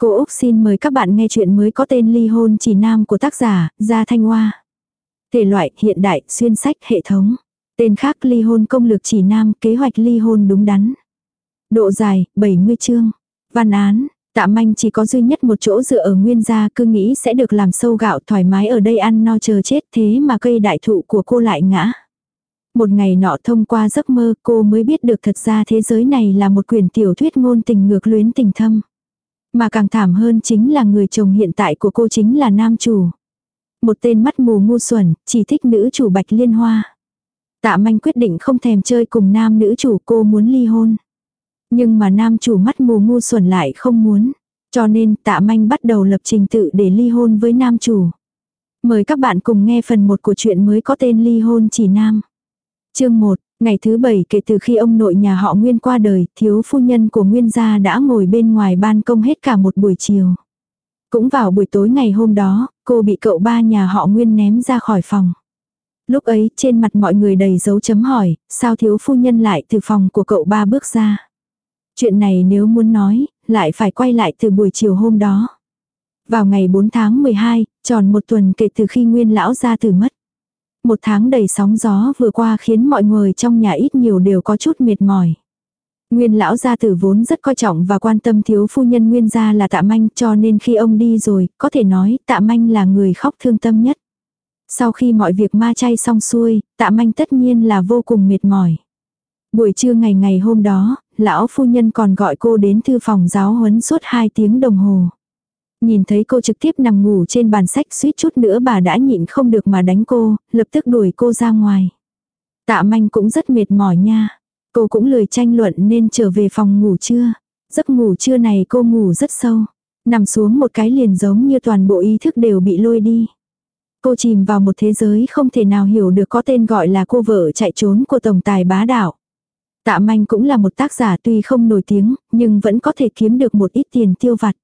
Cô Úc xin mời các bạn nghe chuyện mới có tên Ly hôn chỉ nam của tác giả Gia Thanh Hoa. Thể loại hiện đại, xuyên sách, hệ thống. Tên khác ly hôn công lược chỉ nam, kế hoạch ly hôn đúng đắn. Độ dài, 70 chương. Văn án, tạ manh chỉ có duy nhất một chỗ dựa ở nguyên gia cứ nghĩ sẽ được làm sâu gạo thoải mái ở đây ăn no chờ chết thế mà cây đại thụ của cô lại ngã. Một ngày nọ thông qua giấc mơ cô mới biết được thật ra thế giới này là một quyển tiểu thuyết ngôn tình ngược luyến tình thâm. Mà càng thảm hơn chính là người chồng hiện tại của cô chính là nam chủ. Một tên mắt mù ngu xuẩn, chỉ thích nữ chủ bạch liên hoa. Tạ manh quyết định không thèm chơi cùng nam nữ chủ cô muốn ly hôn. Nhưng mà nam chủ mắt mù ngu xuẩn lại không muốn. Cho nên tạ manh bắt đầu lập trình tự để ly hôn với nam chủ. Mời các bạn cùng nghe phần 1 của chuyện mới có tên ly hôn chỉ nam. Chương 1, ngày thứ bảy kể từ khi ông nội nhà họ Nguyên qua đời, thiếu phu nhân của Nguyên gia đã ngồi bên ngoài ban công hết cả một buổi chiều. Cũng vào buổi tối ngày hôm đó, cô bị cậu ba nhà họ Nguyên ném ra khỏi phòng. Lúc ấy trên mặt mọi người đầy dấu chấm hỏi, sao thiếu phu nhân lại từ phòng của cậu ba bước ra. Chuyện này nếu muốn nói, lại phải quay lại từ buổi chiều hôm đó. Vào ngày 4 tháng 12, tròn một tuần kể từ khi Nguyên lão ra từ mất. Một tháng đầy sóng gió vừa qua khiến mọi người trong nhà ít nhiều đều có chút mệt mỏi. Nguyên lão gia tử vốn rất coi trọng và quan tâm thiếu phu nhân nguyên gia là tạ manh cho nên khi ông đi rồi, có thể nói tạ manh là người khóc thương tâm nhất. Sau khi mọi việc ma chay xong xuôi, tạ manh tất nhiên là vô cùng mệt mỏi. Buổi trưa ngày ngày hôm đó, lão phu nhân còn gọi cô đến thư phòng giáo huấn suốt 2 tiếng đồng hồ. Nhìn thấy cô trực tiếp nằm ngủ trên bàn sách suýt chút nữa bà đã nhịn không được mà đánh cô, lập tức đuổi cô ra ngoài. Tạ manh cũng rất mệt mỏi nha. Cô cũng lười tranh luận nên trở về phòng ngủ trưa. Giấc ngủ trưa này cô ngủ rất sâu. Nằm xuống một cái liền giống như toàn bộ ý thức đều bị lôi đi. Cô chìm vào một thế giới không thể nào hiểu được có tên gọi là cô vợ chạy trốn của tổng tài bá đạo. Tạ manh cũng là một tác giả tuy không nổi tiếng, nhưng vẫn có thể kiếm được một ít tiền tiêu vặt.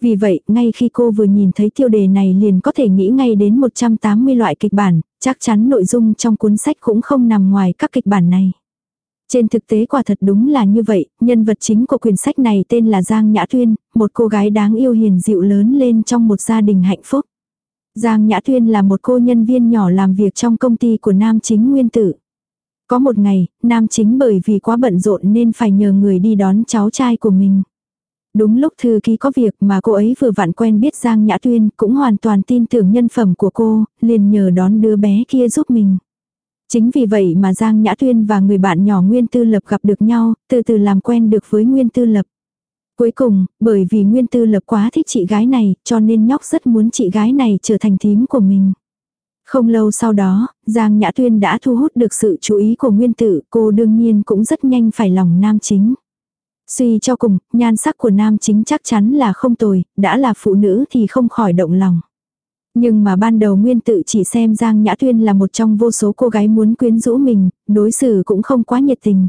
Vì vậy, ngay khi cô vừa nhìn thấy tiêu đề này liền có thể nghĩ ngay đến 180 loại kịch bản, chắc chắn nội dung trong cuốn sách cũng không nằm ngoài các kịch bản này. Trên thực tế quả thật đúng là như vậy, nhân vật chính của quyển sách này tên là Giang Nhã Tuyên, một cô gái đáng yêu hiền dịu lớn lên trong một gia đình hạnh phúc. Giang Nhã Tuyên là một cô nhân viên nhỏ làm việc trong công ty của nam chính nguyên tử. Có một ngày, nam chính bởi vì quá bận rộn nên phải nhờ người đi đón cháu trai của mình. Đúng lúc thư ký có việc mà cô ấy vừa vặn quen biết Giang Nhã Tuyên cũng hoàn toàn tin tưởng nhân phẩm của cô, liền nhờ đón đứa bé kia giúp mình. Chính vì vậy mà Giang Nhã Tuyên và người bạn nhỏ Nguyên Tư Lập gặp được nhau, từ từ làm quen được với Nguyên Tư Lập. Cuối cùng, bởi vì Nguyên Tư Lập quá thích chị gái này, cho nên nhóc rất muốn chị gái này trở thành thím của mình. Không lâu sau đó, Giang Nhã Tuyên đã thu hút được sự chú ý của Nguyên Tử, cô đương nhiên cũng rất nhanh phải lòng nam chính. Suy cho cùng, nhan sắc của nam chính chắc chắn là không tồi, đã là phụ nữ thì không khỏi động lòng. Nhưng mà ban đầu nguyên tự chỉ xem Giang Nhã Tuyên là một trong vô số cô gái muốn quyến rũ mình, đối xử cũng không quá nhiệt tình.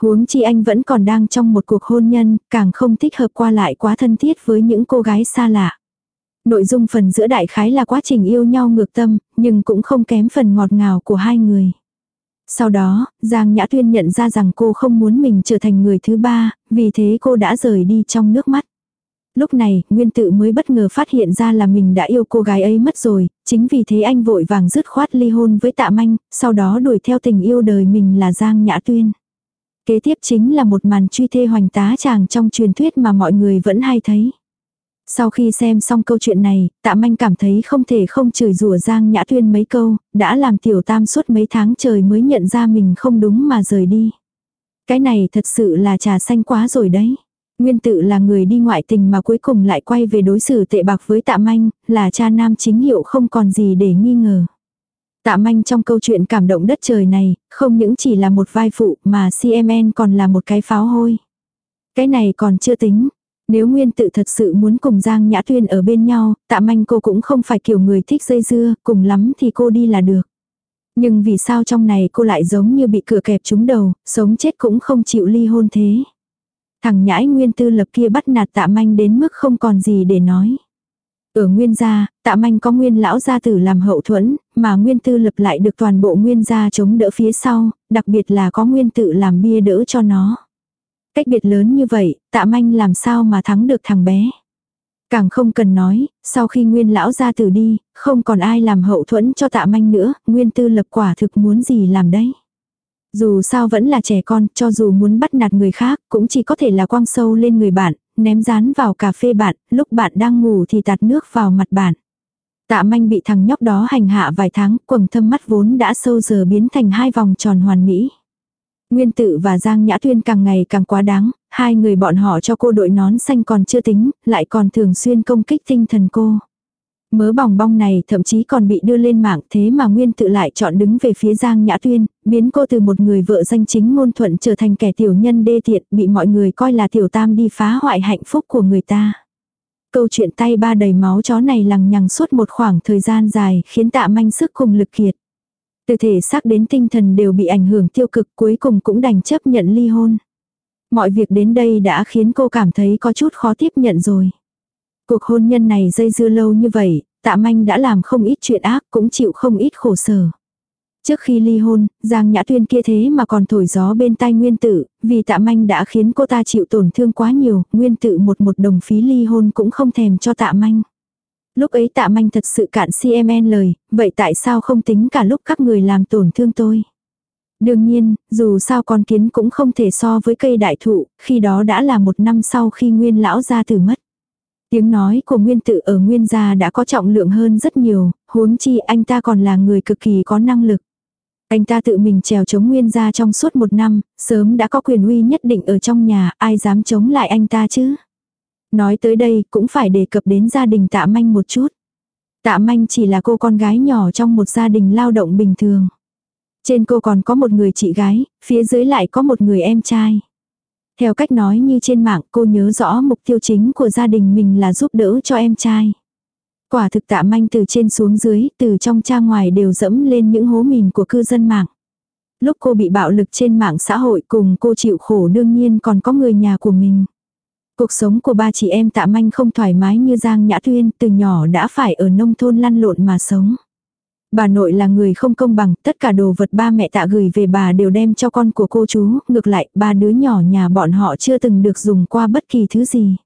Huống chi anh vẫn còn đang trong một cuộc hôn nhân, càng không thích hợp qua lại quá thân thiết với những cô gái xa lạ. Nội dung phần giữa đại khái là quá trình yêu nhau ngược tâm, nhưng cũng không kém phần ngọt ngào của hai người. Sau đó, Giang Nhã Tuyên nhận ra rằng cô không muốn mình trở thành người thứ ba, vì thế cô đã rời đi trong nước mắt. Lúc này, Nguyên Tự mới bất ngờ phát hiện ra là mình đã yêu cô gái ấy mất rồi, chính vì thế anh vội vàng dứt khoát ly hôn với Tạ Manh, sau đó đuổi theo tình yêu đời mình là Giang Nhã Tuyên. Kế tiếp chính là một màn truy thê hoành tá chàng trong truyền thuyết mà mọi người vẫn hay thấy. Sau khi xem xong câu chuyện này, tạ manh cảm thấy không thể không chửi rủa Giang Nhã Tuyên mấy câu, đã làm tiểu tam suốt mấy tháng trời mới nhận ra mình không đúng mà rời đi. Cái này thật sự là trà xanh quá rồi đấy. Nguyên tự là người đi ngoại tình mà cuối cùng lại quay về đối xử tệ bạc với tạ manh, là cha nam chính hiệu không còn gì để nghi ngờ. Tạ manh trong câu chuyện cảm động đất trời này, không những chỉ là một vai phụ mà CMN còn là một cái pháo hôi. Cái này còn chưa tính, nếu Nguyên tự thật sự muốn cùng Giang Nhã Tuyên ở bên nhau, tạ manh cô cũng không phải kiểu người thích dây dưa, cùng lắm thì cô đi là được. Nhưng vì sao trong này cô lại giống như bị cửa kẹp trúng đầu, sống chết cũng không chịu ly hôn thế. Thằng nhãi Nguyên tư lập kia bắt nạt tạ manh đến mức không còn gì để nói. Ở Nguyên gia, tạ manh có Nguyên lão gia tử làm hậu thuẫn, mà Nguyên tư lập lại được toàn bộ Nguyên gia chống đỡ phía sau, đặc biệt là có Nguyên tự làm bia đỡ cho nó. Cách biệt lớn như vậy, tạ manh làm sao mà thắng được thằng bé. Càng không cần nói, sau khi nguyên lão ra từ đi, không còn ai làm hậu thuẫn cho tạ manh nữa, nguyên tư lập quả thực muốn gì làm đấy. Dù sao vẫn là trẻ con, cho dù muốn bắt nạt người khác, cũng chỉ có thể là quăng sâu lên người bạn, ném rán vào cà phê bạn, lúc bạn đang ngủ thì tạt nước vào mặt bạn. Tạ manh bị thằng nhóc đó hành hạ vài tháng, quầng thâm mắt vốn đã sâu giờ biến thành hai vòng tròn hoàn mỹ. Nguyên tự và Giang Nhã Tuyên càng ngày càng quá đáng, hai người bọn họ cho cô đội nón xanh còn chưa tính, lại còn thường xuyên công kích tinh thần cô. Mớ bỏng bong này thậm chí còn bị đưa lên mạng thế mà Nguyên tự lại chọn đứng về phía Giang Nhã Tuyên, biến cô từ một người vợ danh chính ngôn thuận trở thành kẻ tiểu nhân đê tiện bị mọi người coi là tiểu tam đi phá hoại hạnh phúc của người ta. Câu chuyện tay ba đầy máu chó này lằng nhằng suốt một khoảng thời gian dài khiến tạ manh sức cùng lực kiệt. Từ thể xác đến tinh thần đều bị ảnh hưởng tiêu cực cuối cùng cũng đành chấp nhận ly hôn. Mọi việc đến đây đã khiến cô cảm thấy có chút khó tiếp nhận rồi. Cuộc hôn nhân này dây dưa lâu như vậy, tạ manh đã làm không ít chuyện ác cũng chịu không ít khổ sở. Trước khi ly hôn, Giang Nhã Tuyên kia thế mà còn thổi gió bên tai Nguyên Tử, vì tạ manh đã khiến cô ta chịu tổn thương quá nhiều, Nguyên Tử một một đồng phí ly hôn cũng không thèm cho tạ manh. Lúc ấy tạ manh thật sự cạn CMN lời, vậy tại sao không tính cả lúc các người làm tổn thương tôi? Đương nhiên, dù sao con kiến cũng không thể so với cây đại thụ, khi đó đã là một năm sau khi nguyên lão gia tử mất. Tiếng nói của nguyên tự ở nguyên gia đã có trọng lượng hơn rất nhiều, huống chi anh ta còn là người cực kỳ có năng lực. Anh ta tự mình trèo chống nguyên gia trong suốt một năm, sớm đã có quyền uy nhất định ở trong nhà, ai dám chống lại anh ta chứ. Nói tới đây cũng phải đề cập đến gia đình tạ manh một chút. Tạ manh chỉ là cô con gái nhỏ trong một gia đình lao động bình thường. Trên cô còn có một người chị gái, phía dưới lại có một người em trai. Theo cách nói như trên mạng cô nhớ rõ mục tiêu chính của gia đình mình là giúp đỡ cho em trai. Quả thực tạ manh từ trên xuống dưới, từ trong cha ngoài đều dẫm lên những hố mìn của cư dân mạng. Lúc cô bị bạo lực trên mạng xã hội cùng cô chịu khổ đương nhiên còn có người nhà của mình. Cuộc sống của ba chị em tạ manh không thoải mái như Giang Nhã Tuyên, từ nhỏ đã phải ở nông thôn lăn lộn mà sống. Bà nội là người không công bằng, tất cả đồ vật ba mẹ tạ gửi về bà đều đem cho con của cô chú, ngược lại, ba đứa nhỏ nhà bọn họ chưa từng được dùng qua bất kỳ thứ gì.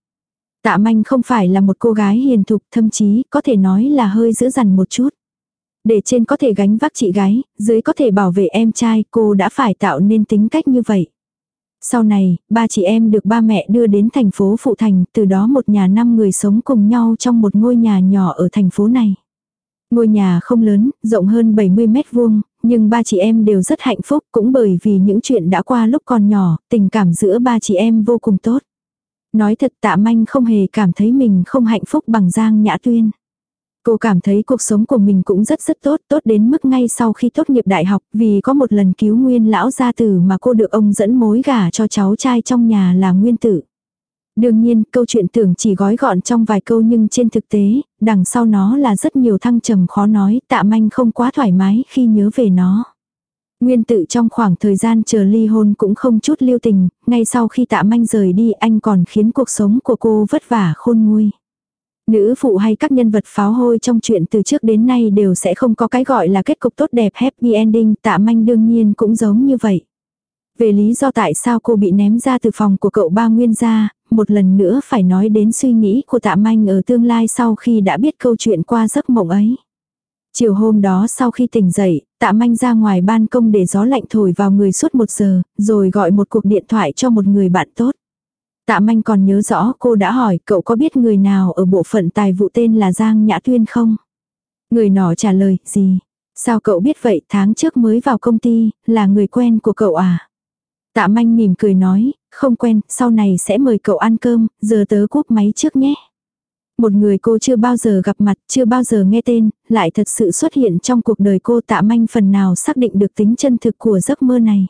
Tạ manh không phải là một cô gái hiền thục, thậm chí có thể nói là hơi dữ dằn một chút. Để trên có thể gánh vác chị gái, dưới có thể bảo vệ em trai, cô đã phải tạo nên tính cách như vậy. Sau này, ba chị em được ba mẹ đưa đến thành phố Phụ Thành, từ đó một nhà năm người sống cùng nhau trong một ngôi nhà nhỏ ở thành phố này. Ngôi nhà không lớn, rộng hơn 70 mét vuông, nhưng ba chị em đều rất hạnh phúc cũng bởi vì những chuyện đã qua lúc còn nhỏ, tình cảm giữa ba chị em vô cùng tốt. Nói thật tạ manh không hề cảm thấy mình không hạnh phúc bằng Giang Nhã Tuyên. Cô cảm thấy cuộc sống của mình cũng rất rất tốt, tốt đến mức ngay sau khi tốt nghiệp đại học vì có một lần cứu nguyên lão gia tử mà cô được ông dẫn mối gả cho cháu trai trong nhà là nguyên tử. Đương nhiên, câu chuyện tưởng chỉ gói gọn trong vài câu nhưng trên thực tế, đằng sau nó là rất nhiều thăng trầm khó nói, tạ manh không quá thoải mái khi nhớ về nó. Nguyên tự trong khoảng thời gian chờ ly hôn cũng không chút lưu tình, ngay sau khi tạ manh rời đi anh còn khiến cuộc sống của cô vất vả khôn nguôi. Nữ phụ hay các nhân vật pháo hôi trong chuyện từ trước đến nay đều sẽ không có cái gọi là kết cục tốt đẹp happy ending, tạ manh đương nhiên cũng giống như vậy. Về lý do tại sao cô bị ném ra từ phòng của cậu ba nguyên gia, một lần nữa phải nói đến suy nghĩ của tạ manh ở tương lai sau khi đã biết câu chuyện qua giấc mộng ấy. Chiều hôm đó sau khi tỉnh dậy, tạ manh ra ngoài ban công để gió lạnh thổi vào người suốt một giờ, rồi gọi một cuộc điện thoại cho một người bạn tốt. Tạ manh còn nhớ rõ cô đã hỏi cậu có biết người nào ở bộ phận tài vụ tên là Giang Nhã Tuyên không? Người nọ trả lời, gì? Sao cậu biết vậy tháng trước mới vào công ty, là người quen của cậu à? Tạ manh mỉm cười nói, không quen, sau này sẽ mời cậu ăn cơm, giờ tớ cúp máy trước nhé. Một người cô chưa bao giờ gặp mặt, chưa bao giờ nghe tên, lại thật sự xuất hiện trong cuộc đời cô tạ manh phần nào xác định được tính chân thực của giấc mơ này.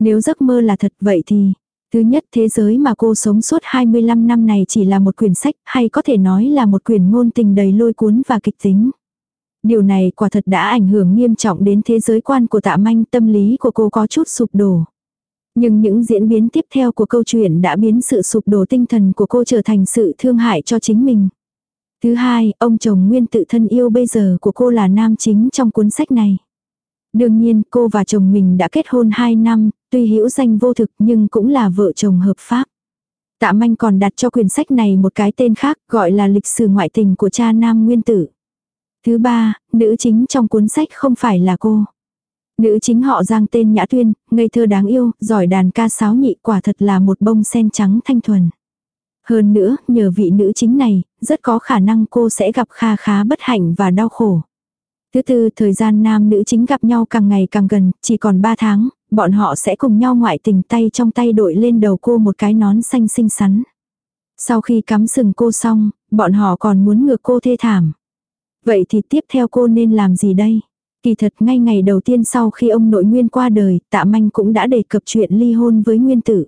Nếu giấc mơ là thật vậy thì, thứ nhất thế giới mà cô sống suốt 25 năm này chỉ là một quyển sách hay có thể nói là một quyển ngôn tình đầy lôi cuốn và kịch tính. Điều này quả thật đã ảnh hưởng nghiêm trọng đến thế giới quan của tạ manh tâm lý của cô có chút sụp đổ. Nhưng những diễn biến tiếp theo của câu chuyện đã biến sự sụp đổ tinh thần của cô trở thành sự thương hại cho chính mình. Thứ hai, ông chồng nguyên tự thân yêu bây giờ của cô là nam chính trong cuốn sách này. Đương nhiên cô và chồng mình đã kết hôn 2 năm, tuy hữu danh vô thực nhưng cũng là vợ chồng hợp pháp. Tạ manh còn đặt cho quyển sách này một cái tên khác gọi là lịch sử ngoại tình của cha nam nguyên tử. Thứ ba, nữ chính trong cuốn sách không phải là cô. Nữ chính họ Giang tên Nhã Tuyên, ngây thơ đáng yêu, giỏi đàn ca sáo nhị quả thật là một bông sen trắng thanh thuần. Hơn nữa, nhờ vị nữ chính này, rất có khả năng cô sẽ gặp kha khá bất hạnh và đau khổ. Thứ tư, thời gian nam nữ chính gặp nhau càng ngày càng gần, chỉ còn 3 tháng, bọn họ sẽ cùng nhau ngoại tình tay trong tay đội lên đầu cô một cái nón xanh xinh xắn. Sau khi cắm sừng cô xong, bọn họ còn muốn ngược cô thê thảm. Vậy thì tiếp theo cô nên làm gì đây? Kỳ thật ngay ngày đầu tiên sau khi ông nội Nguyên qua đời, tạ manh cũng đã đề cập chuyện ly hôn với Nguyên tử.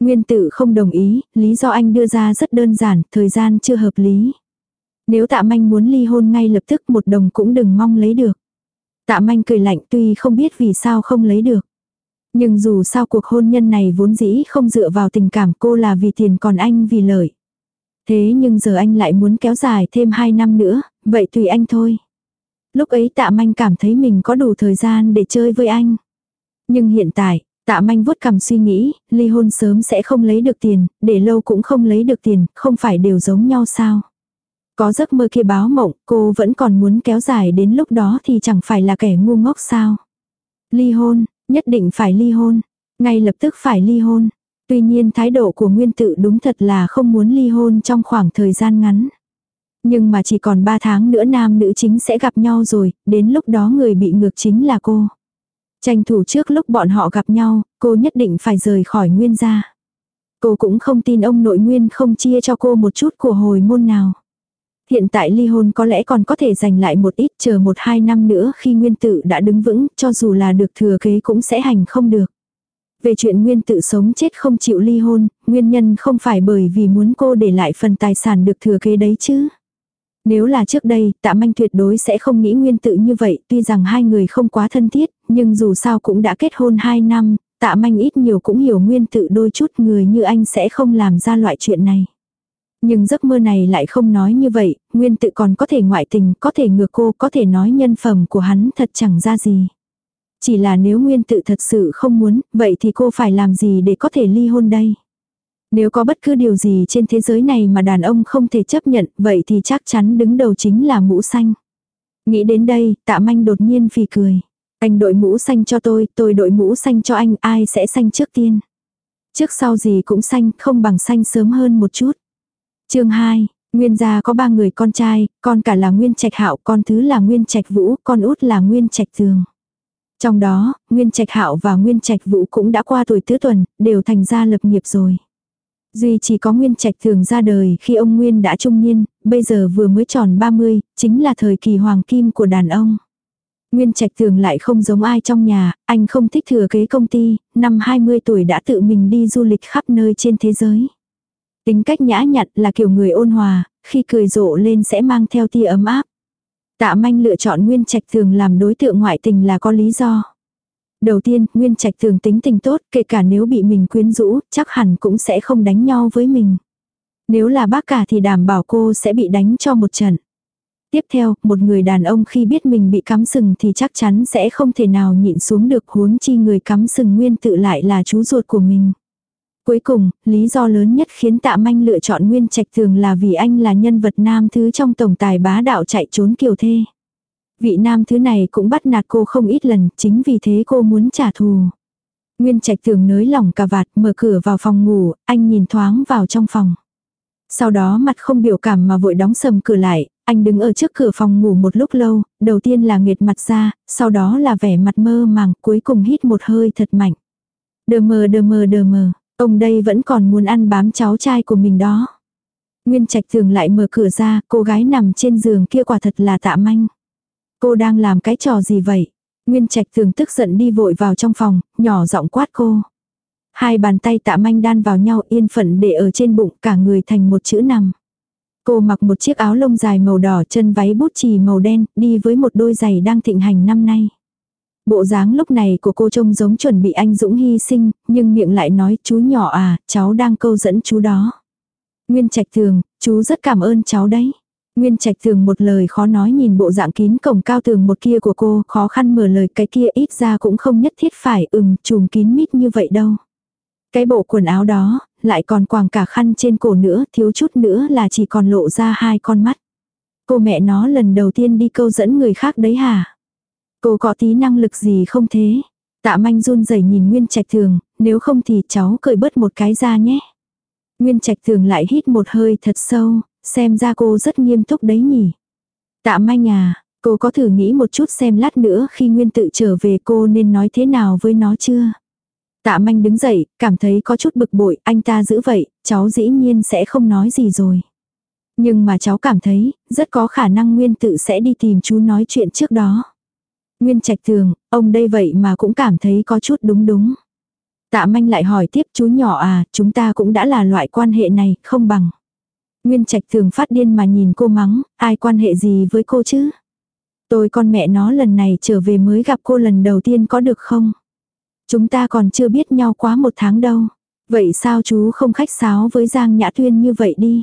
Nguyên tử không đồng ý, lý do anh đưa ra rất đơn giản, thời gian chưa hợp lý. Nếu tạ manh muốn ly hôn ngay lập tức một đồng cũng đừng mong lấy được. Tạ manh cười lạnh tuy không biết vì sao không lấy được. Nhưng dù sao cuộc hôn nhân này vốn dĩ không dựa vào tình cảm cô là vì tiền còn anh vì lợi. Thế nhưng giờ anh lại muốn kéo dài thêm 2 năm nữa, vậy tùy anh thôi. Lúc ấy tạ manh cảm thấy mình có đủ thời gian để chơi với anh. Nhưng hiện tại, tạ manh vuốt cầm suy nghĩ, ly hôn sớm sẽ không lấy được tiền, để lâu cũng không lấy được tiền, không phải đều giống nhau sao. Có giấc mơ kia báo mộng, cô vẫn còn muốn kéo dài đến lúc đó thì chẳng phải là kẻ ngu ngốc sao. Ly hôn, nhất định phải ly hôn, ngay lập tức phải ly hôn. Tuy nhiên thái độ của nguyên tự đúng thật là không muốn ly hôn trong khoảng thời gian ngắn. Nhưng mà chỉ còn 3 tháng nữa nam nữ chính sẽ gặp nhau rồi, đến lúc đó người bị ngược chính là cô. Tranh thủ trước lúc bọn họ gặp nhau, cô nhất định phải rời khỏi nguyên gia. Cô cũng không tin ông nội nguyên không chia cho cô một chút của hồi môn nào. Hiện tại ly hôn có lẽ còn có thể giành lại một ít chờ một hai năm nữa khi nguyên tử đã đứng vững cho dù là được thừa kế cũng sẽ hành không được. Về chuyện nguyên tự sống chết không chịu ly hôn, nguyên nhân không phải bởi vì muốn cô để lại phần tài sản được thừa kế đấy chứ. Nếu là trước đây, tạ manh tuyệt đối sẽ không nghĩ nguyên tự như vậy, tuy rằng hai người không quá thân thiết, nhưng dù sao cũng đã kết hôn hai năm, tạ manh ít nhiều cũng hiểu nguyên tự đôi chút người như anh sẽ không làm ra loại chuyện này. Nhưng giấc mơ này lại không nói như vậy, nguyên tự còn có thể ngoại tình, có thể ngược cô, có thể nói nhân phẩm của hắn thật chẳng ra gì. Chỉ là nếu nguyên tự thật sự không muốn, vậy thì cô phải làm gì để có thể ly hôn đây? Nếu có bất cứ điều gì trên thế giới này mà đàn ông không thể chấp nhận, vậy thì chắc chắn đứng đầu chính là mũ xanh. Nghĩ đến đây, tạ manh đột nhiên phì cười. Anh đội mũ xanh cho tôi, tôi đội mũ xanh cho anh, ai sẽ xanh trước tiên. Trước sau gì cũng xanh, không bằng xanh sớm hơn một chút chương 2, Nguyên gia có ba người con trai, con cả là Nguyên Trạch Hạo, con thứ là Nguyên Trạch Vũ, con út là Nguyên Trạch Tường. Trong đó, Nguyên Trạch Hạo và Nguyên Trạch Vũ cũng đã qua tuổi tứ tuần, đều thành gia lập nghiệp rồi. Duy chỉ có Nguyên Trạch thường ra đời khi ông Nguyên đã trung niên, bây giờ vừa mới tròn 30, chính là thời kỳ hoàng kim của đàn ông. Nguyên Trạch thường lại không giống ai trong nhà, anh không thích thừa kế công ty, năm 20 tuổi đã tự mình đi du lịch khắp nơi trên thế giới. Tính cách nhã nhặn là kiểu người ôn hòa, khi cười rộ lên sẽ mang theo tia ấm áp. Tạ manh lựa chọn Nguyên Trạch thường làm đối tượng ngoại tình là có lý do. Đầu tiên, Nguyên Trạch thường tính tình tốt, kể cả nếu bị mình quyến rũ, chắc hẳn cũng sẽ không đánh nhau với mình. Nếu là bác cả thì đảm bảo cô sẽ bị đánh cho một trận. Tiếp theo, một người đàn ông khi biết mình bị cắm sừng thì chắc chắn sẽ không thể nào nhịn xuống được huống chi người cắm sừng nguyên tự lại là chú ruột của mình. Cuối cùng, lý do lớn nhất khiến tạ manh lựa chọn nguyên trạch thường là vì anh là nhân vật nam thứ trong tổng tài bá đạo chạy trốn kiều thê. Vị nam thứ này cũng bắt nạt cô không ít lần, chính vì thế cô muốn trả thù. Nguyên trạch thường nới lỏng cà vạt, mở cửa vào phòng ngủ, anh nhìn thoáng vào trong phòng. Sau đó mặt không biểu cảm mà vội đóng sầm cửa lại, anh đứng ở trước cửa phòng ngủ một lúc lâu, đầu tiên là nghiệt mặt ra, sau đó là vẻ mặt mơ màng, cuối cùng hít một hơi thật mạnh. Đờ mờ đờ mờ đờ mờ, ông đây vẫn còn muốn ăn bám cháu trai của mình đó. Nguyên trạch thường lại mở cửa ra, cô gái nằm trên giường kia quả thật là tạ manh. Cô đang làm cái trò gì vậy? Nguyên Trạch thường tức giận đi vội vào trong phòng, nhỏ giọng quát cô. Hai bàn tay tạ manh đan vào nhau yên phận để ở trên bụng cả người thành một chữ nằm. Cô mặc một chiếc áo lông dài màu đỏ chân váy bút chì màu đen đi với một đôi giày đang thịnh hành năm nay. Bộ dáng lúc này của cô trông giống chuẩn bị anh Dũng hy sinh, nhưng miệng lại nói chú nhỏ à, cháu đang câu dẫn chú đó. Nguyên Trạch thường, chú rất cảm ơn cháu đấy. Nguyên Trạch thường một lời khó nói nhìn bộ dạng kín cổng cao tường một kia của cô, khó khăn mở lời cái kia ít ra cũng không nhất thiết phải ừm chùm kín mít như vậy đâu. Cái bộ quần áo đó, lại còn quàng cả khăn trên cổ nữa, thiếu chút nữa là chỉ còn lộ ra hai con mắt. Cô mẹ nó lần đầu tiên đi câu dẫn người khác đấy hả? Cô có tí năng lực gì không thế? Tạ manh run rẩy nhìn Nguyên Trạch Thường, nếu không thì cháu cởi bớt một cái ra nhé. Nguyên Trạch Thường lại hít một hơi thật sâu, xem ra cô rất nghiêm túc đấy nhỉ. Tạ manh à, cô có thử nghĩ một chút xem lát nữa khi Nguyên tự trở về cô nên nói thế nào với nó chưa? Tạ manh đứng dậy, cảm thấy có chút bực bội, anh ta giữ vậy, cháu dĩ nhiên sẽ không nói gì rồi. Nhưng mà cháu cảm thấy, rất có khả năng Nguyên tự sẽ đi tìm chú nói chuyện trước đó. Nguyên trạch thường, ông đây vậy mà cũng cảm thấy có chút đúng đúng. Tạ manh lại hỏi tiếp chú nhỏ à, chúng ta cũng đã là loại quan hệ này, không bằng. Nguyên trạch thường phát điên mà nhìn cô mắng, ai quan hệ gì với cô chứ? Tôi con mẹ nó lần này trở về mới gặp cô lần đầu tiên có được không? Chúng ta còn chưa biết nhau quá một tháng đâu. Vậy sao chú không khách sáo với Giang Nhã Tuyên như vậy đi?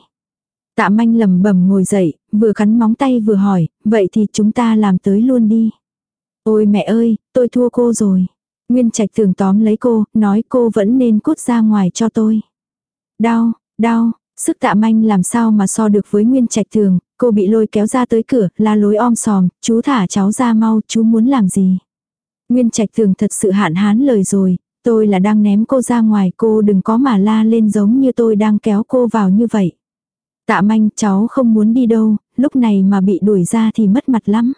Tạ manh lầm bẩm ngồi dậy, vừa cắn móng tay vừa hỏi, vậy thì chúng ta làm tới luôn đi. Ôi mẹ ơi, tôi thua cô rồi. Nguyên Trạch thường tóm lấy cô, nói cô vẫn nên cút ra ngoài cho tôi. Đau, đau, sức tạ manh làm sao mà so được với Nguyên Trạch thường, cô bị lôi kéo ra tới cửa, la lối om sòm, chú thả cháu ra mau, chú muốn làm gì. Nguyên Trạch thường thật sự hạn hán lời rồi, tôi là đang ném cô ra ngoài, cô đừng có mà la lên giống như tôi đang kéo cô vào như vậy. Tạ manh cháu không muốn đi đâu, lúc này mà bị đuổi ra thì mất mặt lắm.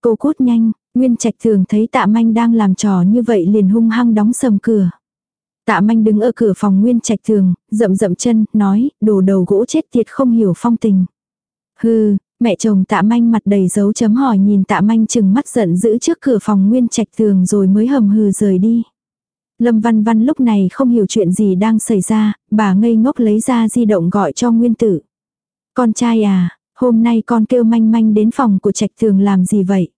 Cô cút nhanh, Nguyên Trạch thường thấy tạ manh đang làm trò như vậy liền hung hăng đóng sầm cửa. Tạ manh đứng ở cửa phòng Nguyên Trạch thường, rậm rậm chân, nói, đồ đầu gỗ chết tiệt không hiểu phong tình. Hừ, mẹ chồng tạ manh mặt đầy dấu chấm hỏi nhìn tạ manh chừng mắt giận giữ trước cửa phòng Nguyên Trạch thường rồi mới hầm hừ rời đi. Lâm Văn Văn lúc này không hiểu chuyện gì đang xảy ra, bà ngây ngốc lấy ra di động gọi cho Nguyên Tử. Con trai à, hôm nay con kêu manh manh đến phòng của trạch thường làm gì vậy?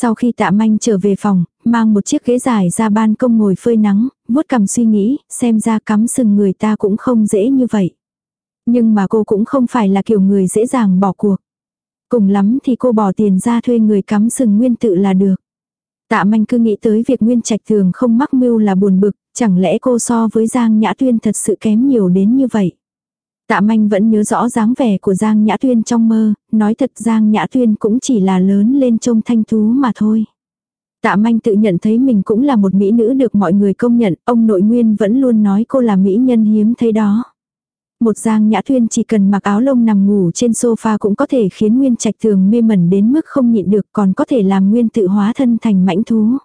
Sau khi tạ manh trở về phòng, mang một chiếc ghế dài ra ban công ngồi phơi nắng, vuốt cầm suy nghĩ, xem ra cắm sừng người ta cũng không dễ như vậy. Nhưng mà cô cũng không phải là kiểu người dễ dàng bỏ cuộc. Cùng lắm thì cô bỏ tiền ra thuê người cắm sừng nguyên tự là được. Tạ manh cứ nghĩ tới việc nguyên trạch thường không mắc mưu là buồn bực, chẳng lẽ cô so với Giang Nhã Tuyên thật sự kém nhiều đến như vậy. Tạ manh vẫn nhớ rõ dáng vẻ của Giang Nhã Tuyên trong mơ, nói thật Giang Nhã Tuyên cũng chỉ là lớn lên trông thanh thú mà thôi. Tạ manh tự nhận thấy mình cũng là một mỹ nữ được mọi người công nhận, ông nội nguyên vẫn luôn nói cô là mỹ nhân hiếm thấy đó. Một Giang Nhã Tuyên chỉ cần mặc áo lông nằm ngủ trên sofa cũng có thể khiến Nguyên Trạch Thường mê mẩn đến mức không nhịn được còn có thể làm Nguyên tự hóa thân thành mãnh thú.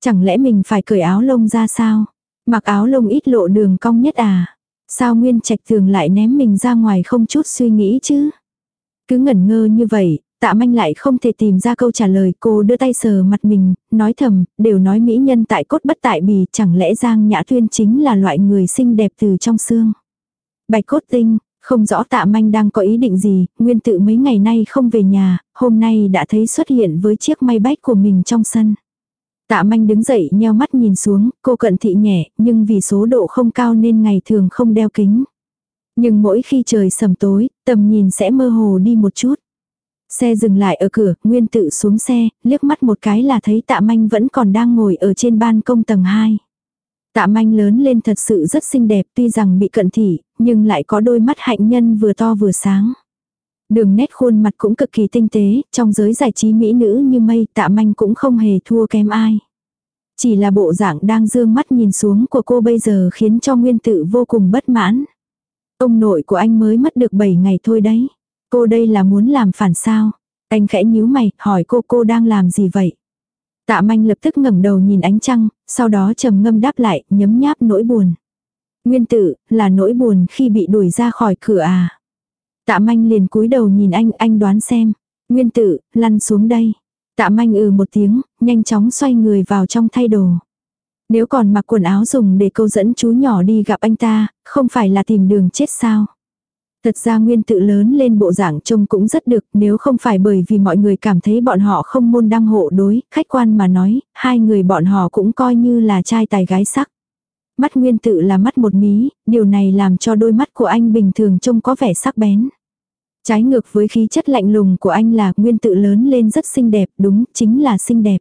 Chẳng lẽ mình phải cởi áo lông ra sao? Mặc áo lông ít lộ đường cong nhất à? Sao Nguyên Trạch thường lại ném mình ra ngoài không chút suy nghĩ chứ? Cứ ngẩn ngơ như vậy, tạ manh lại không thể tìm ra câu trả lời. Cô đưa tay sờ mặt mình, nói thầm, đều nói mỹ nhân tại cốt bất tại bì, chẳng lẽ Giang Nhã Tuyên chính là loại người xinh đẹp từ trong xương. Bạch cốt tinh, không rõ tạ manh đang có ý định gì, nguyên tự mấy ngày nay không về nhà, hôm nay đã thấy xuất hiện với chiếc may bách của mình trong sân. Tạ manh đứng dậy nheo mắt nhìn xuống, cô cận thị nhẹ, nhưng vì số độ không cao nên ngày thường không đeo kính. Nhưng mỗi khi trời sầm tối, tầm nhìn sẽ mơ hồ đi một chút. Xe dừng lại ở cửa, Nguyên tự xuống xe, liếc mắt một cái là thấy tạ manh vẫn còn đang ngồi ở trên ban công tầng 2. Tạ manh lớn lên thật sự rất xinh đẹp tuy rằng bị cận thị, nhưng lại có đôi mắt hạnh nhân vừa to vừa sáng. Đường nét khuôn mặt cũng cực kỳ tinh tế, trong giới giải trí mỹ nữ như mây tạ manh cũng không hề thua kém ai. Chỉ là bộ dạng đang dương mắt nhìn xuống của cô bây giờ khiến cho nguyên tự vô cùng bất mãn. Ông nội của anh mới mất được 7 ngày thôi đấy. Cô đây là muốn làm phản sao? Anh khẽ nhíu mày, hỏi cô cô đang làm gì vậy? Tạ manh lập tức ngẩng đầu nhìn ánh trăng, sau đó trầm ngâm đáp lại, nhấm nháp nỗi buồn. Nguyên tử, là nỗi buồn khi bị đuổi ra khỏi cửa à? Tạ manh liền cúi đầu nhìn anh, anh đoán xem. Nguyên tử, lăn xuống đây. Tạ manh ừ một tiếng, nhanh chóng xoay người vào trong thay đồ. Nếu còn mặc quần áo dùng để câu dẫn chú nhỏ đi gặp anh ta, không phải là tìm đường chết sao. Thật ra nguyên tự lớn lên bộ dạng trông cũng rất được nếu không phải bởi vì mọi người cảm thấy bọn họ không môn đăng hộ đối, khách quan mà nói, hai người bọn họ cũng coi như là trai tài gái sắc. Mắt nguyên tự là mắt một mí, điều này làm cho đôi mắt của anh bình thường trông có vẻ sắc bén. Trái ngược với khí chất lạnh lùng của anh là nguyên tự lớn lên rất xinh đẹp, đúng, chính là xinh đẹp.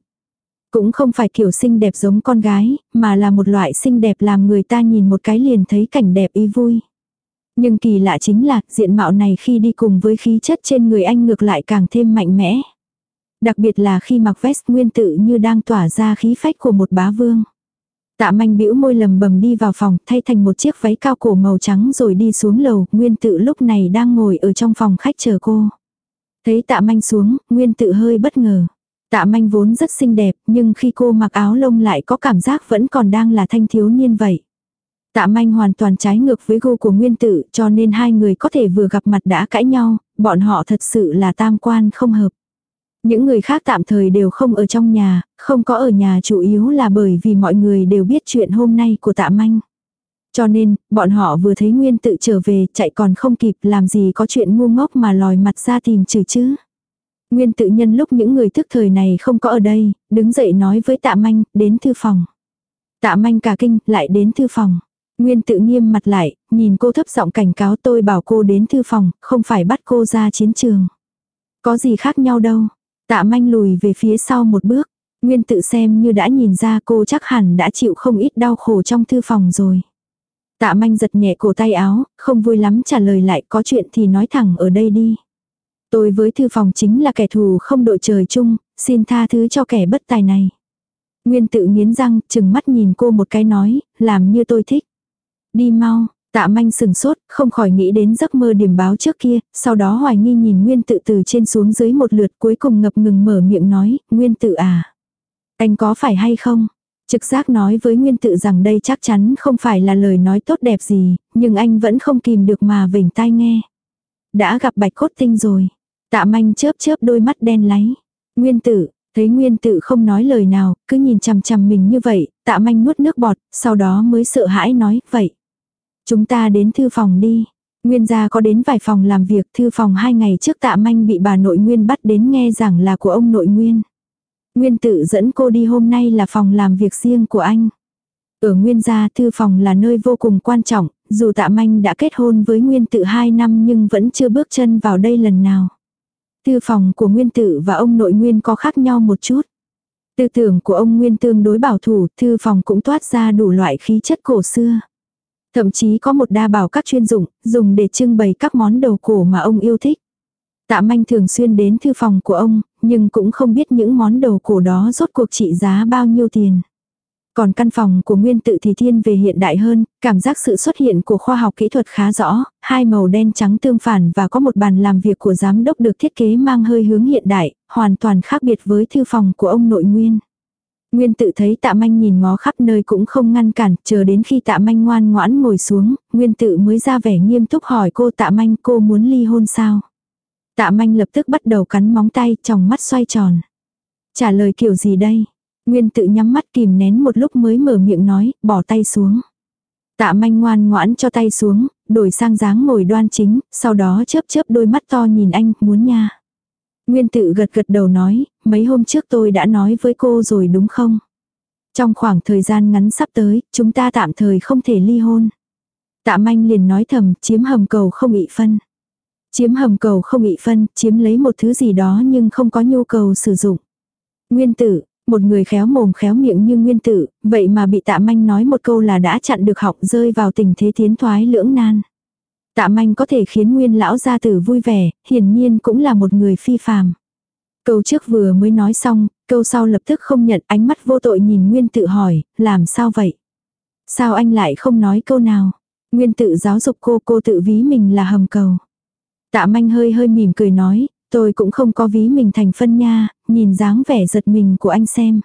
Cũng không phải kiểu xinh đẹp giống con gái, mà là một loại xinh đẹp làm người ta nhìn một cái liền thấy cảnh đẹp ý vui. Nhưng kỳ lạ chính là diện mạo này khi đi cùng với khí chất trên người anh ngược lại càng thêm mạnh mẽ. Đặc biệt là khi mặc vest nguyên tự như đang tỏa ra khí phách của một bá vương. Tạ manh bĩu môi lầm bầm đi vào phòng thay thành một chiếc váy cao cổ màu trắng rồi đi xuống lầu. Nguyên tự lúc này đang ngồi ở trong phòng khách chờ cô. Thấy tạ manh xuống, nguyên tự hơi bất ngờ. Tạ manh vốn rất xinh đẹp, nhưng khi cô mặc áo lông lại có cảm giác vẫn còn đang là thanh thiếu niên vậy. Tạ manh hoàn toàn trái ngược với gu của nguyên tử, cho nên hai người có thể vừa gặp mặt đã cãi nhau, bọn họ thật sự là tam quan không hợp. Những người khác tạm thời đều không ở trong nhà, không có ở nhà chủ yếu là bởi vì mọi người đều biết chuyện hôm nay của tạ manh. Cho nên, bọn họ vừa thấy nguyên tự trở về, chạy còn không kịp làm gì có chuyện ngu ngốc mà lòi mặt ra tìm trừ chứ. Nguyên tự nhân lúc những người thức thời này không có ở đây, đứng dậy nói với tạ manh, đến thư phòng. Tạ manh cả kinh, lại đến thư phòng. Nguyên tự nghiêm mặt lại, nhìn cô thấp giọng cảnh cáo tôi bảo cô đến thư phòng, không phải bắt cô ra chiến trường. Có gì khác nhau đâu. Tạ manh lùi về phía sau một bước. Nguyên tự xem như đã nhìn ra cô chắc hẳn đã chịu không ít đau khổ trong thư phòng rồi. Tạ manh giật nhẹ cổ tay áo, không vui lắm trả lời lại có chuyện thì nói thẳng ở đây đi. Tôi với thư phòng chính là kẻ thù không đội trời chung, xin tha thứ cho kẻ bất tài này. Nguyên tự nghiến răng, chừng mắt nhìn cô một cái nói, làm như tôi thích. Đi mau, tạ manh sừng sốt, không khỏi nghĩ đến giấc mơ điểm báo trước kia, sau đó hoài nghi nhìn nguyên tự từ trên xuống dưới một lượt cuối cùng ngập ngừng mở miệng nói, nguyên tự à. Anh có phải hay không? Trực giác nói với nguyên tự rằng đây chắc chắn không phải là lời nói tốt đẹp gì, nhưng anh vẫn không kìm được mà vểnh tai nghe. Đã gặp bạch cốt tinh rồi. Tạ manh chớp chớp đôi mắt đen láy. Nguyên tử, thấy nguyên tử không nói lời nào, cứ nhìn chằm chằm mình như vậy, tạ manh nuốt nước bọt, sau đó mới sợ hãi nói, vậy. Chúng ta đến thư phòng đi. Nguyên gia có đến vài phòng làm việc thư phòng hai ngày trước tạ manh bị bà nội nguyên bắt đến nghe rằng là của ông nội nguyên. Nguyên tự dẫn cô đi hôm nay là phòng làm việc riêng của anh. Ở Nguyên gia thư phòng là nơi vô cùng quan trọng, dù tạ manh đã kết hôn với Nguyên tự hai năm nhưng vẫn chưa bước chân vào đây lần nào. Thư phòng của Nguyên tự và ông nội Nguyên có khác nhau một chút. Tư tưởng của ông Nguyên tương đối bảo thủ, thư phòng cũng toát ra đủ loại khí chất cổ xưa. Thậm chí có một đa bảo các chuyên dụng, dùng để trưng bày các món đồ cổ mà ông yêu thích. Tạ manh thường xuyên đến thư phòng của ông, nhưng cũng không biết những món đồ cổ đó rốt cuộc trị giá bao nhiêu tiền. Còn căn phòng của nguyên tự thì thiên về hiện đại hơn, cảm giác sự xuất hiện của khoa học kỹ thuật khá rõ, hai màu đen trắng tương phản và có một bàn làm việc của giám đốc được thiết kế mang hơi hướng hiện đại, hoàn toàn khác biệt với thư phòng của ông nội nguyên. Nguyên tự thấy tạ manh nhìn ngó khắp nơi cũng không ngăn cản, chờ đến khi tạ manh ngoan ngoãn ngồi xuống, nguyên tự mới ra vẻ nghiêm túc hỏi cô tạ manh cô muốn ly hôn sao. Tạ manh lập tức bắt đầu cắn móng tay, trong mắt xoay tròn. Trả lời kiểu gì đây? Nguyên tự nhắm mắt kìm nén một lúc mới mở miệng nói, bỏ tay xuống. Tạ manh ngoan ngoãn cho tay xuống, đổi sang dáng ngồi đoan chính, sau đó chớp chớp đôi mắt to nhìn anh, muốn nha. Nguyên tự gật gật đầu nói, mấy hôm trước tôi đã nói với cô rồi đúng không? Trong khoảng thời gian ngắn sắp tới, chúng ta tạm thời không thể ly hôn. Tạ manh liền nói thầm, chiếm hầm cầu không ị phân. Chiếm hầm cầu không ị phân, chiếm lấy một thứ gì đó nhưng không có nhu cầu sử dụng. Nguyên tử, một người khéo mồm khéo miệng như nguyên tử, vậy mà bị tạ manh nói một câu là đã chặn được học rơi vào tình thế tiến thoái lưỡng nan. Tạ manh có thể khiến nguyên lão gia tử vui vẻ, hiển nhiên cũng là một người phi phàm. Câu trước vừa mới nói xong, câu sau lập tức không nhận ánh mắt vô tội nhìn nguyên tự hỏi, làm sao vậy? Sao anh lại không nói câu nào? Nguyên tự giáo dục cô, cô tự ví mình là hầm cầu. Tạ manh hơi hơi mỉm cười nói, tôi cũng không có ví mình thành phân nha, nhìn dáng vẻ giật mình của anh xem.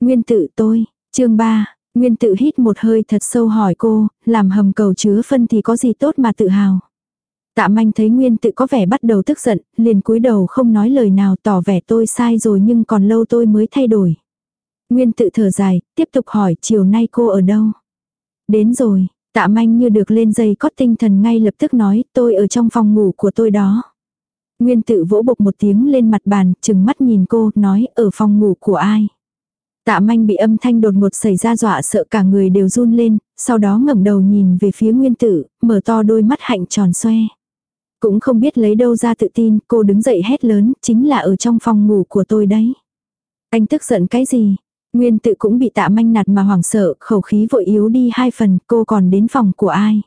Nguyên tự tôi, chương 3, Nguyên tự hít một hơi thật sâu hỏi cô, làm hầm cầu chứa phân thì có gì tốt mà tự hào. Tạ manh thấy Nguyên tự có vẻ bắt đầu tức giận, liền cúi đầu không nói lời nào tỏ vẻ tôi sai rồi nhưng còn lâu tôi mới thay đổi. Nguyên tự thở dài, tiếp tục hỏi chiều nay cô ở đâu. Đến rồi, tạ manh như được lên dây có tinh thần ngay lập tức nói tôi ở trong phòng ngủ của tôi đó. Nguyên tự vỗ bộc một tiếng lên mặt bàn, chừng mắt nhìn cô, nói ở phòng ngủ của ai. Tạ manh bị âm thanh đột ngột xảy ra dọa sợ cả người đều run lên, sau đó ngẩng đầu nhìn về phía nguyên tử, mở to đôi mắt hạnh tròn xoe. Cũng không biết lấy đâu ra tự tin, cô đứng dậy hét lớn, chính là ở trong phòng ngủ của tôi đấy. Anh tức giận cái gì? Nguyên tự cũng bị tạ manh nạt mà hoảng sợ, khẩu khí vội yếu đi hai phần, cô còn đến phòng của ai?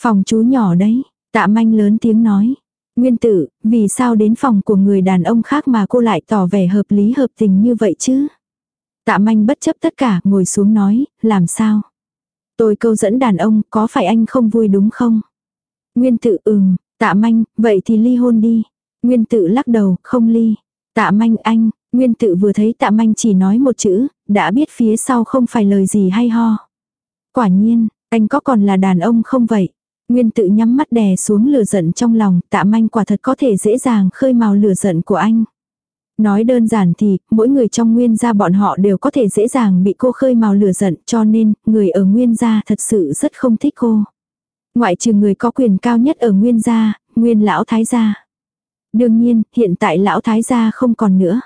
Phòng chú nhỏ đấy, tạ manh lớn tiếng nói. Nguyên tử, vì sao đến phòng của người đàn ông khác mà cô lại tỏ vẻ hợp lý hợp tình như vậy chứ? Tạ manh bất chấp tất cả, ngồi xuống nói, làm sao? Tôi câu dẫn đàn ông, có phải anh không vui đúng không? Nguyên tự ừm, tạ manh, vậy thì ly hôn đi. Nguyên tự lắc đầu, không ly. Tạ manh anh, Nguyên tự vừa thấy tạ manh chỉ nói một chữ, đã biết phía sau không phải lời gì hay ho. Quả nhiên, anh có còn là đàn ông không vậy? Nguyên tự nhắm mắt đè xuống lửa giận trong lòng, tạ manh quả thật có thể dễ dàng khơi màu lửa giận của anh. Nói đơn giản thì, mỗi người trong nguyên gia bọn họ đều có thể dễ dàng bị cô khơi màu lửa giận cho nên, người ở nguyên gia thật sự rất không thích cô. Ngoại trừ người có quyền cao nhất ở nguyên gia, nguyên lão thái gia. Đương nhiên, hiện tại lão thái gia không còn nữa.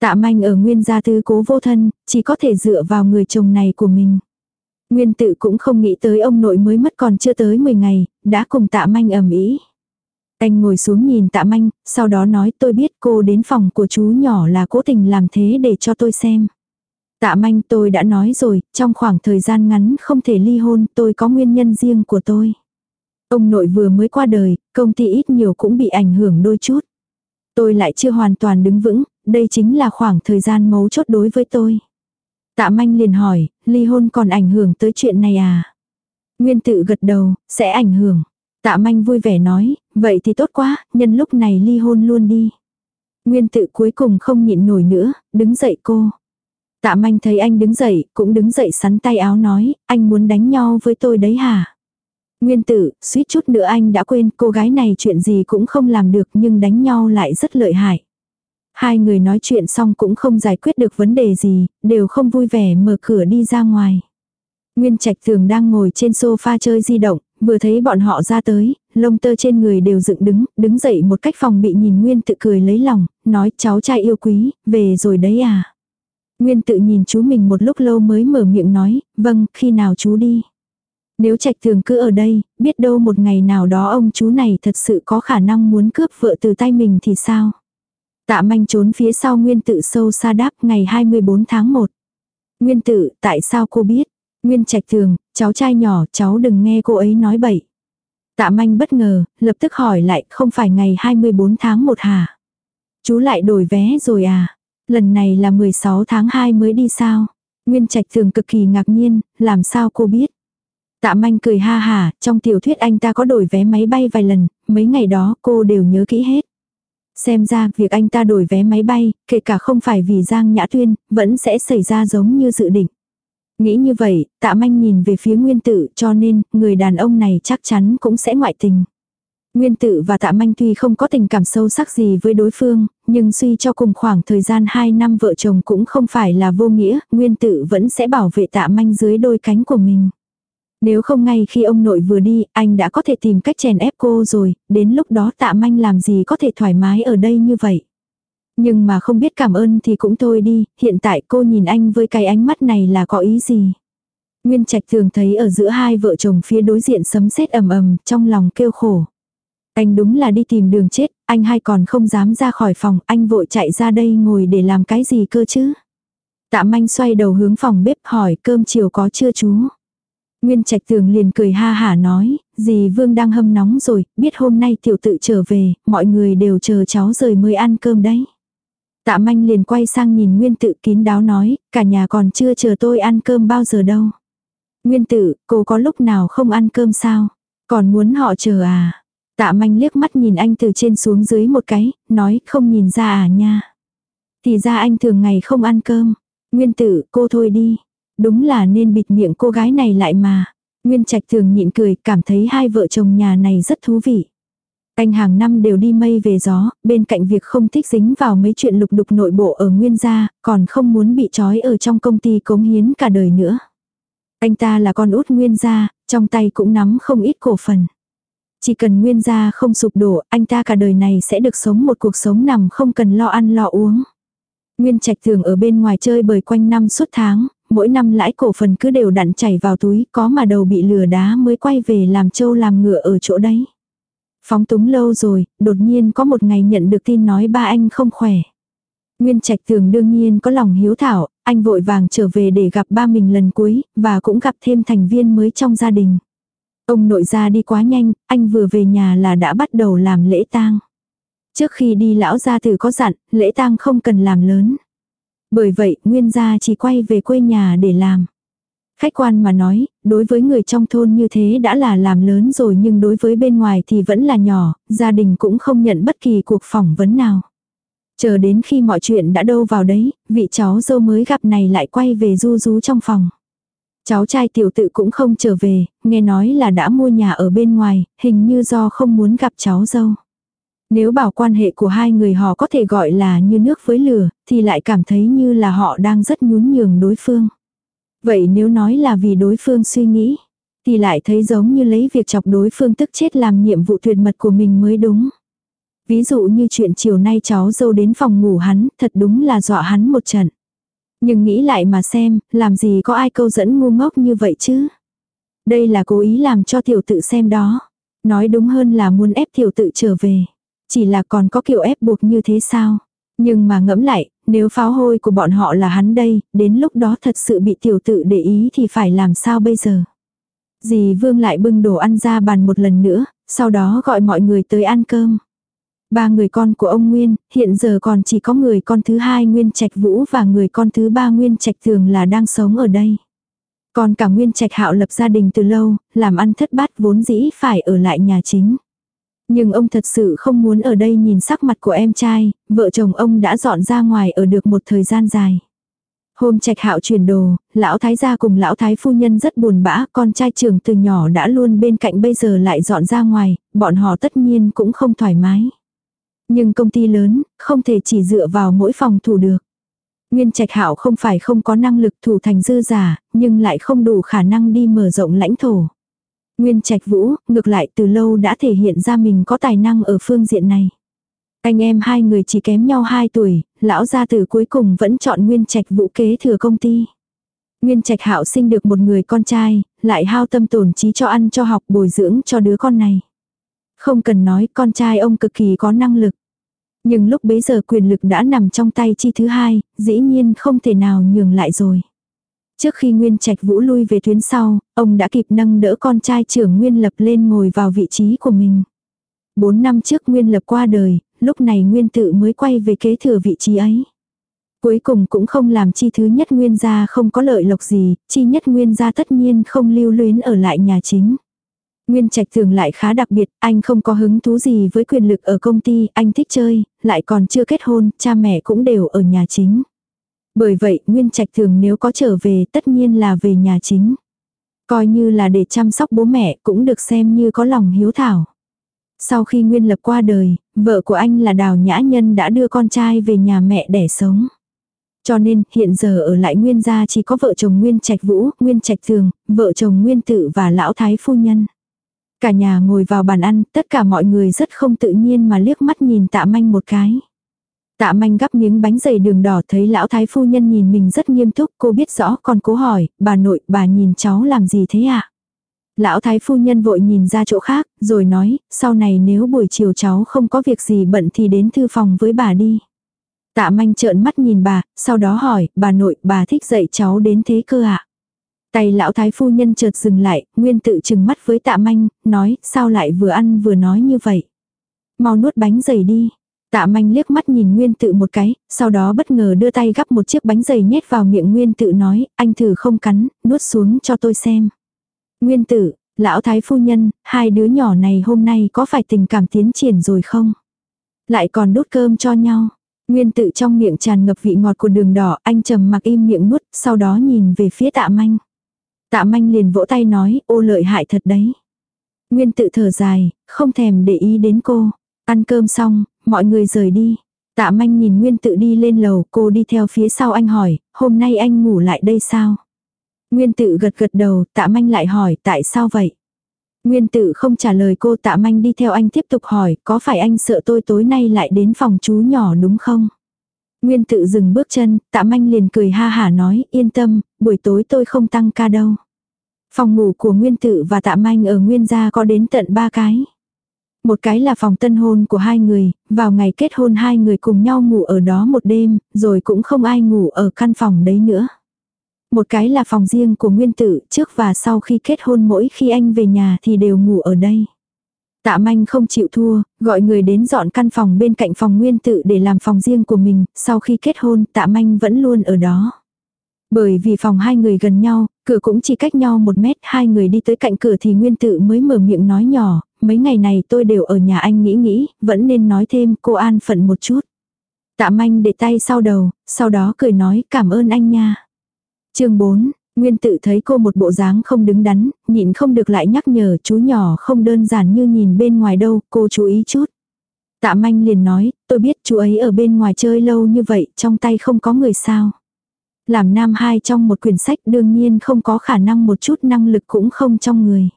Tạ manh ở nguyên gia tư cố vô thân, chỉ có thể dựa vào người chồng này của mình. Nguyên tự cũng không nghĩ tới ông nội mới mất còn chưa tới 10 ngày, đã cùng tạ manh ầm ĩ. Anh ngồi xuống nhìn tạ manh, sau đó nói tôi biết cô đến phòng của chú nhỏ là cố tình làm thế để cho tôi xem. Tạ manh tôi đã nói rồi, trong khoảng thời gian ngắn không thể ly hôn, tôi có nguyên nhân riêng của tôi. Ông nội vừa mới qua đời, công ty ít nhiều cũng bị ảnh hưởng đôi chút. Tôi lại chưa hoàn toàn đứng vững, đây chính là khoảng thời gian mấu chốt đối với tôi. Tạ manh liền hỏi, ly hôn còn ảnh hưởng tới chuyện này à? Nguyên tự gật đầu, sẽ ảnh hưởng. Tạ manh vui vẻ nói, vậy thì tốt quá, nhân lúc này ly hôn luôn đi. Nguyên tự cuối cùng không nhịn nổi nữa, đứng dậy cô. Tạ manh thấy anh đứng dậy, cũng đứng dậy sắn tay áo nói, anh muốn đánh nhau với tôi đấy hả? Nguyên tử, suýt chút nữa anh đã quên cô gái này chuyện gì cũng không làm được nhưng đánh nhau lại rất lợi hại. Hai người nói chuyện xong cũng không giải quyết được vấn đề gì, đều không vui vẻ mở cửa đi ra ngoài. Nguyên Trạch thường đang ngồi trên sofa chơi di động, vừa thấy bọn họ ra tới, lông tơ trên người đều dựng đứng, đứng dậy một cách phòng bị nhìn Nguyên tự cười lấy lòng, nói cháu trai yêu quý, về rồi đấy à. Nguyên tự nhìn chú mình một lúc lâu mới mở miệng nói, vâng, khi nào chú đi. Nếu trạch thường cứ ở đây, biết đâu một ngày nào đó ông chú này thật sự có khả năng muốn cướp vợ từ tay mình thì sao. Tạ manh trốn phía sau nguyên tự sâu xa đáp ngày 24 tháng 1. Nguyên tự, tại sao cô biết? Nguyên trạch thường, cháu trai nhỏ, cháu đừng nghe cô ấy nói bậy. Tạ manh bất ngờ, lập tức hỏi lại, không phải ngày 24 tháng 1 hả? Chú lại đổi vé rồi à? Lần này là 16 tháng 2 mới đi sao? Nguyên trạch thường cực kỳ ngạc nhiên, làm sao cô biết? Tạ manh cười ha hả, trong tiểu thuyết anh ta có đổi vé máy bay vài lần, mấy ngày đó cô đều nhớ kỹ hết. Xem ra việc anh ta đổi vé máy bay, kể cả không phải vì Giang Nhã Tuyên, vẫn sẽ xảy ra giống như dự định. Nghĩ như vậy, tạ manh nhìn về phía nguyên tử cho nên người đàn ông này chắc chắn cũng sẽ ngoại tình. Nguyên tử và tạ manh tuy không có tình cảm sâu sắc gì với đối phương, nhưng suy cho cùng khoảng thời gian 2 năm vợ chồng cũng không phải là vô nghĩa, nguyên tử vẫn sẽ bảo vệ tạ manh dưới đôi cánh của mình. Nếu không ngay khi ông nội vừa đi, anh đã có thể tìm cách chèn ép cô rồi, đến lúc đó tạ manh làm gì có thể thoải mái ở đây như vậy. Nhưng mà không biết cảm ơn thì cũng thôi đi, hiện tại cô nhìn anh với cái ánh mắt này là có ý gì. Nguyên Trạch thường thấy ở giữa hai vợ chồng phía đối diện sấm sét ầm ầm, trong lòng kêu khổ. Anh đúng là đi tìm đường chết, anh hai còn không dám ra khỏi phòng, anh vội chạy ra đây ngồi để làm cái gì cơ chứ. Tạ manh xoay đầu hướng phòng bếp hỏi cơm chiều có chưa chú. Nguyên Trạch Tường liền cười ha hả nói, dì Vương đang hâm nóng rồi, biết hôm nay tiểu tự trở về, mọi người đều chờ cháu rời mới ăn cơm đấy. Tạ manh liền quay sang nhìn Nguyên tự kín đáo nói, cả nhà còn chưa chờ tôi ăn cơm bao giờ đâu. Nguyên tự, cô có lúc nào không ăn cơm sao? Còn muốn họ chờ à? Tạ manh liếc mắt nhìn anh từ trên xuống dưới một cái, nói không nhìn ra à nha. Thì ra anh thường ngày không ăn cơm. Nguyên tử, cô thôi đi. Đúng là nên bịt miệng cô gái này lại mà. Nguyên Trạch thường nhịn cười, cảm thấy hai vợ chồng nhà này rất thú vị. Anh hàng năm đều đi mây về gió, bên cạnh việc không thích dính vào mấy chuyện lục đục nội bộ ở Nguyên gia, còn không muốn bị trói ở trong công ty cống hiến cả đời nữa. Anh ta là con út Nguyên gia, trong tay cũng nắm không ít cổ phần. Chỉ cần Nguyên gia không sụp đổ, anh ta cả đời này sẽ được sống một cuộc sống nằm không cần lo ăn lo uống. Nguyên Trạch thường ở bên ngoài chơi bời quanh năm suốt tháng, mỗi năm lãi cổ phần cứ đều đặn chảy vào túi, có mà đầu bị lừa đá mới quay về làm trâu làm ngựa ở chỗ đấy. Phóng túng lâu rồi, đột nhiên có một ngày nhận được tin nói ba anh không khỏe. Nguyên Trạch Tường đương nhiên có lòng hiếu thảo, anh vội vàng trở về để gặp ba mình lần cuối, và cũng gặp thêm thành viên mới trong gia đình. Ông nội ra đi quá nhanh, anh vừa về nhà là đã bắt đầu làm lễ tang. Trước khi đi lão gia tử có dặn, lễ tang không cần làm lớn. Bởi vậy, nguyên gia chỉ quay về quê nhà để làm. Khách quan mà nói, đối với người trong thôn như thế đã là làm lớn rồi nhưng đối với bên ngoài thì vẫn là nhỏ, gia đình cũng không nhận bất kỳ cuộc phỏng vấn nào. Chờ đến khi mọi chuyện đã đâu vào đấy, vị cháu dâu mới gặp này lại quay về du rú trong phòng. Cháu trai tiểu tự cũng không trở về, nghe nói là đã mua nhà ở bên ngoài, hình như do không muốn gặp cháu dâu. Nếu bảo quan hệ của hai người họ có thể gọi là như nước với lửa, thì lại cảm thấy như là họ đang rất nhún nhường đối phương. Vậy nếu nói là vì đối phương suy nghĩ, thì lại thấy giống như lấy việc chọc đối phương tức chết làm nhiệm vụ tuyệt mật của mình mới đúng. Ví dụ như chuyện chiều nay cháu dâu đến phòng ngủ hắn, thật đúng là dọa hắn một trận. Nhưng nghĩ lại mà xem, làm gì có ai câu dẫn ngu ngốc như vậy chứ. Đây là cố ý làm cho tiểu tự xem đó. Nói đúng hơn là muốn ép tiểu tự trở về. Chỉ là còn có kiểu ép buộc như thế sao? Nhưng mà ngẫm lại, nếu pháo hôi của bọn họ là hắn đây, đến lúc đó thật sự bị tiểu tự để ý thì phải làm sao bây giờ? Dì Vương lại bưng đồ ăn ra bàn một lần nữa, sau đó gọi mọi người tới ăn cơm. Ba người con của ông Nguyên, hiện giờ còn chỉ có người con thứ hai Nguyên Trạch Vũ và người con thứ ba Nguyên Trạch Thường là đang sống ở đây. Còn cả Nguyên Trạch Hạo lập gia đình từ lâu, làm ăn thất bát vốn dĩ phải ở lại nhà chính. Nhưng ông thật sự không muốn ở đây nhìn sắc mặt của em trai, vợ chồng ông đã dọn ra ngoài ở được một thời gian dài. Hôm trạch hạo chuyển đồ, lão thái gia cùng lão thái phu nhân rất buồn bã, con trai trưởng từ nhỏ đã luôn bên cạnh bây giờ lại dọn ra ngoài, bọn họ tất nhiên cũng không thoải mái. Nhưng công ty lớn, không thể chỉ dựa vào mỗi phòng thủ được. Nguyên Trạch Hạo không phải không có năng lực thủ thành dư giả, nhưng lại không đủ khả năng đi mở rộng lãnh thổ. Nguyên Trạch Vũ, ngược lại từ lâu đã thể hiện ra mình có tài năng ở phương diện này. Anh em hai người chỉ kém nhau 2 tuổi, lão gia tử cuối cùng vẫn chọn Nguyên Trạch Vũ kế thừa công ty. Nguyên Trạch Hạo sinh được một người con trai, lại hao tâm tổn trí cho ăn cho học bồi dưỡng cho đứa con này. Không cần nói con trai ông cực kỳ có năng lực. Nhưng lúc bấy giờ quyền lực đã nằm trong tay chi thứ hai, dĩ nhiên không thể nào nhường lại rồi. Trước khi Nguyên Trạch Vũ lui về tuyến sau, ông đã kịp nâng đỡ con trai trưởng Nguyên Lập lên ngồi vào vị trí của mình. Bốn năm trước Nguyên Lập qua đời, lúc này Nguyên tự mới quay về kế thừa vị trí ấy. Cuối cùng cũng không làm chi thứ nhất Nguyên gia không có lợi lộc gì, chi nhất Nguyên gia tất nhiên không lưu luyến ở lại nhà chính. Nguyên Trạch thường lại khá đặc biệt, anh không có hứng thú gì với quyền lực ở công ty, anh thích chơi, lại còn chưa kết hôn, cha mẹ cũng đều ở nhà chính. Bởi vậy, Nguyên Trạch thường nếu có trở về tất nhiên là về nhà chính. Coi như là để chăm sóc bố mẹ cũng được xem như có lòng hiếu thảo. Sau khi Nguyên Lập qua đời, vợ của anh là Đào Nhã Nhân đã đưa con trai về nhà mẹ đẻ sống. Cho nên, hiện giờ ở lại Nguyên gia chỉ có vợ chồng Nguyên Trạch Vũ, Nguyên Trạch Thường, vợ chồng Nguyên Tự và lão thái phu nhân. Cả nhà ngồi vào bàn ăn, tất cả mọi người rất không tự nhiên mà liếc mắt nhìn tạ manh một cái. Tạ manh gắp miếng bánh dày đường đỏ thấy lão thái phu nhân nhìn mình rất nghiêm túc, cô biết rõ còn cố hỏi, bà nội, bà nhìn cháu làm gì thế ạ? À? Lão thái phu nhân vội nhìn ra chỗ khác, rồi nói, sau này nếu buổi chiều cháu không có việc gì bận thì đến thư phòng với bà đi. Tạ manh trợn mắt nhìn bà, sau đó hỏi, bà nội, bà thích dạy cháu đến thế cơ ạ? À? Tay lão thái phu nhân chợt dừng lại, nguyên tự chừng mắt với tạ manh, nói, sao lại vừa ăn vừa nói như vậy? Mau nuốt bánh dày đi. Tạ manh liếc mắt nhìn nguyên tự một cái, sau đó bất ngờ đưa tay gắp một chiếc bánh dày nhét vào miệng nguyên tự nói, anh thử không cắn, nuốt xuống cho tôi xem. Nguyên tử, lão thái phu nhân, hai đứa nhỏ này hôm nay có phải tình cảm tiến triển rồi không? Lại còn đốt cơm cho nhau. Nguyên tự trong miệng tràn ngập vị ngọt của đường đỏ, anh trầm mặc im miệng nuốt, sau đó nhìn về phía tạ manh. Tạ manh liền vỗ tay nói, ô lợi hại thật đấy. Nguyên tự thở dài, không thèm để ý đến cô. Ăn cơm xong, mọi người rời đi. Tạ manh nhìn Nguyên tự đi lên lầu, cô đi theo phía sau anh hỏi, hôm nay anh ngủ lại đây sao? Nguyên tự gật gật đầu, tạ manh lại hỏi, tại sao vậy? Nguyên tự không trả lời cô tạ manh đi theo anh tiếp tục hỏi, có phải anh sợ tôi tối nay lại đến phòng chú nhỏ đúng không? Nguyên tự dừng bước chân, tạ manh liền cười ha hả nói, yên tâm, buổi tối tôi không tăng ca đâu. Phòng ngủ của Nguyên tự và tạ manh ở Nguyên gia có đến tận ba cái. Một cái là phòng tân hôn của hai người, vào ngày kết hôn hai người cùng nhau ngủ ở đó một đêm, rồi cũng không ai ngủ ở căn phòng đấy nữa. Một cái là phòng riêng của nguyên tử, trước và sau khi kết hôn mỗi khi anh về nhà thì đều ngủ ở đây. Tạ manh không chịu thua, gọi người đến dọn căn phòng bên cạnh phòng nguyên tự để làm phòng riêng của mình, sau khi kết hôn tạ manh vẫn luôn ở đó. Bởi vì phòng hai người gần nhau, cửa cũng chỉ cách nhau một mét, hai người đi tới cạnh cửa thì nguyên tự mới mở miệng nói nhỏ, mấy ngày này tôi đều ở nhà anh nghĩ nghĩ, vẫn nên nói thêm cô an phận một chút. Tạ manh để tay sau đầu, sau đó cười nói cảm ơn anh nha. chương 4, Nguyên tự thấy cô một bộ dáng không đứng đắn, nhịn không được lại nhắc nhở chú nhỏ không đơn giản như nhìn bên ngoài đâu, cô chú ý chút. Tạ manh liền nói, tôi biết chú ấy ở bên ngoài chơi lâu như vậy, trong tay không có người sao. Làm nam hai trong một quyển sách đương nhiên không có khả năng một chút năng lực cũng không trong người.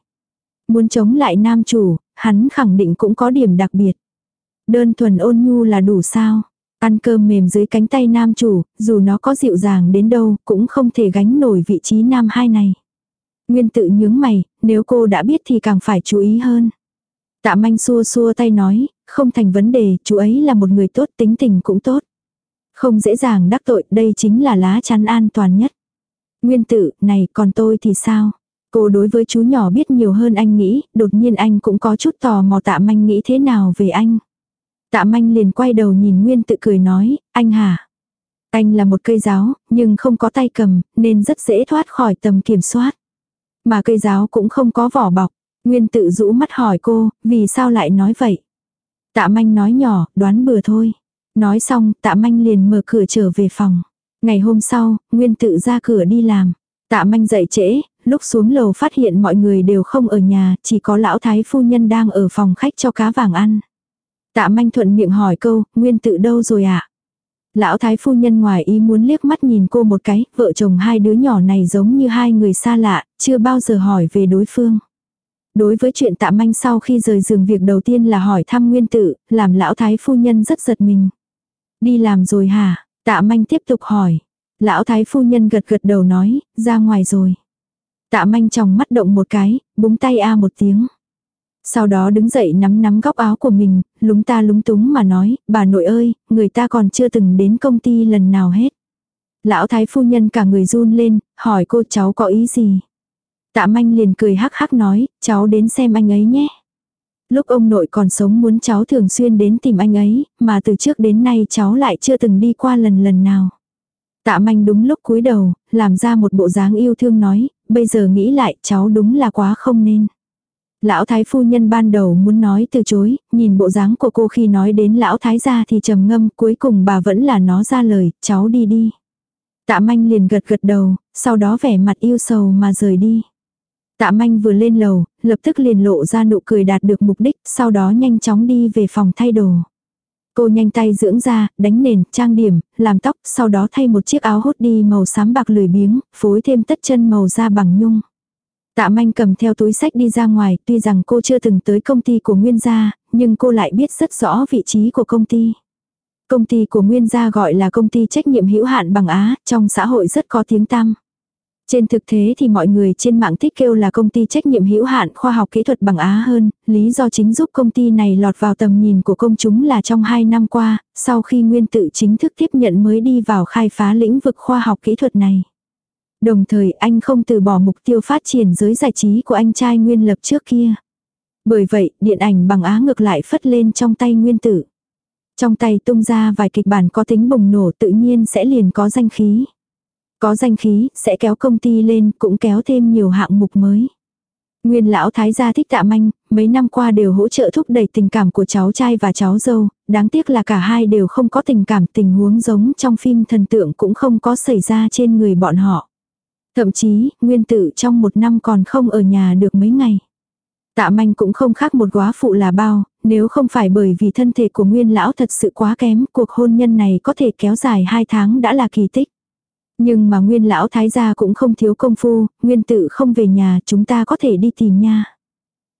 Muốn chống lại nam chủ, hắn khẳng định cũng có điểm đặc biệt. Đơn thuần ôn nhu là đủ sao. Ăn cơm mềm dưới cánh tay nam chủ, dù nó có dịu dàng đến đâu, cũng không thể gánh nổi vị trí nam hai này. Nguyên tự nhướng mày, nếu cô đã biết thì càng phải chú ý hơn. Tạ manh xua xua tay nói, không thành vấn đề, chú ấy là một người tốt, tính tình cũng tốt. Không dễ dàng đắc tội, đây chính là lá chắn an toàn nhất. Nguyên tự, này, còn tôi thì sao? Cô đối với chú nhỏ biết nhiều hơn anh nghĩ, đột nhiên anh cũng có chút tò mò tạ manh nghĩ thế nào về anh. Tạ manh liền quay đầu nhìn Nguyên tự cười nói, anh hả? Anh là một cây giáo, nhưng không có tay cầm, nên rất dễ thoát khỏi tầm kiểm soát. Mà cây giáo cũng không có vỏ bọc. Nguyên tự rũ mắt hỏi cô, vì sao lại nói vậy? Tạ manh nói nhỏ, đoán bừa thôi. Nói xong, tạ manh liền mở cửa trở về phòng. Ngày hôm sau, Nguyên tự ra cửa đi làm. Tạ manh dậy trễ, lúc xuống lầu phát hiện mọi người đều không ở nhà, chỉ có lão thái phu nhân đang ở phòng khách cho cá vàng ăn. Tạ manh thuận miệng hỏi câu, nguyên tự đâu rồi ạ? À? Lão thái phu nhân ngoài ý muốn liếc mắt nhìn cô một cái, vợ chồng hai đứa nhỏ này giống như hai người xa lạ, chưa bao giờ hỏi về đối phương. Đối với chuyện tạ manh sau khi rời giường việc đầu tiên là hỏi thăm nguyên tự, làm lão thái phu nhân rất giật mình. Đi làm rồi hả? Tạ manh tiếp tục hỏi. Lão thái phu nhân gật gật đầu nói, ra ngoài rồi. Tạ manh trong mắt động một cái, búng tay a một tiếng. Sau đó đứng dậy nắm nắm góc áo của mình, lúng ta lúng túng mà nói, bà nội ơi, người ta còn chưa từng đến công ty lần nào hết. Lão thái phu nhân cả người run lên, hỏi cô cháu có ý gì. Tạ manh liền cười hắc hắc nói, cháu đến xem anh ấy nhé. Lúc ông nội còn sống muốn cháu thường xuyên đến tìm anh ấy, mà từ trước đến nay cháu lại chưa từng đi qua lần lần nào. Tạ manh đúng lúc cúi đầu, làm ra một bộ dáng yêu thương nói, bây giờ nghĩ lại cháu đúng là quá không nên. Lão thái phu nhân ban đầu muốn nói từ chối, nhìn bộ dáng của cô khi nói đến lão thái gia thì trầm ngâm, cuối cùng bà vẫn là nó ra lời, cháu đi đi. Tạ manh liền gật gật đầu, sau đó vẻ mặt yêu sầu mà rời đi. Tạ manh vừa lên lầu, lập tức liền lộ ra nụ cười đạt được mục đích, sau đó nhanh chóng đi về phòng thay đồ. Cô nhanh tay dưỡng da, đánh nền, trang điểm, làm tóc, sau đó thay một chiếc áo hốt đi màu xám bạc lười biếng, phối thêm tất chân màu da bằng nhung. Tạ manh cầm theo túi sách đi ra ngoài, tuy rằng cô chưa từng tới công ty của Nguyên gia, nhưng cô lại biết rất rõ vị trí của công ty. Công ty của Nguyên gia gọi là công ty trách nhiệm hữu hạn bằng Á, trong xã hội rất có tiếng tăm. Trên thực tế thì mọi người trên mạng thích kêu là công ty trách nhiệm hữu hạn khoa học kỹ thuật bằng Á hơn, lý do chính giúp công ty này lọt vào tầm nhìn của công chúng là trong 2 năm qua, sau khi nguyên tự chính thức tiếp nhận mới đi vào khai phá lĩnh vực khoa học kỹ thuật này. Đồng thời anh không từ bỏ mục tiêu phát triển giới giải trí của anh trai nguyên lập trước kia. Bởi vậy, điện ảnh bằng Á ngược lại phất lên trong tay nguyên tử. Trong tay tung ra vài kịch bản có tính bùng nổ tự nhiên sẽ liền có danh khí. Có danh khí, sẽ kéo công ty lên, cũng kéo thêm nhiều hạng mục mới. Nguyên lão thái gia thích tạ manh, mấy năm qua đều hỗ trợ thúc đẩy tình cảm của cháu trai và cháu dâu, đáng tiếc là cả hai đều không có tình cảm tình huống giống trong phim thần tượng cũng không có xảy ra trên người bọn họ. Thậm chí, nguyên tử trong một năm còn không ở nhà được mấy ngày. Tạ manh cũng không khác một quá phụ là bao, nếu không phải bởi vì thân thể của nguyên lão thật sự quá kém, cuộc hôn nhân này có thể kéo dài hai tháng đã là kỳ tích. Nhưng mà nguyên lão thái gia cũng không thiếu công phu, nguyên tự không về nhà chúng ta có thể đi tìm nha.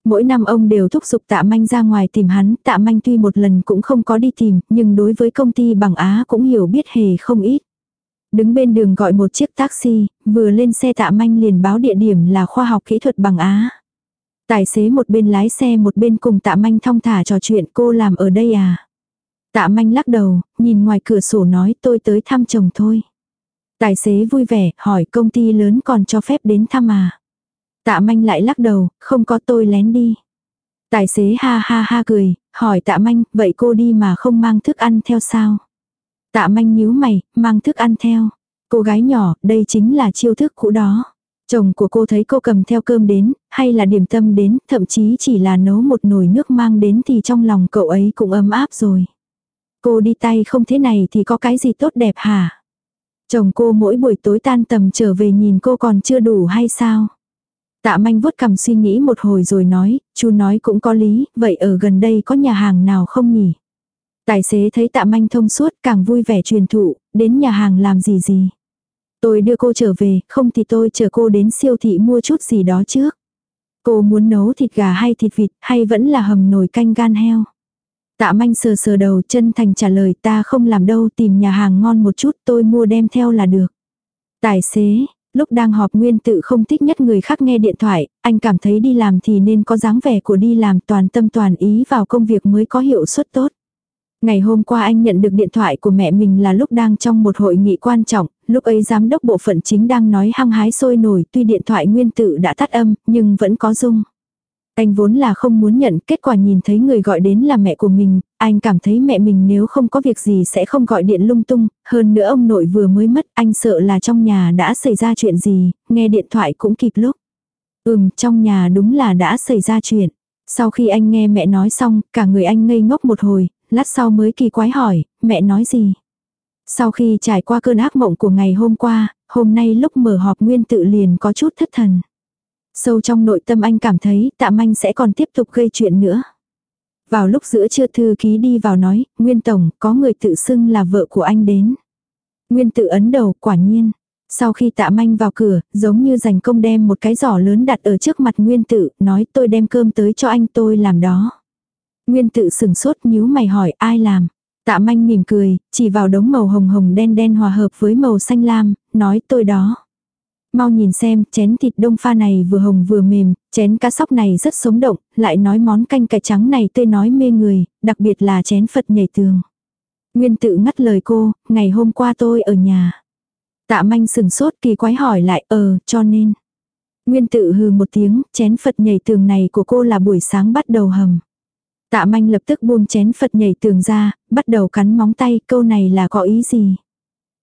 Mỗi năm ông đều thúc giục tạ manh ra ngoài tìm hắn, tạ manh tuy một lần cũng không có đi tìm, nhưng đối với công ty bằng Á cũng hiểu biết hề không ít. Đứng bên đường gọi một chiếc taxi, vừa lên xe tạ manh liền báo địa điểm là khoa học kỹ thuật bằng Á. Tài xế một bên lái xe một bên cùng tạ manh thong thả trò chuyện cô làm ở đây à. Tạ manh lắc đầu, nhìn ngoài cửa sổ nói tôi tới thăm chồng thôi. Tài xế vui vẻ, hỏi công ty lớn còn cho phép đến thăm à. Tạ manh lại lắc đầu, không có tôi lén đi. Tài xế ha ha ha cười, hỏi tạ manh, vậy cô đi mà không mang thức ăn theo sao? Tạ manh nhíu mày, mang thức ăn theo. Cô gái nhỏ, đây chính là chiêu thức cũ đó. Chồng của cô thấy cô cầm theo cơm đến, hay là điểm tâm đến, thậm chí chỉ là nấu một nồi nước mang đến thì trong lòng cậu ấy cũng ấm áp rồi. Cô đi tay không thế này thì có cái gì tốt đẹp hả? Chồng cô mỗi buổi tối tan tầm trở về nhìn cô còn chưa đủ hay sao? Tạ manh vuốt cầm suy nghĩ một hồi rồi nói, chú nói cũng có lý, vậy ở gần đây có nhà hàng nào không nhỉ? Tài xế thấy tạ manh thông suốt càng vui vẻ truyền thụ, đến nhà hàng làm gì gì. Tôi đưa cô trở về, không thì tôi chờ cô đến siêu thị mua chút gì đó trước. Cô muốn nấu thịt gà hay thịt vịt hay vẫn là hầm nồi canh gan heo. Tạ manh sờ sờ đầu chân thành trả lời ta không làm đâu tìm nhà hàng ngon một chút tôi mua đem theo là được. Tài xế, lúc đang họp nguyên tự không thích nhất người khác nghe điện thoại, anh cảm thấy đi làm thì nên có dáng vẻ của đi làm toàn tâm toàn ý vào công việc mới có hiệu suất tốt. Ngày hôm qua anh nhận được điện thoại của mẹ mình là lúc đang trong một hội nghị quan trọng, lúc ấy giám đốc bộ phận chính đang nói hăng hái sôi nổi tuy điện thoại nguyên tự đã tắt âm, nhưng vẫn có dung. Anh vốn là không muốn nhận, kết quả nhìn thấy người gọi đến là mẹ của mình, anh cảm thấy mẹ mình nếu không có việc gì sẽ không gọi điện lung tung, hơn nữa ông nội vừa mới mất, anh sợ là trong nhà đã xảy ra chuyện gì, nghe điện thoại cũng kịp lúc. Ừm, trong nhà đúng là đã xảy ra chuyện. Sau khi anh nghe mẹ nói xong, cả người anh ngây ngốc một hồi, lát sau mới kỳ quái hỏi, mẹ nói gì? Sau khi trải qua cơn ác mộng của ngày hôm qua, hôm nay lúc mở họp nguyên tự liền có chút thất thần. Sâu trong nội tâm anh cảm thấy tạ manh sẽ còn tiếp tục gây chuyện nữa. Vào lúc giữa trưa thư ký đi vào nói, Nguyên Tổng, có người tự xưng là vợ của anh đến. Nguyên tự ấn đầu, quả nhiên. Sau khi tạ manh vào cửa, giống như dành công đem một cái giỏ lớn đặt ở trước mặt Nguyên tự, nói tôi đem cơm tới cho anh tôi làm đó. Nguyên tự sừng sốt nhíu mày hỏi ai làm. Tạ manh mỉm cười, chỉ vào đống màu hồng hồng đen đen hòa hợp với màu xanh lam, nói tôi đó. Mau nhìn xem, chén thịt đông pha này vừa hồng vừa mềm, chén cá sóc này rất sống động, lại nói món canh cải trắng này tươi nói mê người, đặc biệt là chén Phật nhảy tường. Nguyên tự ngắt lời cô, ngày hôm qua tôi ở nhà. Tạ manh sừng sốt kỳ quái hỏi lại, ờ, cho nên. Nguyên tự hừ một tiếng, chén Phật nhảy tường này của cô là buổi sáng bắt đầu hầm. Tạ manh lập tức buông chén Phật nhảy tường ra, bắt đầu cắn móng tay, câu này là có ý gì?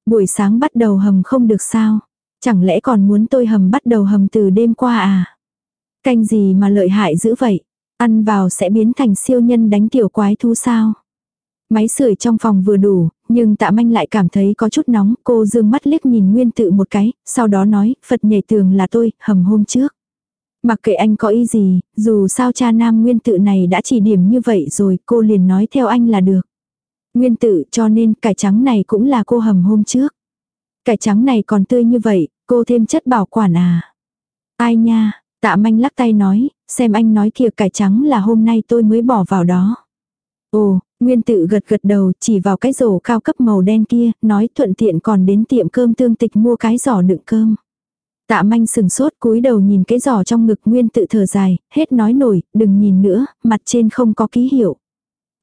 Buổi sáng bắt đầu hầm không được sao? Chẳng lẽ còn muốn tôi hầm bắt đầu hầm từ đêm qua à? Canh gì mà lợi hại dữ vậy? Ăn vào sẽ biến thành siêu nhân đánh tiểu quái thú sao? Máy sưởi trong phòng vừa đủ, nhưng tạ manh lại cảm thấy có chút nóng, cô dương mắt liếc nhìn nguyên tự một cái, sau đó nói, Phật nhảy tường là tôi, hầm hôm trước. Mặc kệ anh có ý gì, dù sao cha nam nguyên tự này đã chỉ điểm như vậy rồi, cô liền nói theo anh là được. Nguyên tự cho nên cải trắng này cũng là cô hầm hôm trước. Cải trắng này còn tươi như vậy, cô thêm chất bảo quản à. Ai nha, tạ manh lắc tay nói, xem anh nói kìa cải trắng là hôm nay tôi mới bỏ vào đó. Ồ, Nguyên tự gật gật đầu chỉ vào cái rổ cao cấp màu đen kia, nói thuận tiện còn đến tiệm cơm tương tịch mua cái giỏ đựng cơm. Tạ manh sừng sốt cúi đầu nhìn cái giỏ trong ngực nguyên tự thở dài, hết nói nổi, đừng nhìn nữa, mặt trên không có ký hiệu.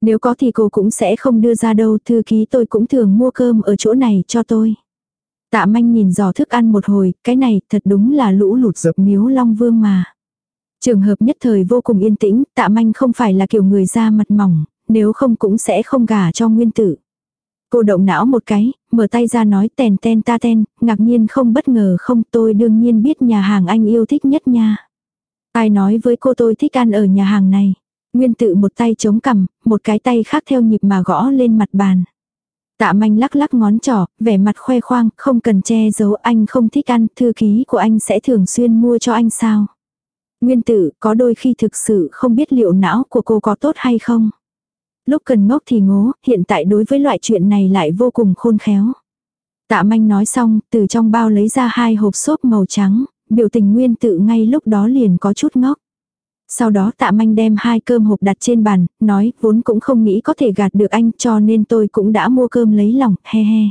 Nếu có thì cô cũng sẽ không đưa ra đâu, thư ký tôi cũng thường mua cơm ở chỗ này cho tôi. Tạ manh nhìn dò thức ăn một hồi, cái này thật đúng là lũ lụt dập miếu long vương mà. Trường hợp nhất thời vô cùng yên tĩnh, tạ manh không phải là kiểu người da mặt mỏng, nếu không cũng sẽ không gả cho nguyên tử. Cô động não một cái, mở tay ra nói tèn ten ta ten, ngạc nhiên không bất ngờ không tôi đương nhiên biết nhà hàng anh yêu thích nhất nha. Ai nói với cô tôi thích ăn ở nhà hàng này. Nguyên tự một tay chống cằm, một cái tay khác theo nhịp mà gõ lên mặt bàn. Tạ manh lắc lắc ngón trỏ, vẻ mặt khoe khoang, không cần che giấu anh không thích ăn, thư ký của anh sẽ thường xuyên mua cho anh sao. Nguyên tử, có đôi khi thực sự không biết liệu não của cô có tốt hay không. Lúc cần ngốc thì ngố, hiện tại đối với loại chuyện này lại vô cùng khôn khéo. Tạ manh nói xong, từ trong bao lấy ra hai hộp xốp màu trắng, biểu tình nguyên tự ngay lúc đó liền có chút ngốc. Sau đó tạ manh đem hai cơm hộp đặt trên bàn, nói vốn cũng không nghĩ có thể gạt được anh cho nên tôi cũng đã mua cơm lấy lòng, he he.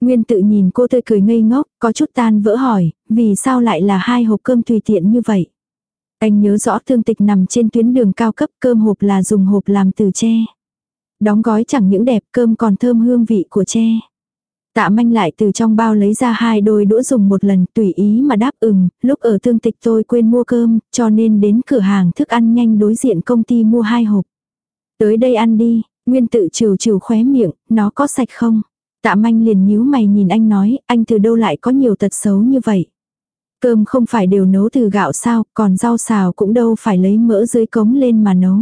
Nguyên tự nhìn cô tươi cười ngây ngốc, có chút tan vỡ hỏi, vì sao lại là hai hộp cơm tùy tiện như vậy. Anh nhớ rõ thương tịch nằm trên tuyến đường cao cấp cơm hộp là dùng hộp làm từ tre. Đóng gói chẳng những đẹp cơm còn thơm hương vị của tre. Tạ manh lại từ trong bao lấy ra hai đôi đũa dùng một lần tùy ý mà đáp ứng. lúc ở thương tịch tôi quên mua cơm, cho nên đến cửa hàng thức ăn nhanh đối diện công ty mua hai hộp. Tới đây ăn đi, Nguyên tự trừ trừ khóe miệng, nó có sạch không? Tạ manh liền nhíu mày nhìn anh nói, anh từ đâu lại có nhiều tật xấu như vậy? Cơm không phải đều nấu từ gạo sao, còn rau xào cũng đâu phải lấy mỡ dưới cống lên mà nấu.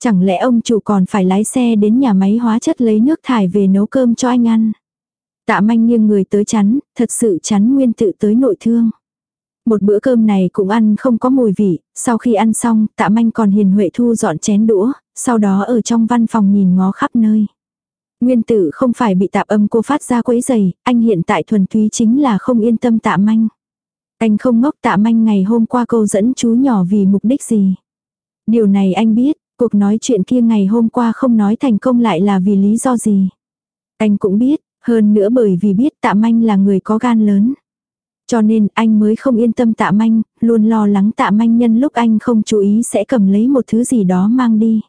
Chẳng lẽ ông chủ còn phải lái xe đến nhà máy hóa chất lấy nước thải về nấu cơm cho anh ăn? Tạ manh nghiêng người tới chắn, thật sự chắn nguyên tự tới nội thương. Một bữa cơm này cũng ăn không có mùi vị, sau khi ăn xong, tạ manh còn hiền huệ thu dọn chén đũa, sau đó ở trong văn phòng nhìn ngó khắp nơi. Nguyên tử không phải bị tạp âm cô phát ra quấy dày, anh hiện tại thuần túy chính là không yên tâm tạ manh. Anh không ngốc tạ manh ngày hôm qua câu dẫn chú nhỏ vì mục đích gì. Điều này anh biết, cuộc nói chuyện kia ngày hôm qua không nói thành công lại là vì lý do gì. Anh cũng biết, hơn nữa bởi vì biết tạ manh là người có gan lớn. Cho nên anh mới không yên tâm tạ manh, luôn lo lắng tạ manh nhân lúc anh không chú ý sẽ cầm lấy một thứ gì đó mang đi.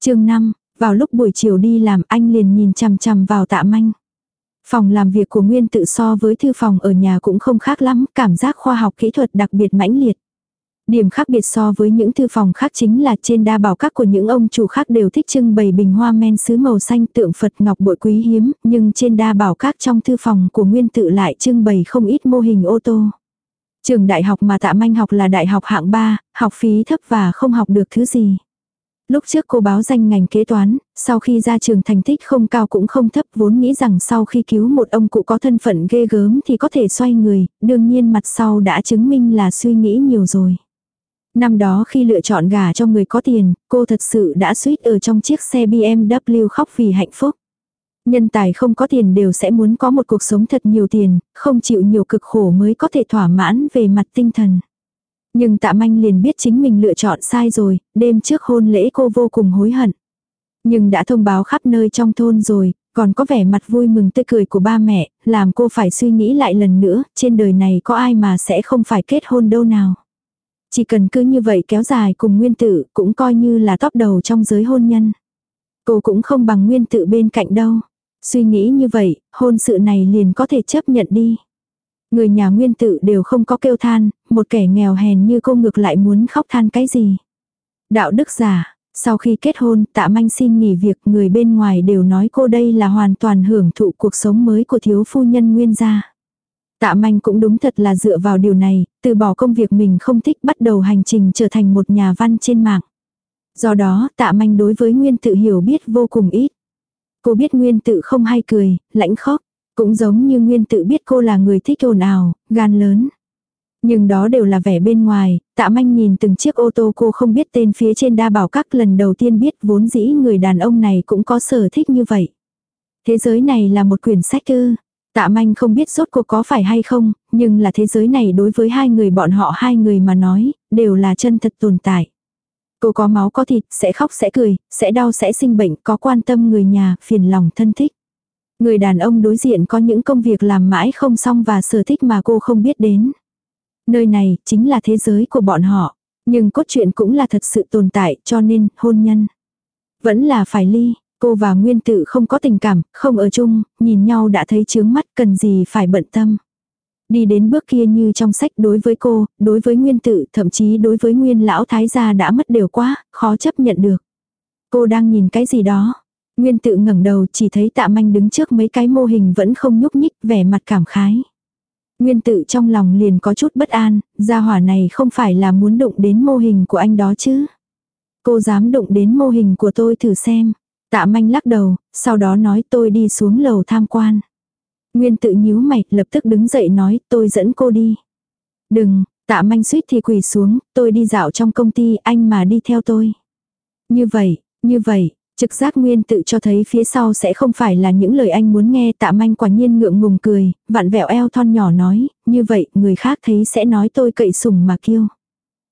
chương 5, vào lúc buổi chiều đi làm anh liền nhìn chằm chằm vào tạ manh. Phòng làm việc của Nguyên tự so với thư phòng ở nhà cũng không khác lắm, cảm giác khoa học kỹ thuật đặc biệt mãnh liệt. Điểm khác biệt so với những thư phòng khác chính là trên đa bảo các của những ông chủ khác đều thích trưng bày bình hoa men sứ màu xanh tượng Phật ngọc bội quý hiếm, nhưng trên đa bảo các trong thư phòng của Nguyên tự lại trưng bày không ít mô hình ô tô. Trường đại học mà tạ manh học là đại học hạng 3, học phí thấp và không học được thứ gì. Lúc trước cô báo danh ngành kế toán, sau khi ra trường thành tích không cao cũng không thấp vốn nghĩ rằng sau khi cứu một ông cụ có thân phận ghê gớm thì có thể xoay người, đương nhiên mặt sau đã chứng minh là suy nghĩ nhiều rồi. Năm đó khi lựa chọn gà cho người có tiền, cô thật sự đã suýt ở trong chiếc xe BMW khóc vì hạnh phúc. Nhân tài không có tiền đều sẽ muốn có một cuộc sống thật nhiều tiền, không chịu nhiều cực khổ mới có thể thỏa mãn về mặt tinh thần. Nhưng tạ manh liền biết chính mình lựa chọn sai rồi, đêm trước hôn lễ cô vô cùng hối hận. Nhưng đã thông báo khắp nơi trong thôn rồi, còn có vẻ mặt vui mừng tươi cười của ba mẹ, làm cô phải suy nghĩ lại lần nữa, trên đời này có ai mà sẽ không phải kết hôn đâu nào. Chỉ cần cứ như vậy kéo dài cùng nguyên tử cũng coi như là top đầu trong giới hôn nhân. Cô cũng không bằng nguyên tử bên cạnh đâu. Suy nghĩ như vậy, hôn sự này liền có thể chấp nhận đi. Người nhà nguyên tử đều không có kêu than, một kẻ nghèo hèn như cô ngược lại muốn khóc than cái gì. Đạo đức giả, sau khi kết hôn tạ manh xin nghỉ việc người bên ngoài đều nói cô đây là hoàn toàn hưởng thụ cuộc sống mới của thiếu phu nhân nguyên gia. Tạ manh cũng đúng thật là dựa vào điều này, từ bỏ công việc mình không thích bắt đầu hành trình trở thành một nhà văn trên mạng. Do đó tạ manh đối với nguyên tự hiểu biết vô cùng ít. Cô biết nguyên tự không hay cười, lãnh khóc, cũng giống như nguyên tự biết cô là người thích ồn ào, gan lớn. Nhưng đó đều là vẻ bên ngoài, tạ manh nhìn từng chiếc ô tô cô không biết tên phía trên đa bảo các lần đầu tiên biết vốn dĩ người đàn ông này cũng có sở thích như vậy. Thế giới này là một quyển sách ư, Tạ manh không biết rốt cuộc có phải hay không, nhưng là thế giới này đối với hai người bọn họ hai người mà nói, đều là chân thật tồn tại. Cô có máu có thịt, sẽ khóc sẽ cười, sẽ đau sẽ sinh bệnh, có quan tâm người nhà, phiền lòng thân thích. Người đàn ông đối diện có những công việc làm mãi không xong và sở thích mà cô không biết đến. Nơi này chính là thế giới của bọn họ. Nhưng cốt truyện cũng là thật sự tồn tại cho nên hôn nhân. Vẫn là phải ly, Cô và Nguyên Tự không có tình cảm, không ở chung, nhìn nhau đã thấy chướng mắt cần gì phải bận tâm. Đi đến bước kia như trong sách đối với cô, đối với Nguyên Tự, thậm chí đối với Nguyên Lão Thái gia đã mất đều quá, khó chấp nhận được. Cô đang nhìn cái gì đó. Nguyên Tự ngẩng đầu chỉ thấy tạ manh đứng trước mấy cái mô hình vẫn không nhúc nhích, vẻ mặt cảm khái. Nguyên Tự trong lòng liền có chút bất an, gia hỏa này không phải là muốn đụng đến mô hình của anh đó chứ. Cô dám đụng đến mô hình của tôi thử xem. Tạ manh lắc đầu, sau đó nói tôi đi xuống lầu tham quan. Nguyên tự nhíu mày, lập tức đứng dậy nói tôi dẫn cô đi. Đừng, tạ manh suýt thì quỳ xuống, tôi đi dạo trong công ty anh mà đi theo tôi. Như vậy, như vậy, trực giác nguyên tự cho thấy phía sau sẽ không phải là những lời anh muốn nghe tạ manh quả nhiên ngượng ngùng cười, vặn vẹo eo thon nhỏ nói, như vậy người khác thấy sẽ nói tôi cậy sùng mà kiêu.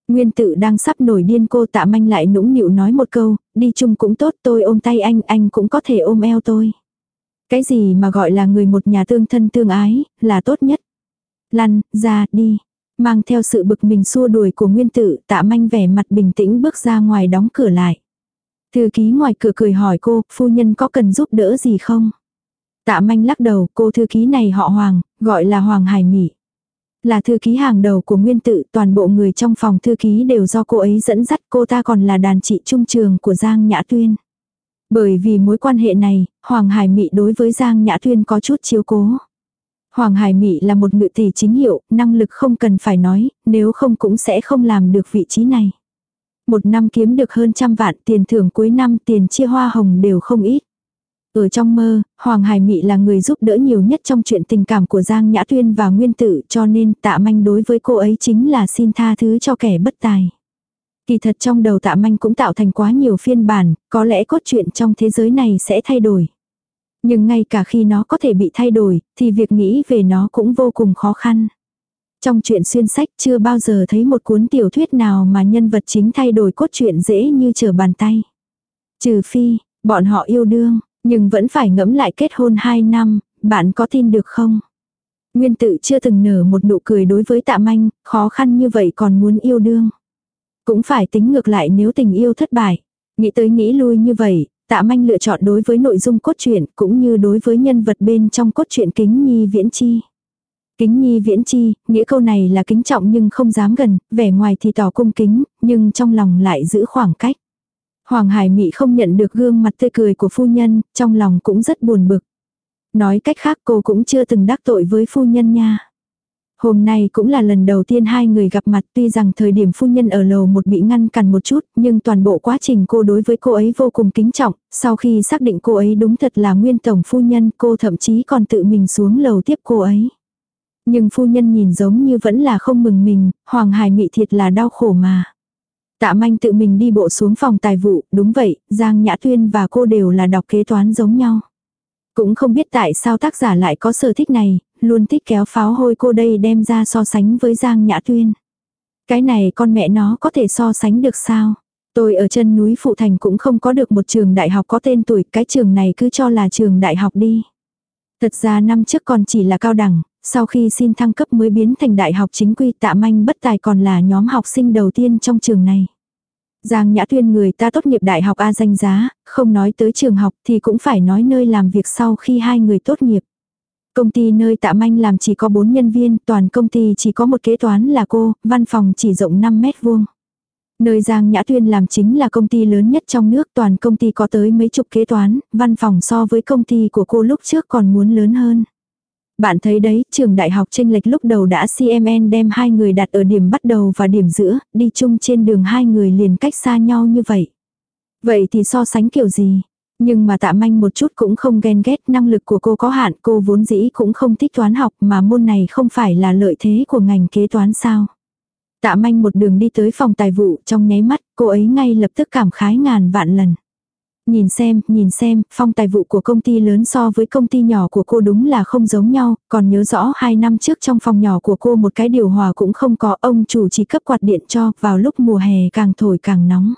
Nguyên tự đang sắp nổi điên cô tạ manh lại nũng nịu nói một câu, đi chung cũng tốt tôi ôm tay anh, anh cũng có thể ôm eo tôi. Cái gì mà gọi là người một nhà tương thân tương ái, là tốt nhất. Lăn, ra, đi. Mang theo sự bực mình xua đuổi của nguyên tử, tạ manh vẻ mặt bình tĩnh bước ra ngoài đóng cửa lại. Thư ký ngoài cửa cười hỏi cô, phu nhân có cần giúp đỡ gì không? Tạ manh lắc đầu, cô thư ký này họ Hoàng, gọi là Hoàng Hải Mỹ. Là thư ký hàng đầu của nguyên tự, toàn bộ người trong phòng thư ký đều do cô ấy dẫn dắt cô ta còn là đàn chị trung trường của Giang Nhã Tuyên. Bởi vì mối quan hệ này, Hoàng Hải Mị đối với Giang Nhã Tuyên có chút chiếu cố. Hoàng Hải Mị là một ngự tỷ chính hiệu, năng lực không cần phải nói, nếu không cũng sẽ không làm được vị trí này. Một năm kiếm được hơn trăm vạn tiền thưởng cuối năm tiền chia hoa hồng đều không ít. Ở trong mơ, Hoàng Hải Mị là người giúp đỡ nhiều nhất trong chuyện tình cảm của Giang Nhã Tuyên và Nguyên Tử cho nên tạ manh đối với cô ấy chính là xin tha thứ cho kẻ bất tài. Kỳ thật trong đầu tạ manh cũng tạo thành quá nhiều phiên bản, có lẽ cốt truyện trong thế giới này sẽ thay đổi. Nhưng ngay cả khi nó có thể bị thay đổi, thì việc nghĩ về nó cũng vô cùng khó khăn. Trong chuyện xuyên sách chưa bao giờ thấy một cuốn tiểu thuyết nào mà nhân vật chính thay đổi cốt truyện dễ như trở bàn tay. Trừ phi, bọn họ yêu đương, nhưng vẫn phải ngẫm lại kết hôn 2 năm, bạn có tin được không? Nguyên tự chưa từng nở một nụ cười đối với tạ manh, khó khăn như vậy còn muốn yêu đương. Cũng phải tính ngược lại nếu tình yêu thất bại. Nghĩ tới nghĩ lui như vậy, tạ manh lựa chọn đối với nội dung cốt truyện cũng như đối với nhân vật bên trong cốt truyện kính nhi viễn chi. Kính nhi viễn chi, nghĩa câu này là kính trọng nhưng không dám gần, vẻ ngoài thì tỏ cung kính, nhưng trong lòng lại giữ khoảng cách. Hoàng Hải Mị không nhận được gương mặt tươi cười của phu nhân, trong lòng cũng rất buồn bực. Nói cách khác cô cũng chưa từng đắc tội với phu nhân nha. Hôm nay cũng là lần đầu tiên hai người gặp mặt tuy rằng thời điểm phu nhân ở lầu một bị ngăn cản một chút, nhưng toàn bộ quá trình cô đối với cô ấy vô cùng kính trọng, sau khi xác định cô ấy đúng thật là nguyên tổng phu nhân cô thậm chí còn tự mình xuống lầu tiếp cô ấy. Nhưng phu nhân nhìn giống như vẫn là không mừng mình, Hoàng Hải Mị thiệt là đau khổ mà. Tạ manh tự mình đi bộ xuống phòng tài vụ, đúng vậy, Giang Nhã Tuyên và cô đều là đọc kế toán giống nhau. Cũng không biết tại sao tác giả lại có sở thích này, luôn thích kéo pháo hôi cô đây đem ra so sánh với Giang Nhã Tuyên. Cái này con mẹ nó có thể so sánh được sao? Tôi ở chân núi Phụ Thành cũng không có được một trường đại học có tên tuổi, cái trường này cứ cho là trường đại học đi. Thật ra năm trước còn chỉ là cao đẳng, sau khi xin thăng cấp mới biến thành đại học chính quy tạ manh bất tài còn là nhóm học sinh đầu tiên trong trường này. Giang Nhã Tuyên người ta tốt nghiệp đại học A danh giá, không nói tới trường học thì cũng phải nói nơi làm việc sau khi hai người tốt nghiệp. Công ty nơi tạ manh làm chỉ có 4 nhân viên, toàn công ty chỉ có một kế toán là cô, văn phòng chỉ rộng 5 mét vuông. Nơi Giang Nhã Tuyên làm chính là công ty lớn nhất trong nước, toàn công ty có tới mấy chục kế toán, văn phòng so với công ty của cô lúc trước còn muốn lớn hơn. Bạn thấy đấy, trường đại học tranh lệch lúc đầu đã CMN đem hai người đặt ở điểm bắt đầu và điểm giữa, đi chung trên đường hai người liền cách xa nhau như vậy. Vậy thì so sánh kiểu gì? Nhưng mà tạ manh một chút cũng không ghen ghét năng lực của cô có hạn, cô vốn dĩ cũng không thích toán học mà môn này không phải là lợi thế của ngành kế toán sao. Tạ manh một đường đi tới phòng tài vụ trong nháy mắt, cô ấy ngay lập tức cảm khái ngàn vạn lần. Nhìn xem, nhìn xem, phong tài vụ của công ty lớn so với công ty nhỏ của cô đúng là không giống nhau, còn nhớ rõ hai năm trước trong phòng nhỏ của cô một cái điều hòa cũng không có, ông chủ chỉ cấp quạt điện cho, vào lúc mùa hè càng thổi càng nóng.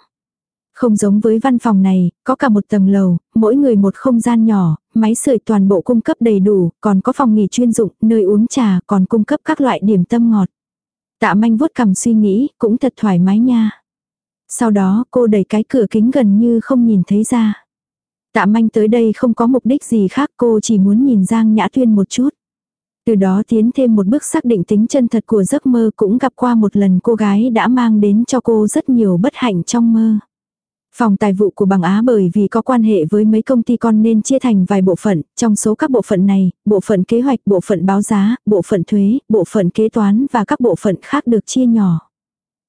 Không giống với văn phòng này, có cả một tầng lầu, mỗi người một không gian nhỏ, máy sưởi toàn bộ cung cấp đầy đủ, còn có phòng nghỉ chuyên dụng, nơi uống trà, còn cung cấp các loại điểm tâm ngọt. Tạ manh vuốt cầm suy nghĩ, cũng thật thoải mái nha. Sau đó cô đẩy cái cửa kính gần như không nhìn thấy ra. Tạ manh tới đây không có mục đích gì khác cô chỉ muốn nhìn Giang Nhã Tuyên một chút. Từ đó tiến thêm một bước xác định tính chân thật của giấc mơ cũng gặp qua một lần cô gái đã mang đến cho cô rất nhiều bất hạnh trong mơ. Phòng tài vụ của bằng Á bởi vì có quan hệ với mấy công ty con nên chia thành vài bộ phận, trong số các bộ phận này, bộ phận kế hoạch, bộ phận báo giá, bộ phận thuế, bộ phận kế toán và các bộ phận khác được chia nhỏ.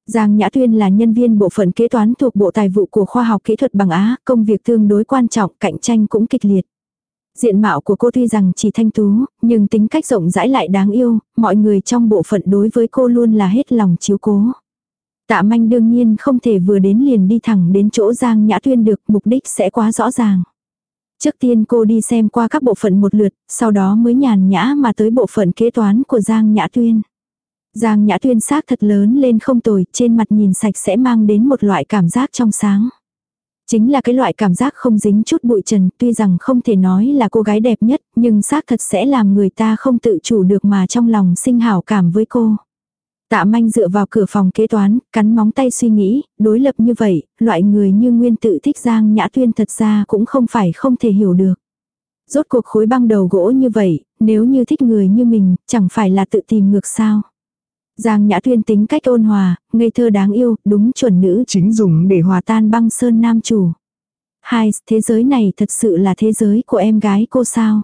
Giang Nhã Tuyên là nhân viên bộ phận kế toán thuộc Bộ Tài vụ của Khoa học Kỹ thuật bằng Á, công việc tương đối quan trọng, cạnh tranh cũng kịch liệt. Diện mạo của cô tuy rằng chỉ thanh tú, nhưng tính cách rộng rãi lại đáng yêu, mọi người trong bộ phận đối với cô luôn là hết lòng chiếu cố. Tạ manh đương nhiên không thể vừa đến liền đi thẳng đến chỗ Giang Nhã Tuyên được, mục đích sẽ quá rõ ràng. Trước tiên cô đi xem qua các bộ phận một lượt, sau đó mới nhàn nhã mà tới bộ phận kế toán của Giang Nhã Tuyên. Giang Nhã Tuyên xác thật lớn lên không tồi, trên mặt nhìn sạch sẽ mang đến một loại cảm giác trong sáng. Chính là cái loại cảm giác không dính chút bụi trần, tuy rằng không thể nói là cô gái đẹp nhất, nhưng xác thật sẽ làm người ta không tự chủ được mà trong lòng sinh hảo cảm với cô. Tạ manh dựa vào cửa phòng kế toán, cắn móng tay suy nghĩ, đối lập như vậy, loại người như nguyên tự thích Giang Nhã Tuyên thật ra cũng không phải không thể hiểu được. Rốt cuộc khối băng đầu gỗ như vậy, nếu như thích người như mình, chẳng phải là tự tìm ngược sao. Giang Nhã Tuyên tính cách ôn hòa, ngây thơ đáng yêu, đúng chuẩn nữ chính dùng để hòa tan băng sơn nam chủ. Hai, thế giới này thật sự là thế giới của em gái cô sao?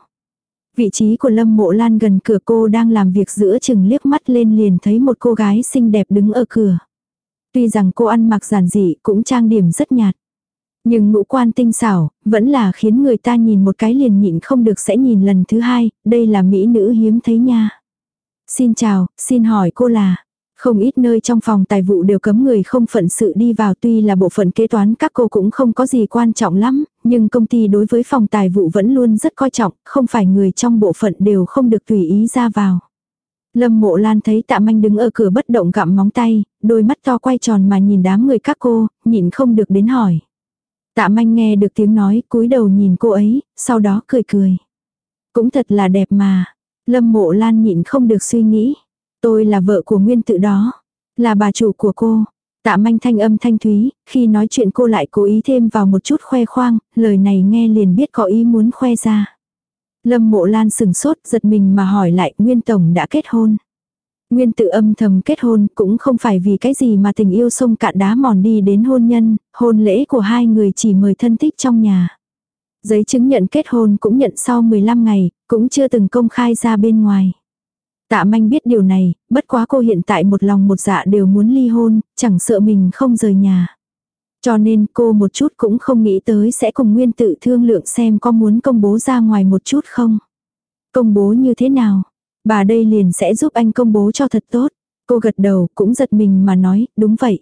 Vị trí của Lâm Mộ Lan gần cửa cô đang làm việc giữa chừng liếc mắt lên liền thấy một cô gái xinh đẹp đứng ở cửa. Tuy rằng cô ăn mặc giản dị cũng trang điểm rất nhạt. Nhưng ngũ quan tinh xảo, vẫn là khiến người ta nhìn một cái liền nhịn không được sẽ nhìn lần thứ hai, đây là mỹ nữ hiếm thấy nha. Xin chào, xin hỏi cô là, không ít nơi trong phòng tài vụ đều cấm người không phận sự đi vào tuy là bộ phận kế toán các cô cũng không có gì quan trọng lắm, nhưng công ty đối với phòng tài vụ vẫn luôn rất coi trọng, không phải người trong bộ phận đều không được tùy ý ra vào. Lâm mộ lan thấy tạ manh đứng ở cửa bất động gặm móng tay, đôi mắt to quay tròn mà nhìn đám người các cô, nhịn không được đến hỏi. Tạ manh nghe được tiếng nói, cúi đầu nhìn cô ấy, sau đó cười cười. Cũng thật là đẹp mà. Lâm mộ lan nhịn không được suy nghĩ. Tôi là vợ của nguyên tự đó. Là bà chủ của cô. Tạ manh thanh âm thanh thúy, khi nói chuyện cô lại cố ý thêm vào một chút khoe khoang, lời này nghe liền biết có ý muốn khoe ra. Lâm mộ lan sừng sốt, giật mình mà hỏi lại Nguyên Tổng đã kết hôn. Nguyên tự âm thầm kết hôn cũng không phải vì cái gì mà tình yêu sông cạn đá mòn đi đến hôn nhân, hôn lễ của hai người chỉ mời thân thích trong nhà. Giấy chứng nhận kết hôn cũng nhận sau 15 ngày, cũng chưa từng công khai ra bên ngoài. Tạ manh biết điều này, bất quá cô hiện tại một lòng một dạ đều muốn ly hôn, chẳng sợ mình không rời nhà. Cho nên cô một chút cũng không nghĩ tới sẽ cùng nguyên tự thương lượng xem có muốn công bố ra ngoài một chút không. Công bố như thế nào? Bà đây liền sẽ giúp anh công bố cho thật tốt. Cô gật đầu cũng giật mình mà nói, đúng vậy.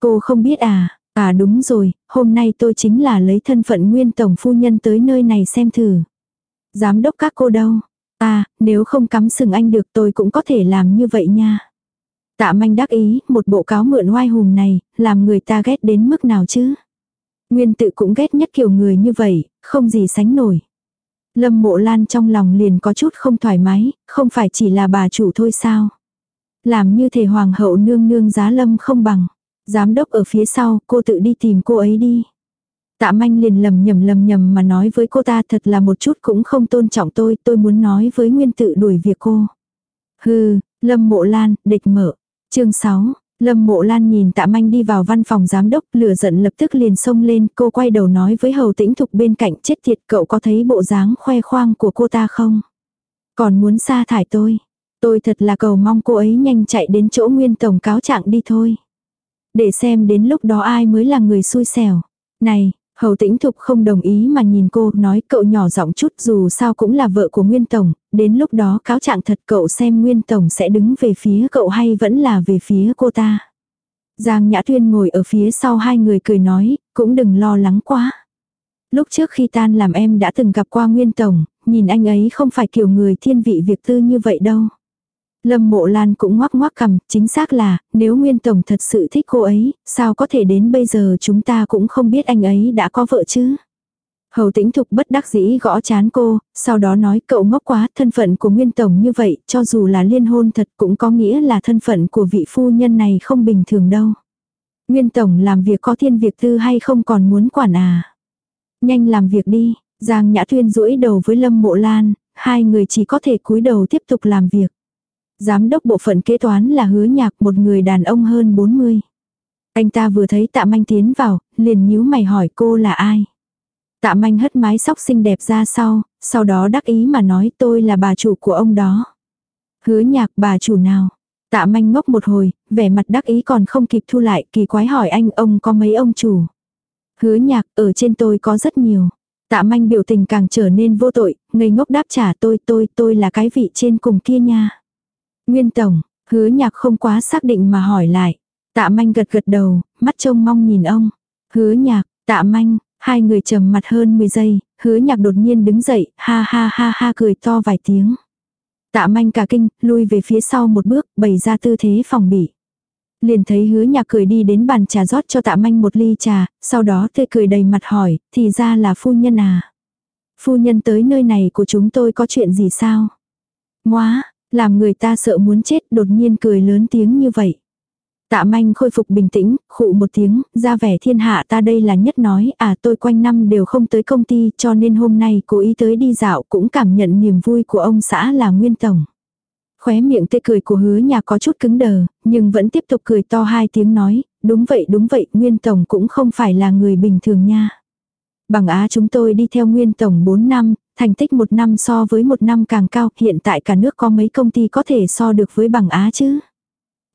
Cô không biết à, à đúng rồi, hôm nay tôi chính là lấy thân phận nguyên tổng phu nhân tới nơi này xem thử. Giám đốc các cô đâu? À, nếu không cắm sừng anh được tôi cũng có thể làm như vậy nha. Tạ manh đắc ý, một bộ cáo mượn oai hùng này, làm người ta ghét đến mức nào chứ? Nguyên tự cũng ghét nhất kiểu người như vậy, không gì sánh nổi. Lâm mộ lan trong lòng liền có chút không thoải mái, không phải chỉ là bà chủ thôi sao. Làm như thể hoàng hậu nương nương giá lâm không bằng. Giám đốc ở phía sau, cô tự đi tìm cô ấy đi. Tạ manh liền lầm nhầm lầm nhầm mà nói với cô ta thật là một chút cũng không tôn trọng tôi, tôi muốn nói với nguyên tự đuổi việc cô. Hừ, lâm mộ lan, địch mở. chương 6, Lâm Mộ Lan nhìn Tạ Manh đi vào văn phòng giám đốc, lửa giận lập tức liền xông lên, cô quay đầu nói với Hầu Tĩnh Thục bên cạnh, chết tiệt cậu có thấy bộ dáng khoe khoang của cô ta không? Còn muốn sa thải tôi. Tôi thật là cầu mong cô ấy nhanh chạy đến chỗ nguyên tổng cáo trạng đi thôi. Để xem đến lúc đó ai mới là người xui xẻo. Này, Hầu tĩnh thục không đồng ý mà nhìn cô, nói cậu nhỏ giọng chút dù sao cũng là vợ của Nguyên Tổng, đến lúc đó cáo trạng thật cậu xem Nguyên Tổng sẽ đứng về phía cậu hay vẫn là về phía cô ta. Giang Nhã Tuyên ngồi ở phía sau hai người cười nói, cũng đừng lo lắng quá. Lúc trước khi tan làm em đã từng gặp qua Nguyên Tổng, nhìn anh ấy không phải kiểu người thiên vị việc tư như vậy đâu. Lâm Mộ Lan cũng ngoắc ngoắc cầm, chính xác là, nếu Nguyên Tổng thật sự thích cô ấy, sao có thể đến bây giờ chúng ta cũng không biết anh ấy đã có vợ chứ. Hầu tĩnh thục bất đắc dĩ gõ chán cô, sau đó nói cậu ngốc quá, thân phận của Nguyên Tổng như vậy, cho dù là liên hôn thật cũng có nghĩa là thân phận của vị phu nhân này không bình thường đâu. Nguyên Tổng làm việc có thiên việc tư hay không còn muốn quản à. Nhanh làm việc đi, Giang Nhã Tuyên duỗi đầu với Lâm Mộ Lan, hai người chỉ có thể cúi đầu tiếp tục làm việc. Giám đốc bộ phận kế toán là hứa nhạc một người đàn ông hơn 40. Anh ta vừa thấy tạ manh tiến vào, liền nhíu mày hỏi cô là ai. Tạ manh hất mái sóc xinh đẹp ra sau, sau đó đắc ý mà nói tôi là bà chủ của ông đó. Hứa nhạc bà chủ nào? Tạ manh ngốc một hồi, vẻ mặt đắc ý còn không kịp thu lại, kỳ quái hỏi anh ông có mấy ông chủ. Hứa nhạc ở trên tôi có rất nhiều. Tạ manh biểu tình càng trở nên vô tội, ngây ngốc đáp trả tôi tôi tôi là cái vị trên cùng kia nha. Nguyên Tổng, hứa nhạc không quá xác định mà hỏi lại. Tạ manh gật gật đầu, mắt trông mong nhìn ông. Hứa nhạc, tạ manh, hai người trầm mặt hơn 10 giây, hứa nhạc đột nhiên đứng dậy, ha ha ha ha cười to vài tiếng. Tạ manh cả kinh, lui về phía sau một bước, bày ra tư thế phòng bị. Liền thấy hứa nhạc cười đi đến bàn trà rót cho tạ manh một ly trà, sau đó tươi cười đầy mặt hỏi, thì ra là phu nhân à. Phu nhân tới nơi này của chúng tôi có chuyện gì sao? Ngoá, làm người ta sợ muốn chết đột nhiên cười lớn tiếng như vậy. Tạ manh khôi phục bình tĩnh, khụ một tiếng, ra vẻ thiên hạ ta đây là nhất nói, à tôi quanh năm đều không tới công ty cho nên hôm nay cố ý tới đi dạo cũng cảm nhận niềm vui của ông xã là nguyên tổng. Khóe miệng tê cười của hứa nhà có chút cứng đờ, nhưng vẫn tiếp tục cười to hai tiếng nói, đúng vậy đúng vậy, nguyên tổng cũng không phải là người bình thường nha. Bằng Á chúng tôi đi theo nguyên tổng 4 năm, thành tích một năm so với một năm càng cao, hiện tại cả nước có mấy công ty có thể so được với bằng Á chứ.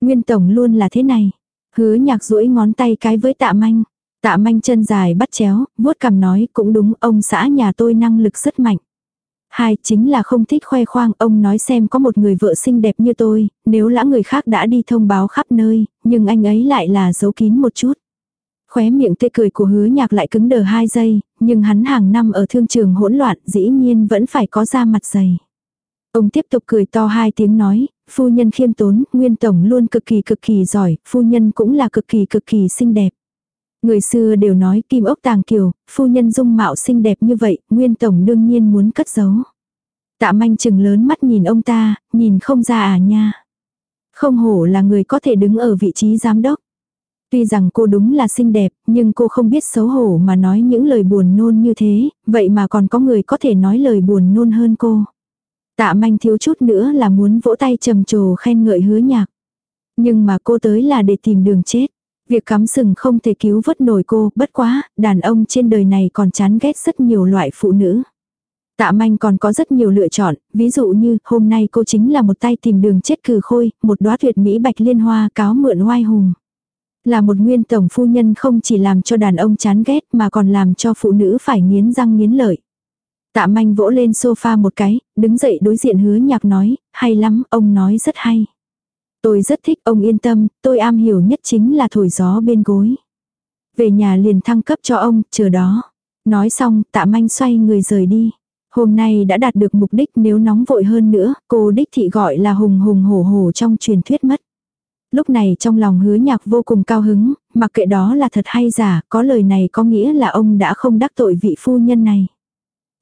Nguyên tổng luôn là thế này. Hứa nhạc duỗi ngón tay cái với tạ manh. Tạ manh chân dài bắt chéo, vuốt cằm nói cũng đúng ông xã nhà tôi năng lực rất mạnh. Hai chính là không thích khoe khoang ông nói xem có một người vợ xinh đẹp như tôi, nếu lã người khác đã đi thông báo khắp nơi, nhưng anh ấy lại là giấu kín một chút. Khóe miệng tê cười của hứa nhạc lại cứng đờ hai giây, nhưng hắn hàng năm ở thương trường hỗn loạn dĩ nhiên vẫn phải có da mặt dày. Ông tiếp tục cười to hai tiếng nói, phu nhân khiêm tốn, nguyên tổng luôn cực kỳ cực kỳ giỏi, phu nhân cũng là cực kỳ cực kỳ xinh đẹp. Người xưa đều nói kim ốc tàng kiều, phu nhân dung mạo xinh đẹp như vậy, nguyên tổng đương nhiên muốn cất giấu. Tạ manh chừng lớn mắt nhìn ông ta, nhìn không ra à nha. Không hổ là người có thể đứng ở vị trí giám đốc. Tuy rằng cô đúng là xinh đẹp, nhưng cô không biết xấu hổ mà nói những lời buồn nôn như thế, vậy mà còn có người có thể nói lời buồn nôn hơn cô. Tạ manh thiếu chút nữa là muốn vỗ tay trầm trồ khen ngợi hứa nhạc. Nhưng mà cô tới là để tìm đường chết. Việc cắm sừng không thể cứu vớt nổi cô, bất quá, đàn ông trên đời này còn chán ghét rất nhiều loại phụ nữ. Tạ manh còn có rất nhiều lựa chọn, ví dụ như hôm nay cô chính là một tay tìm đường chết cử khôi, một đóa tuyệt mỹ bạch liên hoa cáo mượn oai hùng. Là một nguyên tổng phu nhân không chỉ làm cho đàn ông chán ghét mà còn làm cho phụ nữ phải nghiến răng nghiến lợi. Tạ manh vỗ lên sofa một cái, đứng dậy đối diện hứa nhạc nói, hay lắm, ông nói rất hay. Tôi rất thích ông yên tâm, tôi am hiểu nhất chính là thổi gió bên gối. Về nhà liền thăng cấp cho ông, chờ đó. Nói xong, tạ manh xoay người rời đi. Hôm nay đã đạt được mục đích nếu nóng vội hơn nữa, cô đích thị gọi là hùng hùng hổ hổ trong truyền thuyết mất. Lúc này trong lòng hứa nhạc vô cùng cao hứng, mặc kệ đó là thật hay giả, có lời này có nghĩa là ông đã không đắc tội vị phu nhân này.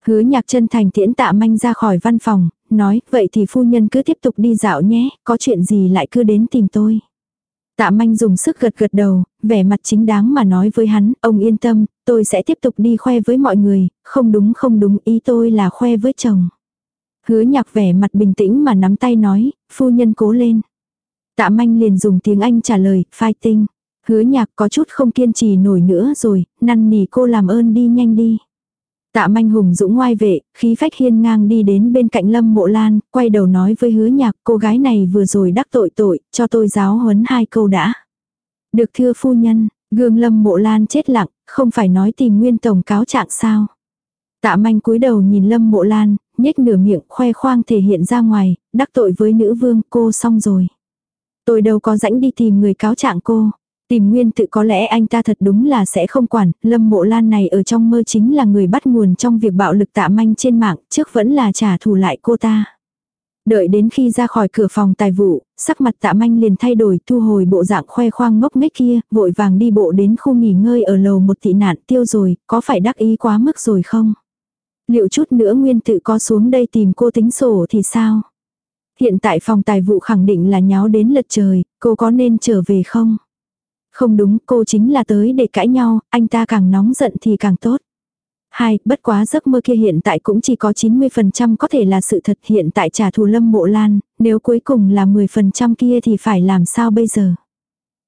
Hứa nhạc chân thành tiễn tạ manh ra khỏi văn phòng, nói, vậy thì phu nhân cứ tiếp tục đi dạo nhé, có chuyện gì lại cứ đến tìm tôi. Tạ manh dùng sức gật gật đầu, vẻ mặt chính đáng mà nói với hắn, ông yên tâm, tôi sẽ tiếp tục đi khoe với mọi người, không đúng không đúng ý tôi là khoe với chồng. Hứa nhạc vẻ mặt bình tĩnh mà nắm tay nói, phu nhân cố lên. Tạ manh liền dùng tiếng Anh trả lời, fighting. Hứa nhạc có chút không kiên trì nổi nữa rồi, năn nỉ cô làm ơn đi nhanh đi. Tạ manh hùng dũng ngoai vệ, khí phách hiên ngang đi đến bên cạnh lâm mộ lan, quay đầu nói với hứa nhạc cô gái này vừa rồi đắc tội tội, cho tôi giáo huấn hai câu đã. Được thưa phu nhân, gương lâm mộ lan chết lặng, không phải nói tìm nguyên tổng cáo trạng sao. Tạ manh cúi đầu nhìn lâm mộ lan, nhếch nửa miệng khoe khoang thể hiện ra ngoài, đắc tội với nữ vương cô xong rồi. Tôi đâu có rãnh đi tìm người cáo trạng cô. Tìm nguyên tự có lẽ anh ta thật đúng là sẽ không quản, lâm mộ lan này ở trong mơ chính là người bắt nguồn trong việc bạo lực tạ manh trên mạng, trước vẫn là trả thù lại cô ta. Đợi đến khi ra khỏi cửa phòng tài vụ, sắc mặt tạ manh liền thay đổi thu hồi bộ dạng khoe khoang ngốc nghếch kia, vội vàng đi bộ đến khu nghỉ ngơi ở lầu một thị nạn tiêu rồi, có phải đắc ý quá mức rồi không? Liệu chút nữa nguyên tự có xuống đây tìm cô tính sổ thì sao? Hiện tại phòng tài vụ khẳng định là nháo đến lật trời, cô có nên trở về không? Không đúng, cô chính là tới để cãi nhau, anh ta càng nóng giận thì càng tốt. Hai, bất quá giấc mơ kia hiện tại cũng chỉ có 90% có thể là sự thật hiện tại trả thù lâm mộ lan, nếu cuối cùng là 10% kia thì phải làm sao bây giờ?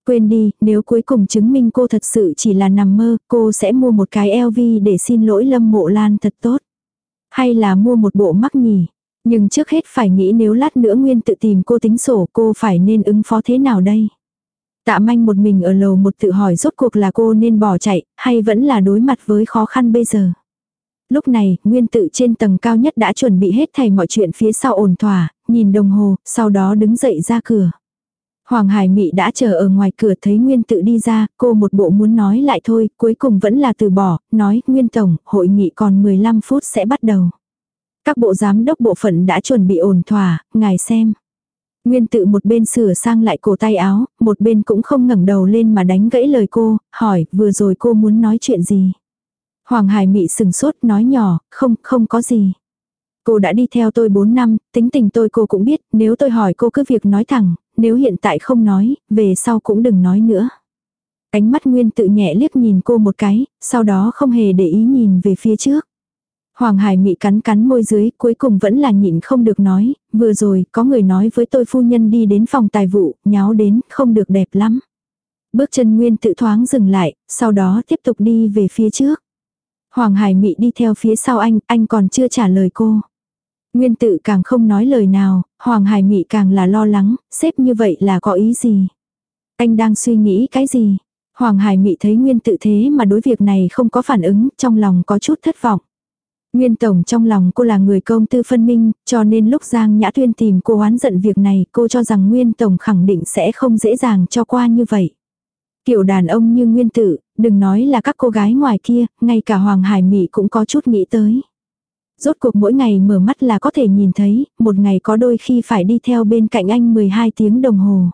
Quên đi, nếu cuối cùng chứng minh cô thật sự chỉ là nằm mơ, cô sẽ mua một cái LV để xin lỗi lâm mộ lan thật tốt. Hay là mua một bộ mắc nhỉ? Nhưng trước hết phải nghĩ nếu lát nữa Nguyên tự tìm cô tính sổ cô phải nên ứng phó thế nào đây? Tạ manh một mình ở lầu một tự hỏi rốt cuộc là cô nên bỏ chạy, hay vẫn là đối mặt với khó khăn bây giờ. Lúc này, nguyên tự trên tầng cao nhất đã chuẩn bị hết thầy mọi chuyện phía sau ổn thỏa, nhìn đồng hồ, sau đó đứng dậy ra cửa. Hoàng Hải Mị đã chờ ở ngoài cửa thấy Nguyên tự đi ra, cô một bộ muốn nói lại thôi, cuối cùng vẫn là từ bỏ, nói, Nguyên Tổng, hội nghị còn 15 phút sẽ bắt đầu. Các bộ giám đốc bộ phận đã chuẩn bị ổn thỏa, ngài xem. Nguyên tự một bên sửa sang lại cổ tay áo, một bên cũng không ngẩng đầu lên mà đánh gãy lời cô, hỏi vừa rồi cô muốn nói chuyện gì. Hoàng Hải Mị sừng sốt nói nhỏ, không, không có gì. Cô đã đi theo tôi 4 năm, tính tình tôi cô cũng biết, nếu tôi hỏi cô cứ việc nói thẳng, nếu hiện tại không nói, về sau cũng đừng nói nữa. Ánh mắt Nguyên tự nhẹ liếc nhìn cô một cái, sau đó không hề để ý nhìn về phía trước. Hoàng Hải Mị cắn cắn môi dưới, cuối cùng vẫn là nhịn không được nói, vừa rồi có người nói với tôi phu nhân đi đến phòng tài vụ, nháo đến, không được đẹp lắm. Bước chân Nguyên tự thoáng dừng lại, sau đó tiếp tục đi về phía trước. Hoàng Hải Mị đi theo phía sau anh, anh còn chưa trả lời cô. Nguyên tự càng không nói lời nào, Hoàng Hải Mị càng là lo lắng, xếp như vậy là có ý gì? Anh đang suy nghĩ cái gì? Hoàng Hải Mị thấy Nguyên tự thế mà đối việc này không có phản ứng, trong lòng có chút thất vọng. Nguyên Tổng trong lòng cô là người công tư phân minh, cho nên lúc Giang Nhã Tuyên tìm cô oán giận việc này, cô cho rằng Nguyên Tổng khẳng định sẽ không dễ dàng cho qua như vậy. Kiểu đàn ông như Nguyên Tử, đừng nói là các cô gái ngoài kia, ngay cả Hoàng Hải Mỹ cũng có chút nghĩ tới. Rốt cuộc mỗi ngày mở mắt là có thể nhìn thấy, một ngày có đôi khi phải đi theo bên cạnh anh 12 tiếng đồng hồ.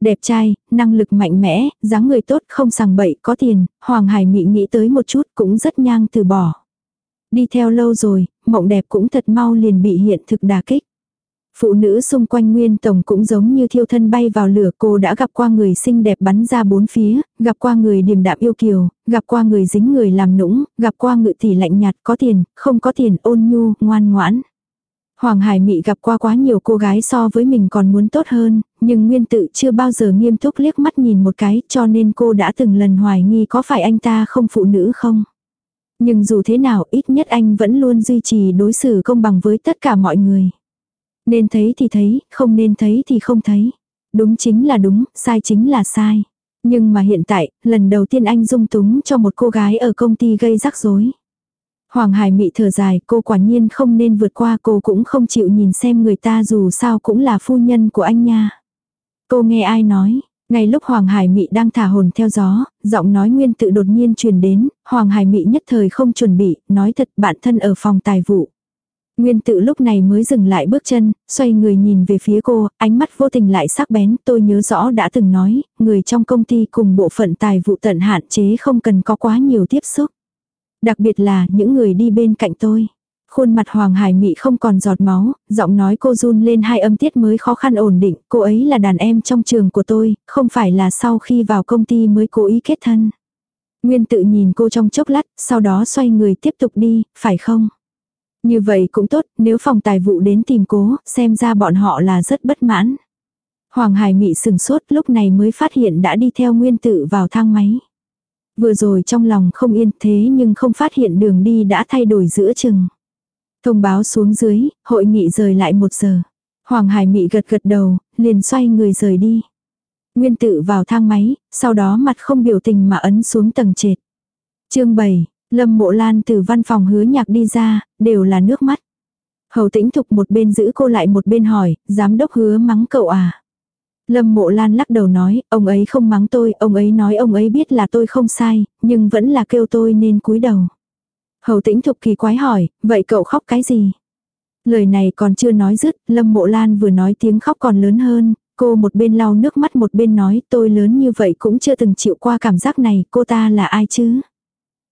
Đẹp trai, năng lực mạnh mẽ, dáng người tốt, không sằng bậy, có tiền, Hoàng Hải Mỹ nghĩ tới một chút cũng rất nhang từ bỏ. Đi theo lâu rồi, mộng đẹp cũng thật mau liền bị hiện thực đà kích. Phụ nữ xung quanh Nguyên Tổng cũng giống như thiêu thân bay vào lửa cô đã gặp qua người xinh đẹp bắn ra bốn phía, gặp qua người điềm đạm yêu kiều, gặp qua người dính người làm nũng, gặp qua ngự tỷ lạnh nhạt có tiền, không có tiền ôn nhu, ngoan ngoãn. Hoàng Hải Mị gặp qua quá nhiều cô gái so với mình còn muốn tốt hơn, nhưng Nguyên tự chưa bao giờ nghiêm túc liếc mắt nhìn một cái cho nên cô đã từng lần hoài nghi có phải anh ta không phụ nữ không. Nhưng dù thế nào ít nhất anh vẫn luôn duy trì đối xử công bằng với tất cả mọi người. Nên thấy thì thấy, không nên thấy thì không thấy. Đúng chính là đúng, sai chính là sai. Nhưng mà hiện tại, lần đầu tiên anh dung túng cho một cô gái ở công ty gây rắc rối. Hoàng Hải Mị thở dài, cô quả nhiên không nên vượt qua cô cũng không chịu nhìn xem người ta dù sao cũng là phu nhân của anh nha. Cô nghe ai nói, ngay lúc Hoàng Hải Mị đang thả hồn theo gió, giọng nói nguyên tự đột nhiên truyền đến, Hoàng Hải Mị nhất thời không chuẩn bị, nói thật bản thân ở phòng tài vụ. Nguyên tự lúc này mới dừng lại bước chân, xoay người nhìn về phía cô, ánh mắt vô tình lại sắc bén, tôi nhớ rõ đã từng nói, người trong công ty cùng bộ phận tài vụ tận hạn chế không cần có quá nhiều tiếp xúc. Đặc biệt là những người đi bên cạnh tôi. Khuôn mặt Hoàng Hải Mị không còn giọt máu, giọng nói cô run lên hai âm tiết mới khó khăn ổn định, cô ấy là đàn em trong trường của tôi, không phải là sau khi vào công ty mới cố ý kết thân. Nguyên tự nhìn cô trong chốc lát, sau đó xoay người tiếp tục đi, phải không? Như vậy cũng tốt, nếu phòng tài vụ đến tìm cố, xem ra bọn họ là rất bất mãn. Hoàng Hải Mị sừng sốt lúc này mới phát hiện đã đi theo nguyên tự vào thang máy. Vừa rồi trong lòng không yên thế nhưng không phát hiện đường đi đã thay đổi giữa chừng. Thông báo xuống dưới, hội nghị rời lại một giờ. Hoàng Hải Mị gật gật đầu, liền xoay người rời đi. Nguyên tự vào thang máy, sau đó mặt không biểu tình mà ấn xuống tầng trệt. chương 7, Lâm Mộ Lan từ văn phòng hứa nhạc đi ra, đều là nước mắt. Hầu tĩnh thục một bên giữ cô lại một bên hỏi, giám đốc hứa mắng cậu à. Lâm Mộ Lan lắc đầu nói, ông ấy không mắng tôi, ông ấy nói ông ấy biết là tôi không sai, nhưng vẫn là kêu tôi nên cúi đầu. Hầu tĩnh thục kỳ quái hỏi, vậy cậu khóc cái gì? Lời này còn chưa nói dứt, Lâm Mộ Lan vừa nói tiếng khóc còn lớn hơn, cô một bên lau nước mắt một bên nói tôi lớn như vậy cũng chưa từng chịu qua cảm giác này, cô ta là ai chứ?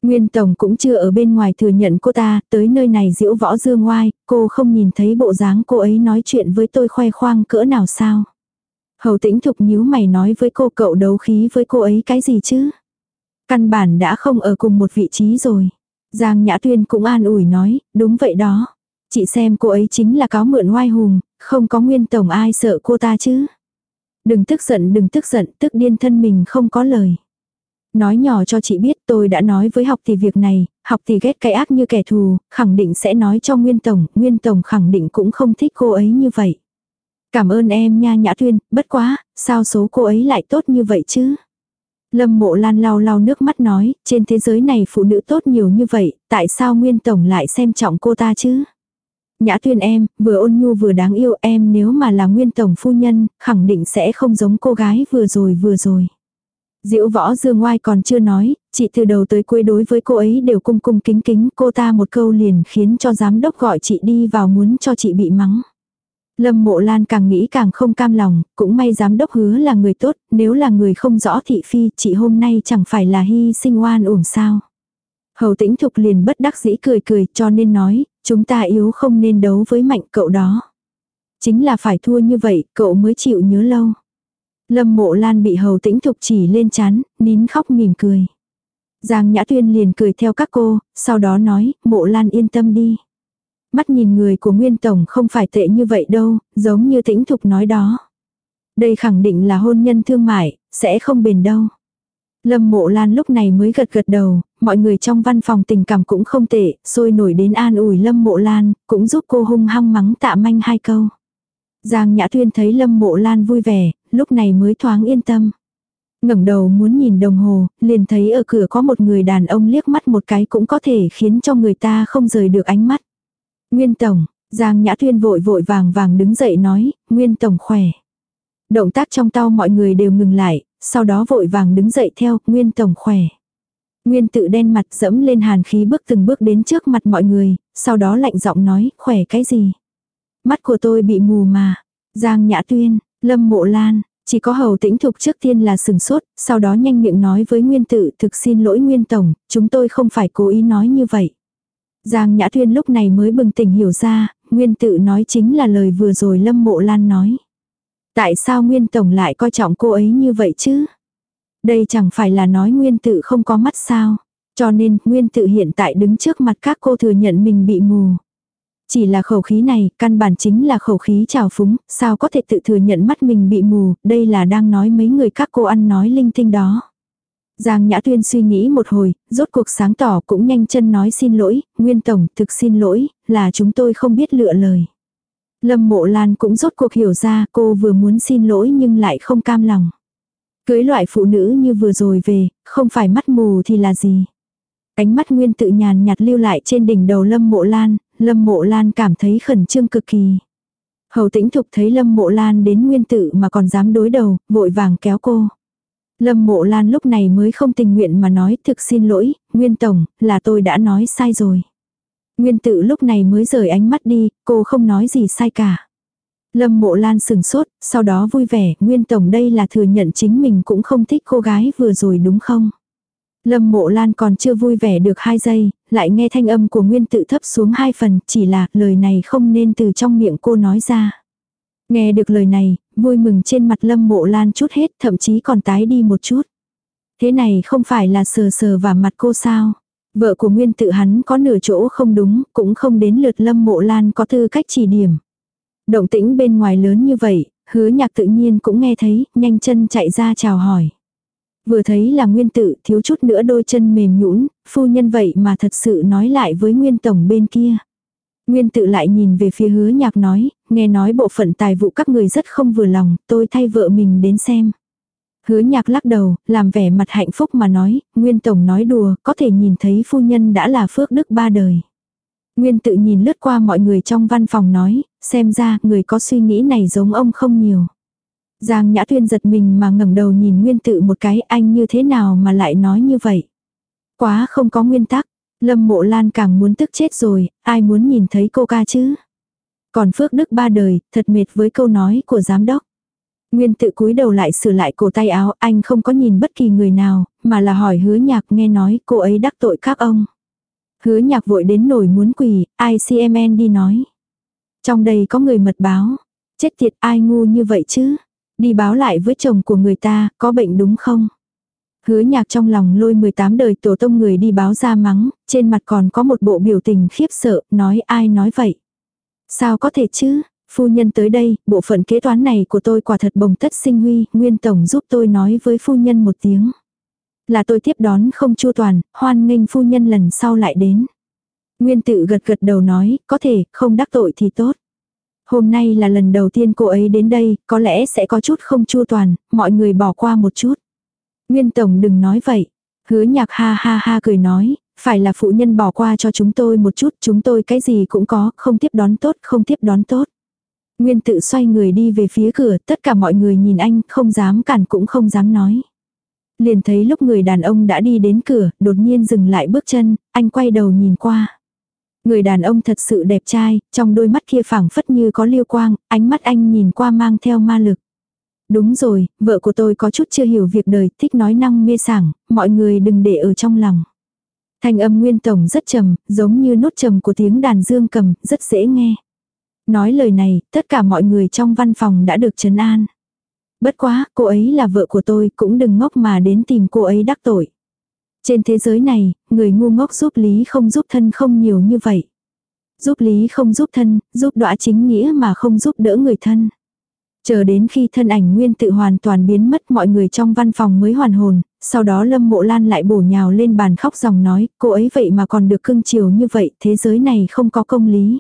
Nguyên Tổng cũng chưa ở bên ngoài thừa nhận cô ta, tới nơi này diễu võ dương ngoai, cô không nhìn thấy bộ dáng cô ấy nói chuyện với tôi khoe khoang cỡ nào sao. Hầu tĩnh thục nhíu mày nói với cô cậu đấu khí với cô ấy cái gì chứ. Căn bản đã không ở cùng một vị trí rồi. Giang Nhã Tuyên cũng an ủi nói, đúng vậy đó. Chị xem cô ấy chính là cáo mượn oai hùng, không có nguyên tổng ai sợ cô ta chứ. Đừng tức giận đừng tức giận, tức điên thân mình không có lời. Nói nhỏ cho chị biết tôi đã nói với học tỷ việc này, học tỷ ghét cái ác như kẻ thù, khẳng định sẽ nói cho Nguyên Tổng, Nguyên Tổng khẳng định cũng không thích cô ấy như vậy. Cảm ơn em nha Nhã Tuyên, bất quá, sao số cô ấy lại tốt như vậy chứ? Lâm mộ lan lau lau nước mắt nói, trên thế giới này phụ nữ tốt nhiều như vậy, tại sao Nguyên Tổng lại xem trọng cô ta chứ? Nhã Tuyên em, vừa ôn nhu vừa đáng yêu em nếu mà là Nguyên Tổng phu nhân, khẳng định sẽ không giống cô gái vừa rồi vừa rồi. Diễu võ dương oai còn chưa nói, chị từ đầu tới cuối đối với cô ấy đều cung cung kính kính, cô ta một câu liền khiến cho giám đốc gọi chị đi vào muốn cho chị bị mắng. Lâm mộ lan càng nghĩ càng không cam lòng, cũng may giám đốc hứa là người tốt, nếu là người không rõ thị phi, chị hôm nay chẳng phải là hy sinh oan uổng sao. Hầu tĩnh thục liền bất đắc dĩ cười cười cho nên nói, Chúng ta yếu không nên đấu với mạnh cậu đó. Chính là phải thua như vậy, cậu mới chịu nhớ lâu. Lâm mộ lan bị hầu tĩnh thục chỉ lên chán, nín khóc mỉm cười. Giang Nhã Tuyên liền cười theo các cô, sau đó nói, mộ lan yên tâm đi. Mắt nhìn người của Nguyên Tổng không phải tệ như vậy đâu, giống như tĩnh thục nói đó. Đây khẳng định là hôn nhân thương mại, sẽ không bền đâu. Lâm mộ lan lúc này mới gật gật đầu, mọi người trong văn phòng tình cảm cũng không tệ, sôi nổi đến an ủi lâm mộ lan, cũng giúp cô hung hăng mắng tạ manh hai câu. Giang Nhã Thuyên thấy lâm mộ lan vui vẻ, lúc này mới thoáng yên tâm. ngẩng đầu muốn nhìn đồng hồ, liền thấy ở cửa có một người đàn ông liếc mắt một cái cũng có thể khiến cho người ta không rời được ánh mắt. Nguyên Tổng, Giang Nhã Thuyên vội vội vàng vàng đứng dậy nói, Nguyên Tổng khỏe. Động tác trong tao mọi người đều ngừng lại, sau đó vội vàng đứng dậy theo, Nguyên Tổng khỏe. Nguyên tự đen mặt dẫm lên hàn khí bước từng bước đến trước mặt mọi người, sau đó lạnh giọng nói, khỏe cái gì? Mắt của tôi bị mù mà. Giang Nhã Tuyên, Lâm Mộ Lan, chỉ có hầu tĩnh thục trước tiên là sừng sốt, sau đó nhanh miệng nói với Nguyên tự thực xin lỗi Nguyên Tổng, chúng tôi không phải cố ý nói như vậy. Giang Nhã Thuyên lúc này mới bừng tỉnh hiểu ra, Nguyên tự nói chính là lời vừa rồi Lâm Mộ Lan nói. Tại sao Nguyên Tổng lại coi trọng cô ấy như vậy chứ? Đây chẳng phải là nói Nguyên tự không có mắt sao? Cho nên Nguyên tự hiện tại đứng trước mặt các cô thừa nhận mình bị mù. Chỉ là khẩu khí này, căn bản chính là khẩu khí trào phúng, sao có thể tự thừa nhận mắt mình bị mù, đây là đang nói mấy người các cô ăn nói linh tinh đó. Giang Nhã Tuyên suy nghĩ một hồi, rốt cuộc sáng tỏ cũng nhanh chân nói xin lỗi, Nguyên Tổng, thực xin lỗi, là chúng tôi không biết lựa lời. Lâm Mộ Lan cũng rốt cuộc hiểu ra cô vừa muốn xin lỗi nhưng lại không cam lòng. Cưới loại phụ nữ như vừa rồi về, không phải mắt mù thì là gì. Ánh mắt Nguyên tự nhàn nhạt lưu lại trên đỉnh đầu Lâm Mộ Lan, Lâm Mộ Lan cảm thấy khẩn trương cực kỳ. Hầu tĩnh thục thấy Lâm Mộ Lan đến Nguyên tự mà còn dám đối đầu, vội vàng kéo cô. Lâm Mộ Lan lúc này mới không tình nguyện mà nói thực xin lỗi, Nguyên Tổng, là tôi đã nói sai rồi. Nguyên tự lúc này mới rời ánh mắt đi, cô không nói gì sai cả. Lâm Mộ Lan sừng sốt, sau đó vui vẻ, Nguyên Tổng đây là thừa nhận chính mình cũng không thích cô gái vừa rồi đúng không? Lâm Mộ Lan còn chưa vui vẻ được hai giây, lại nghe thanh âm của Nguyên tự thấp xuống hai phần, chỉ là lời này không nên từ trong miệng cô nói ra. Nghe được lời này, vui mừng trên mặt Lâm Mộ Lan chút hết, thậm chí còn tái đi một chút. Thế này không phải là sờ sờ vào mặt cô sao? Vợ của Nguyên tự hắn có nửa chỗ không đúng, cũng không đến lượt Lâm Mộ Lan có tư cách chỉ điểm. Động tĩnh bên ngoài lớn như vậy, hứa nhạc tự nhiên cũng nghe thấy, nhanh chân chạy ra chào hỏi. Vừa thấy là nguyên tự thiếu chút nữa đôi chân mềm nhũn phu nhân vậy mà thật sự nói lại với nguyên tổng bên kia. Nguyên tự lại nhìn về phía hứa nhạc nói, nghe nói bộ phận tài vụ các người rất không vừa lòng, tôi thay vợ mình đến xem. Hứa nhạc lắc đầu, làm vẻ mặt hạnh phúc mà nói, Nguyên Tổng nói đùa, có thể nhìn thấy phu nhân đã là phước đức ba đời. Nguyên tự nhìn lướt qua mọi người trong văn phòng nói, xem ra người có suy nghĩ này giống ông không nhiều. Giang Nhã Tuyên giật mình mà ngẩng đầu nhìn Nguyên tự một cái anh như thế nào mà lại nói như vậy. Quá không có nguyên tắc, Lâm Mộ Lan càng muốn tức chết rồi, ai muốn nhìn thấy cô ca chứ. Còn Phước Đức ba đời, thật mệt với câu nói của giám đốc. Nguyên tự cúi đầu lại sửa lại cổ tay áo, anh không có nhìn bất kỳ người nào, mà là hỏi hứa nhạc nghe nói cô ấy đắc tội các ông. Hứa nhạc vội đến nổi muốn quỳ, ICMN đi nói. Trong đây có người mật báo. Chết tiệt ai ngu như vậy chứ? Đi báo lại với chồng của người ta, có bệnh đúng không? Hứa nhạc trong lòng lôi 18 đời tổ tông người đi báo ra mắng, trên mặt còn có một bộ biểu tình khiếp sợ, nói ai nói vậy? Sao có thể chứ? Phu nhân tới đây, bộ phận kế toán này của tôi quả thật bồng tất sinh huy, nguyên tổng giúp tôi nói với phu nhân một tiếng. Là tôi tiếp đón không chu toàn, hoan nghênh phu nhân lần sau lại đến. Nguyên tự gật gật đầu nói, có thể, không đắc tội thì tốt. Hôm nay là lần đầu tiên cô ấy đến đây, có lẽ sẽ có chút không chu toàn, mọi người bỏ qua một chút. Nguyên Tổng đừng nói vậy. Hứa nhạc ha ha ha cười nói, phải là phụ nhân bỏ qua cho chúng tôi một chút, chúng tôi cái gì cũng có, không tiếp đón tốt, không tiếp đón tốt. Nguyên tự xoay người đi về phía cửa, tất cả mọi người nhìn anh, không dám cản cũng không dám nói. Liền thấy lúc người đàn ông đã đi đến cửa, đột nhiên dừng lại bước chân, anh quay đầu nhìn qua. Người đàn ông thật sự đẹp trai, trong đôi mắt kia phảng phất như có liêu quang, ánh mắt anh nhìn qua mang theo ma lực. Đúng rồi, vợ của tôi có chút chưa hiểu việc đời, thích nói năng mê sảng, mọi người đừng để ở trong lòng. Thanh âm nguyên tổng rất trầm, giống như nốt trầm của tiếng đàn dương cầm, rất dễ nghe. Nói lời này, tất cả mọi người trong văn phòng đã được trấn an. Bất quá, cô ấy là vợ của tôi, cũng đừng ngốc mà đến tìm cô ấy đắc tội. Trên thế giới này, người ngu ngốc giúp lý không giúp thân không nhiều như vậy. Giúp lý không giúp thân, giúp đọa chính nghĩa mà không giúp đỡ người thân. Chờ đến khi thân ảnh nguyên tự hoàn toàn biến mất mọi người trong văn phòng mới hoàn hồn, sau đó lâm mộ lan lại bổ nhào lên bàn khóc dòng nói, cô ấy vậy mà còn được cưng chiều như vậy, thế giới này không có công lý.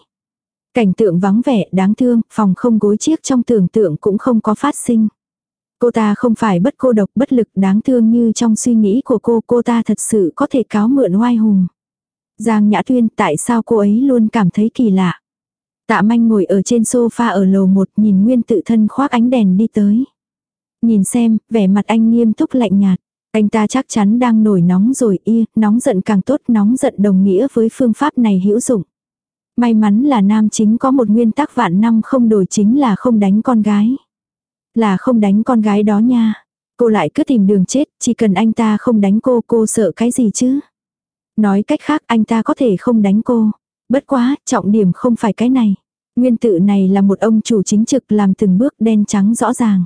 Cảnh tượng vắng vẻ, đáng thương, phòng không gối chiếc trong tưởng tượng cũng không có phát sinh. Cô ta không phải bất cô độc bất lực đáng thương như trong suy nghĩ của cô, cô ta thật sự có thể cáo mượn oai hùng. Giang Nhã Tuyên tại sao cô ấy luôn cảm thấy kỳ lạ. Tạ manh ngồi ở trên sofa ở lầu một nhìn nguyên tự thân khoác ánh đèn đi tới. Nhìn xem, vẻ mặt anh nghiêm túc lạnh nhạt. Anh ta chắc chắn đang nổi nóng rồi y, nóng giận càng tốt, nóng giận đồng nghĩa với phương pháp này hữu dụng. May mắn là nam chính có một nguyên tắc vạn năm không đổi chính là không đánh con gái. Là không đánh con gái đó nha. Cô lại cứ tìm đường chết, chỉ cần anh ta không đánh cô, cô sợ cái gì chứ? Nói cách khác anh ta có thể không đánh cô. Bất quá, trọng điểm không phải cái này. Nguyên tự này là một ông chủ chính trực làm từng bước đen trắng rõ ràng.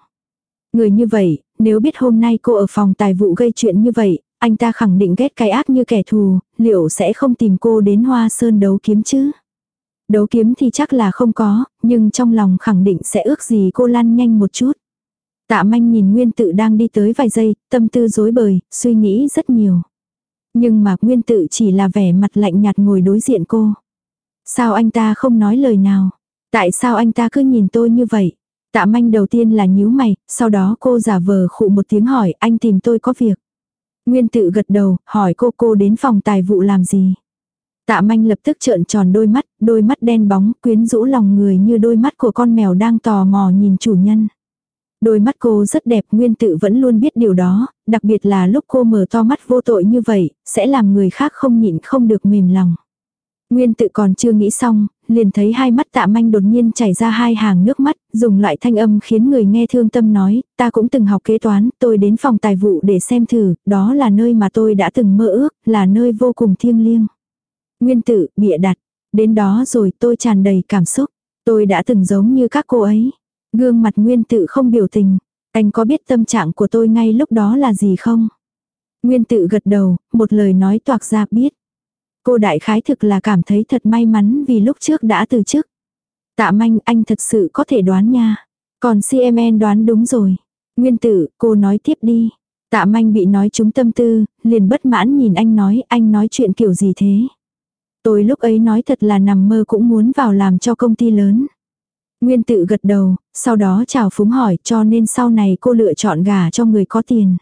Người như vậy, nếu biết hôm nay cô ở phòng tài vụ gây chuyện như vậy, anh ta khẳng định ghét cái ác như kẻ thù, liệu sẽ không tìm cô đến hoa sơn đấu kiếm chứ? Đấu kiếm thì chắc là không có, nhưng trong lòng khẳng định sẽ ước gì cô lăn nhanh một chút. Tạ manh nhìn Nguyên tự đang đi tới vài giây, tâm tư rối bời, suy nghĩ rất nhiều. Nhưng mà Nguyên tự chỉ là vẻ mặt lạnh nhạt ngồi đối diện cô. Sao anh ta không nói lời nào? Tại sao anh ta cứ nhìn tôi như vậy? Tạ manh đầu tiên là nhíu mày, sau đó cô giả vờ khụ một tiếng hỏi anh tìm tôi có việc. Nguyên tự gật đầu, hỏi cô cô đến phòng tài vụ làm gì? Tạ manh lập tức trợn tròn đôi mắt, đôi mắt đen bóng, quyến rũ lòng người như đôi mắt của con mèo đang tò mò nhìn chủ nhân. Đôi mắt cô rất đẹp, nguyên tự vẫn luôn biết điều đó, đặc biệt là lúc cô mở to mắt vô tội như vậy, sẽ làm người khác không nhịn không được mềm lòng. Nguyên tự còn chưa nghĩ xong, liền thấy hai mắt tạ manh đột nhiên chảy ra hai hàng nước mắt, dùng loại thanh âm khiến người nghe thương tâm nói, ta cũng từng học kế toán, tôi đến phòng tài vụ để xem thử, đó là nơi mà tôi đã từng mơ ước, là nơi vô cùng thiêng liêng. Nguyên tự bịa đặt, đến đó rồi tôi tràn đầy cảm xúc, tôi đã từng giống như các cô ấy. Gương mặt nguyên tự không biểu tình, anh có biết tâm trạng của tôi ngay lúc đó là gì không? Nguyên tự gật đầu, một lời nói toạc ra biết. Cô đại khái thực là cảm thấy thật may mắn vì lúc trước đã từ chức. Tạ manh anh thật sự có thể đoán nha. Còn CMN đoán đúng rồi. Nguyên tử, cô nói tiếp đi. Tạ manh bị nói trúng tâm tư, liền bất mãn nhìn anh nói anh nói chuyện kiểu gì thế. Tôi lúc ấy nói thật là nằm mơ cũng muốn vào làm cho công ty lớn. Nguyên tự gật đầu, sau đó chào phúng hỏi cho nên sau này cô lựa chọn gà cho người có tiền.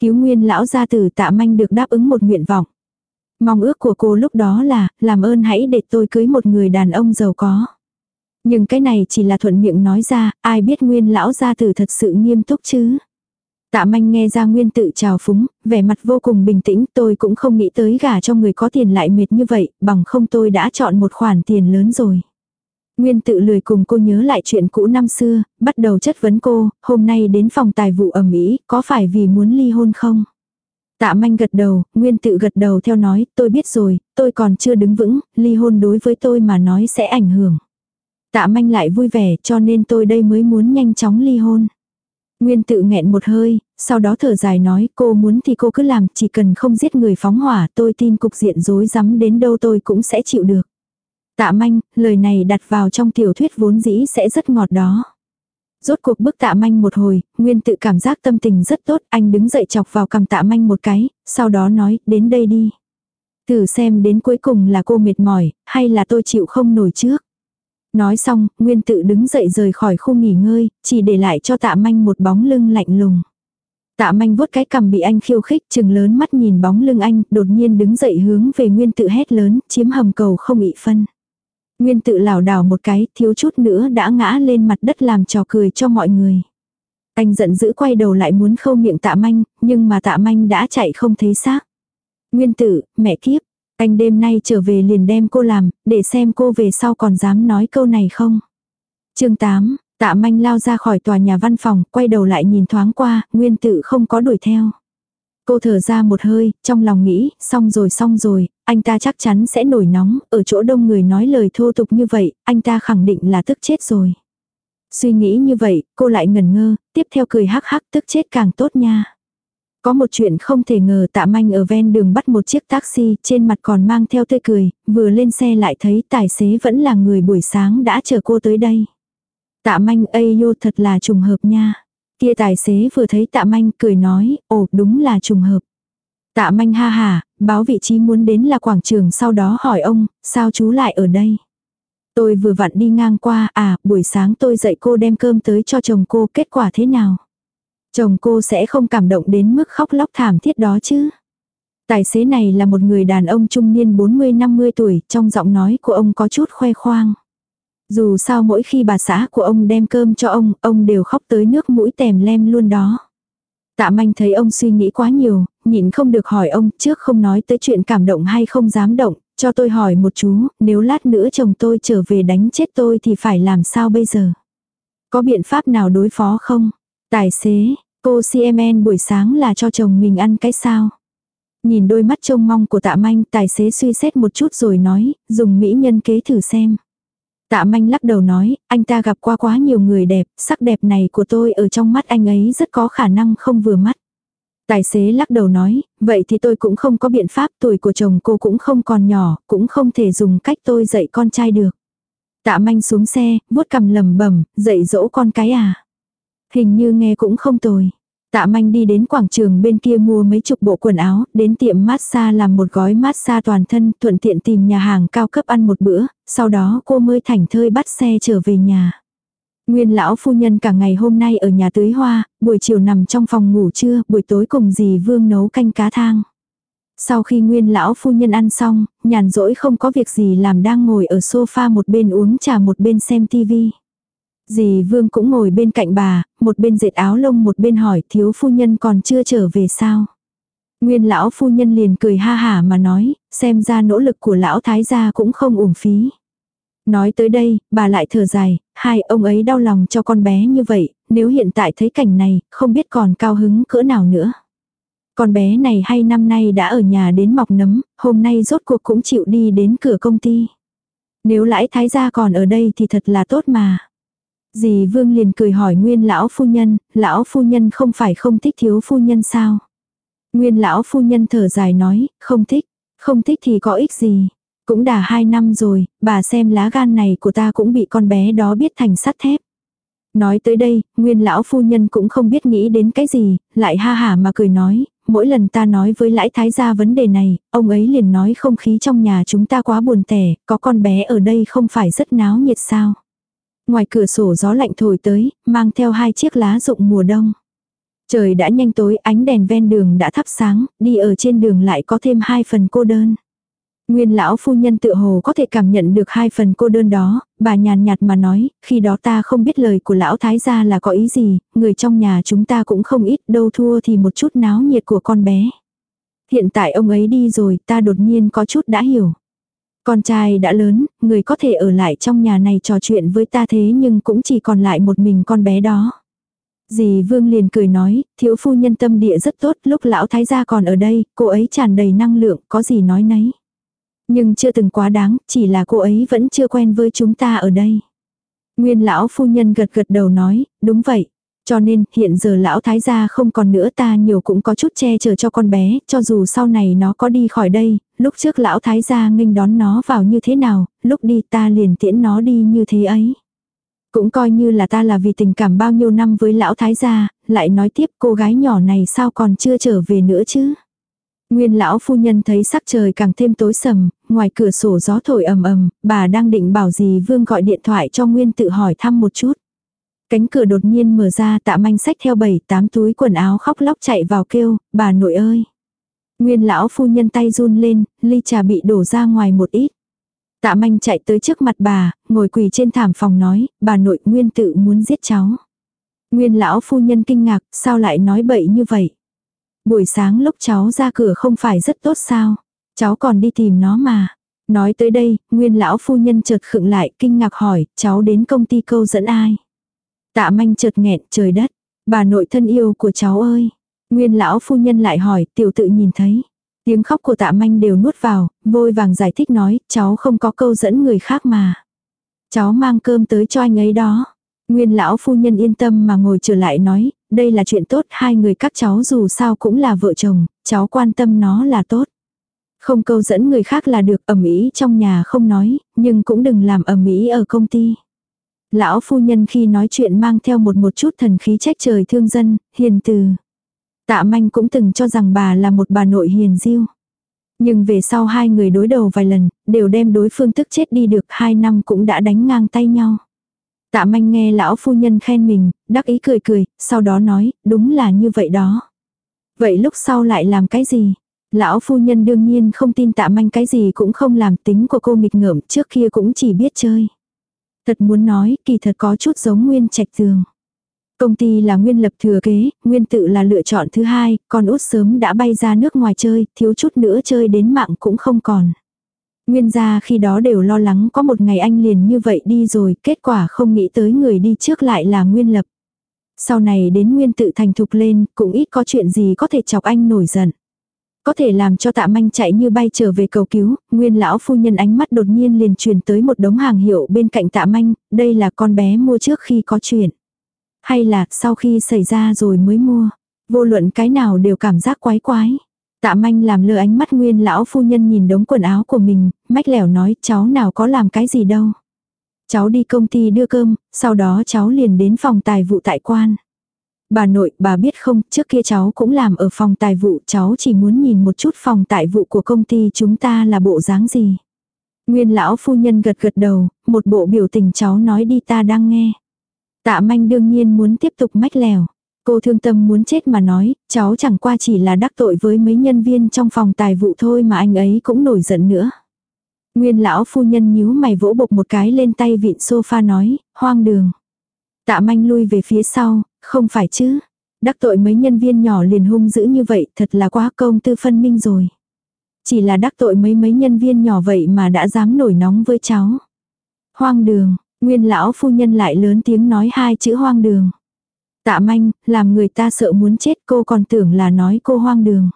Cứu nguyên lão gia tử tạ manh được đáp ứng một nguyện vọng. Mong ước của cô lúc đó là, làm ơn hãy để tôi cưới một người đàn ông giàu có. Nhưng cái này chỉ là thuận miệng nói ra, ai biết nguyên lão gia tử thật sự nghiêm túc chứ. Tạ manh nghe ra nguyên tự chào phúng, vẻ mặt vô cùng bình tĩnh tôi cũng không nghĩ tới gả cho người có tiền lại mệt như vậy, bằng không tôi đã chọn một khoản tiền lớn rồi. Nguyên tự lười cùng cô nhớ lại chuyện cũ năm xưa, bắt đầu chất vấn cô, hôm nay đến phòng tài vụ ẩm ý, có phải vì muốn ly hôn không? Tạ manh gật đầu, nguyên tự gật đầu theo nói, tôi biết rồi, tôi còn chưa đứng vững, ly hôn đối với tôi mà nói sẽ ảnh hưởng. Tạ manh lại vui vẻ cho nên tôi đây mới muốn nhanh chóng ly hôn. Nguyên tự nghẹn một hơi, sau đó thở dài nói cô muốn thì cô cứ làm, chỉ cần không giết người phóng hỏa tôi tin cục diện rối rắm đến đâu tôi cũng sẽ chịu được. Tạ manh, lời này đặt vào trong tiểu thuyết vốn dĩ sẽ rất ngọt đó. Rốt cuộc bức tạ manh một hồi, nguyên tự cảm giác tâm tình rất tốt, anh đứng dậy chọc vào cầm tạ manh một cái, sau đó nói, đến đây đi. Thử xem đến cuối cùng là cô mệt mỏi, hay là tôi chịu không nổi trước. Nói xong, nguyên tự đứng dậy rời khỏi khu nghỉ ngơi, chỉ để lại cho tạ manh một bóng lưng lạnh lùng. Tạ manh vuốt cái cầm bị anh khiêu khích, chừng lớn mắt nhìn bóng lưng anh, đột nhiên đứng dậy hướng về nguyên tự hét lớn, chiếm hầm cầu không ị phân. Nguyên tự lảo đảo một cái, thiếu chút nữa đã ngã lên mặt đất làm trò cười cho mọi người. Anh giận dữ quay đầu lại muốn khâu miệng tạ manh, nhưng mà tạ manh đã chạy không thấy xác. Nguyên tử, mẹ kiếp, anh đêm nay trở về liền đem cô làm, để xem cô về sau còn dám nói câu này không. chương 8, tạ manh lao ra khỏi tòa nhà văn phòng, quay đầu lại nhìn thoáng qua, nguyên tử không có đuổi theo. Cô thở ra một hơi, trong lòng nghĩ, xong rồi xong rồi, anh ta chắc chắn sẽ nổi nóng, ở chỗ đông người nói lời thô tục như vậy, anh ta khẳng định là tức chết rồi. Suy nghĩ như vậy, cô lại ngần ngơ, tiếp theo cười hắc hắc tức chết càng tốt nha. Có một chuyện không thể ngờ tạ manh ở ven đường bắt một chiếc taxi, trên mặt còn mang theo tươi cười, vừa lên xe lại thấy tài xế vẫn là người buổi sáng đã chờ cô tới đây. Tạ manh ây vô thật là trùng hợp nha. Kia tài xế vừa thấy tạ manh cười nói, ồ đúng là trùng hợp. Tạ manh ha hà, báo vị trí muốn đến là quảng trường sau đó hỏi ông, sao chú lại ở đây? Tôi vừa vặn đi ngang qua, à, buổi sáng tôi dạy cô đem cơm tới cho chồng cô, kết quả thế nào? Chồng cô sẽ không cảm động đến mức khóc lóc thảm thiết đó chứ? Tài xế này là một người đàn ông trung niên 40-50 tuổi, trong giọng nói của ông có chút khoe khoang. Dù sao mỗi khi bà xã của ông đem cơm cho ông, ông đều khóc tới nước mũi tèm lem luôn đó. Tạ manh thấy ông suy nghĩ quá nhiều, nhịn không được hỏi ông trước không nói tới chuyện cảm động hay không dám động, cho tôi hỏi một chú, nếu lát nữa chồng tôi trở về đánh chết tôi thì phải làm sao bây giờ? Có biện pháp nào đối phó không? Tài xế, cô CMN buổi sáng là cho chồng mình ăn cái sao? Nhìn đôi mắt trông mong của tạ manh tài xế suy xét một chút rồi nói, dùng mỹ nhân kế thử xem. Tạ manh lắc đầu nói, anh ta gặp qua quá nhiều người đẹp, sắc đẹp này của tôi ở trong mắt anh ấy rất có khả năng không vừa mắt. Tài xế lắc đầu nói, vậy thì tôi cũng không có biện pháp, tuổi của chồng cô cũng không còn nhỏ, cũng không thể dùng cách tôi dạy con trai được. Tạ manh xuống xe, vuốt cầm lầm bẩm dạy dỗ con cái à. Hình như nghe cũng không tồi. Tạ manh đi đến quảng trường bên kia mua mấy chục bộ quần áo, đến tiệm massage làm một gói massage toàn thân, thuận tiện tìm nhà hàng cao cấp ăn một bữa, sau đó cô mới thảnh thơi bắt xe trở về nhà. Nguyên lão phu nhân cả ngày hôm nay ở nhà tưới hoa, buổi chiều nằm trong phòng ngủ trưa, buổi tối cùng dì Vương nấu canh cá thang. Sau khi nguyên lão phu nhân ăn xong, nhàn rỗi không có việc gì làm đang ngồi ở sofa một bên uống trà một bên xem tivi. Dì Vương cũng ngồi bên cạnh bà, một bên dệt áo lông một bên hỏi thiếu phu nhân còn chưa trở về sao. Nguyên lão phu nhân liền cười ha hả mà nói, xem ra nỗ lực của lão thái gia cũng không uổng phí. Nói tới đây, bà lại thở dài, hai ông ấy đau lòng cho con bé như vậy, nếu hiện tại thấy cảnh này, không biết còn cao hứng cỡ nào nữa. Con bé này hay năm nay đã ở nhà đến mọc nấm, hôm nay rốt cuộc cũng chịu đi đến cửa công ty. Nếu lãi thái gia còn ở đây thì thật là tốt mà. Dì Vương liền cười hỏi Nguyên lão phu nhân, lão phu nhân không phải không thích thiếu phu nhân sao? Nguyên lão phu nhân thở dài nói, không thích, không thích thì có ích gì. Cũng đã hai năm rồi, bà xem lá gan này của ta cũng bị con bé đó biết thành sắt thép. Nói tới đây, nguyên lão phu nhân cũng không biết nghĩ đến cái gì, lại ha hả mà cười nói, mỗi lần ta nói với lãi thái gia vấn đề này, ông ấy liền nói không khí trong nhà chúng ta quá buồn tẻ, có con bé ở đây không phải rất náo nhiệt sao. Ngoài cửa sổ gió lạnh thổi tới, mang theo hai chiếc lá rụng mùa đông. Trời đã nhanh tối, ánh đèn ven đường đã thắp sáng, đi ở trên đường lại có thêm hai phần cô đơn. Nguyên lão phu nhân tự hồ có thể cảm nhận được hai phần cô đơn đó, bà nhàn nhạt mà nói, khi đó ta không biết lời của lão thái gia là có ý gì, người trong nhà chúng ta cũng không ít đâu thua thì một chút náo nhiệt của con bé. Hiện tại ông ấy đi rồi, ta đột nhiên có chút đã hiểu. Con trai đã lớn, người có thể ở lại trong nhà này trò chuyện với ta thế nhưng cũng chỉ còn lại một mình con bé đó. Dì Vương liền cười nói, thiếu phu nhân tâm địa rất tốt, lúc lão thái gia còn ở đây, cô ấy tràn đầy năng lượng, có gì nói nấy. Nhưng chưa từng quá đáng, chỉ là cô ấy vẫn chưa quen với chúng ta ở đây. Nguyên lão phu nhân gật gật đầu nói, đúng vậy. Cho nên, hiện giờ lão thái gia không còn nữa ta nhiều cũng có chút che chở cho con bé, cho dù sau này nó có đi khỏi đây, lúc trước lão thái gia nghênh đón nó vào như thế nào, lúc đi ta liền tiễn nó đi như thế ấy. Cũng coi như là ta là vì tình cảm bao nhiêu năm với lão thái gia, lại nói tiếp cô gái nhỏ này sao còn chưa trở về nữa chứ. Nguyên lão phu nhân thấy sắc trời càng thêm tối sầm, ngoài cửa sổ gió thổi ầm ầm, bà đang định bảo gì Vương gọi điện thoại cho Nguyên tự hỏi thăm một chút. Cánh cửa đột nhiên mở ra tạ manh sách theo bảy tám túi quần áo khóc lóc chạy vào kêu, bà nội ơi. Nguyên lão phu nhân tay run lên, ly trà bị đổ ra ngoài một ít. Tạ manh chạy tới trước mặt bà, ngồi quỳ trên thảm phòng nói, bà nội nguyên tự muốn giết cháu. Nguyên lão phu nhân kinh ngạc, sao lại nói bậy như vậy? Buổi sáng lúc cháu ra cửa không phải rất tốt sao? Cháu còn đi tìm nó mà. Nói tới đây, nguyên lão phu nhân chợt khựng lại, kinh ngạc hỏi, cháu đến công ty câu dẫn ai? Tạ manh chợt nghẹn trời đất. Bà nội thân yêu của cháu ơi. Nguyên lão phu nhân lại hỏi, tiểu tự nhìn thấy. Tiếng khóc của tạ manh đều nuốt vào, vôi vàng giải thích nói, cháu không có câu dẫn người khác mà. Cháu mang cơm tới cho anh ấy đó. Nguyên lão phu nhân yên tâm mà ngồi trở lại nói, đây là chuyện tốt, hai người các cháu dù sao cũng là vợ chồng, cháu quan tâm nó là tốt. Không câu dẫn người khác là được ẩm ý trong nhà không nói, nhưng cũng đừng làm ẩm ý ở công ty. Lão phu nhân khi nói chuyện mang theo một một chút thần khí trách trời thương dân, hiền từ. Tạ manh cũng từng cho rằng bà là một bà nội hiền diêu. Nhưng về sau hai người đối đầu vài lần, đều đem đối phương tức chết đi được hai năm cũng đã đánh ngang tay nhau. Tạ manh nghe lão phu nhân khen mình, đắc ý cười cười, sau đó nói, đúng là như vậy đó. Vậy lúc sau lại làm cái gì? Lão phu nhân đương nhiên không tin tạ manh cái gì cũng không làm tính của cô nghịch ngợm trước kia cũng chỉ biết chơi. Thật muốn nói, kỳ thật có chút giống nguyên trạch tường. Công ty là nguyên lập thừa kế, nguyên tự là lựa chọn thứ hai, còn út sớm đã bay ra nước ngoài chơi, thiếu chút nữa chơi đến mạng cũng không còn. Nguyên gia khi đó đều lo lắng có một ngày anh liền như vậy đi rồi, kết quả không nghĩ tới người đi trước lại là nguyên lập. Sau này đến nguyên tự thành thục lên, cũng ít có chuyện gì có thể chọc anh nổi giận. Có thể làm cho tạ manh chạy như bay trở về cầu cứu, nguyên lão phu nhân ánh mắt đột nhiên liền truyền tới một đống hàng hiệu bên cạnh tạ manh, đây là con bé mua trước khi có chuyện. Hay là sau khi xảy ra rồi mới mua. Vô luận cái nào đều cảm giác quái quái. Tạ manh làm lơ ánh mắt nguyên lão phu nhân nhìn đống quần áo của mình, mách lẻo nói cháu nào có làm cái gì đâu. Cháu đi công ty đưa cơm, sau đó cháu liền đến phòng tài vụ tại quan. Bà nội, bà biết không, trước kia cháu cũng làm ở phòng tài vụ, cháu chỉ muốn nhìn một chút phòng tài vụ của công ty chúng ta là bộ dáng gì. Nguyên lão phu nhân gật gật đầu, một bộ biểu tình cháu nói đi ta đang nghe. Tạ manh đương nhiên muốn tiếp tục mách lèo. Cô thương tâm muốn chết mà nói, cháu chẳng qua chỉ là đắc tội với mấy nhân viên trong phòng tài vụ thôi mà anh ấy cũng nổi giận nữa. Nguyên lão phu nhân nhíu mày vỗ bộc một cái lên tay vịn sofa nói, hoang đường. Tạ manh lui về phía sau, không phải chứ. Đắc tội mấy nhân viên nhỏ liền hung dữ như vậy thật là quá công tư phân minh rồi. Chỉ là đắc tội mấy mấy nhân viên nhỏ vậy mà đã dám nổi nóng với cháu. Hoang đường, nguyên lão phu nhân lại lớn tiếng nói hai chữ hoang đường. Tạ manh, làm người ta sợ muốn chết cô còn tưởng là nói cô hoang đường.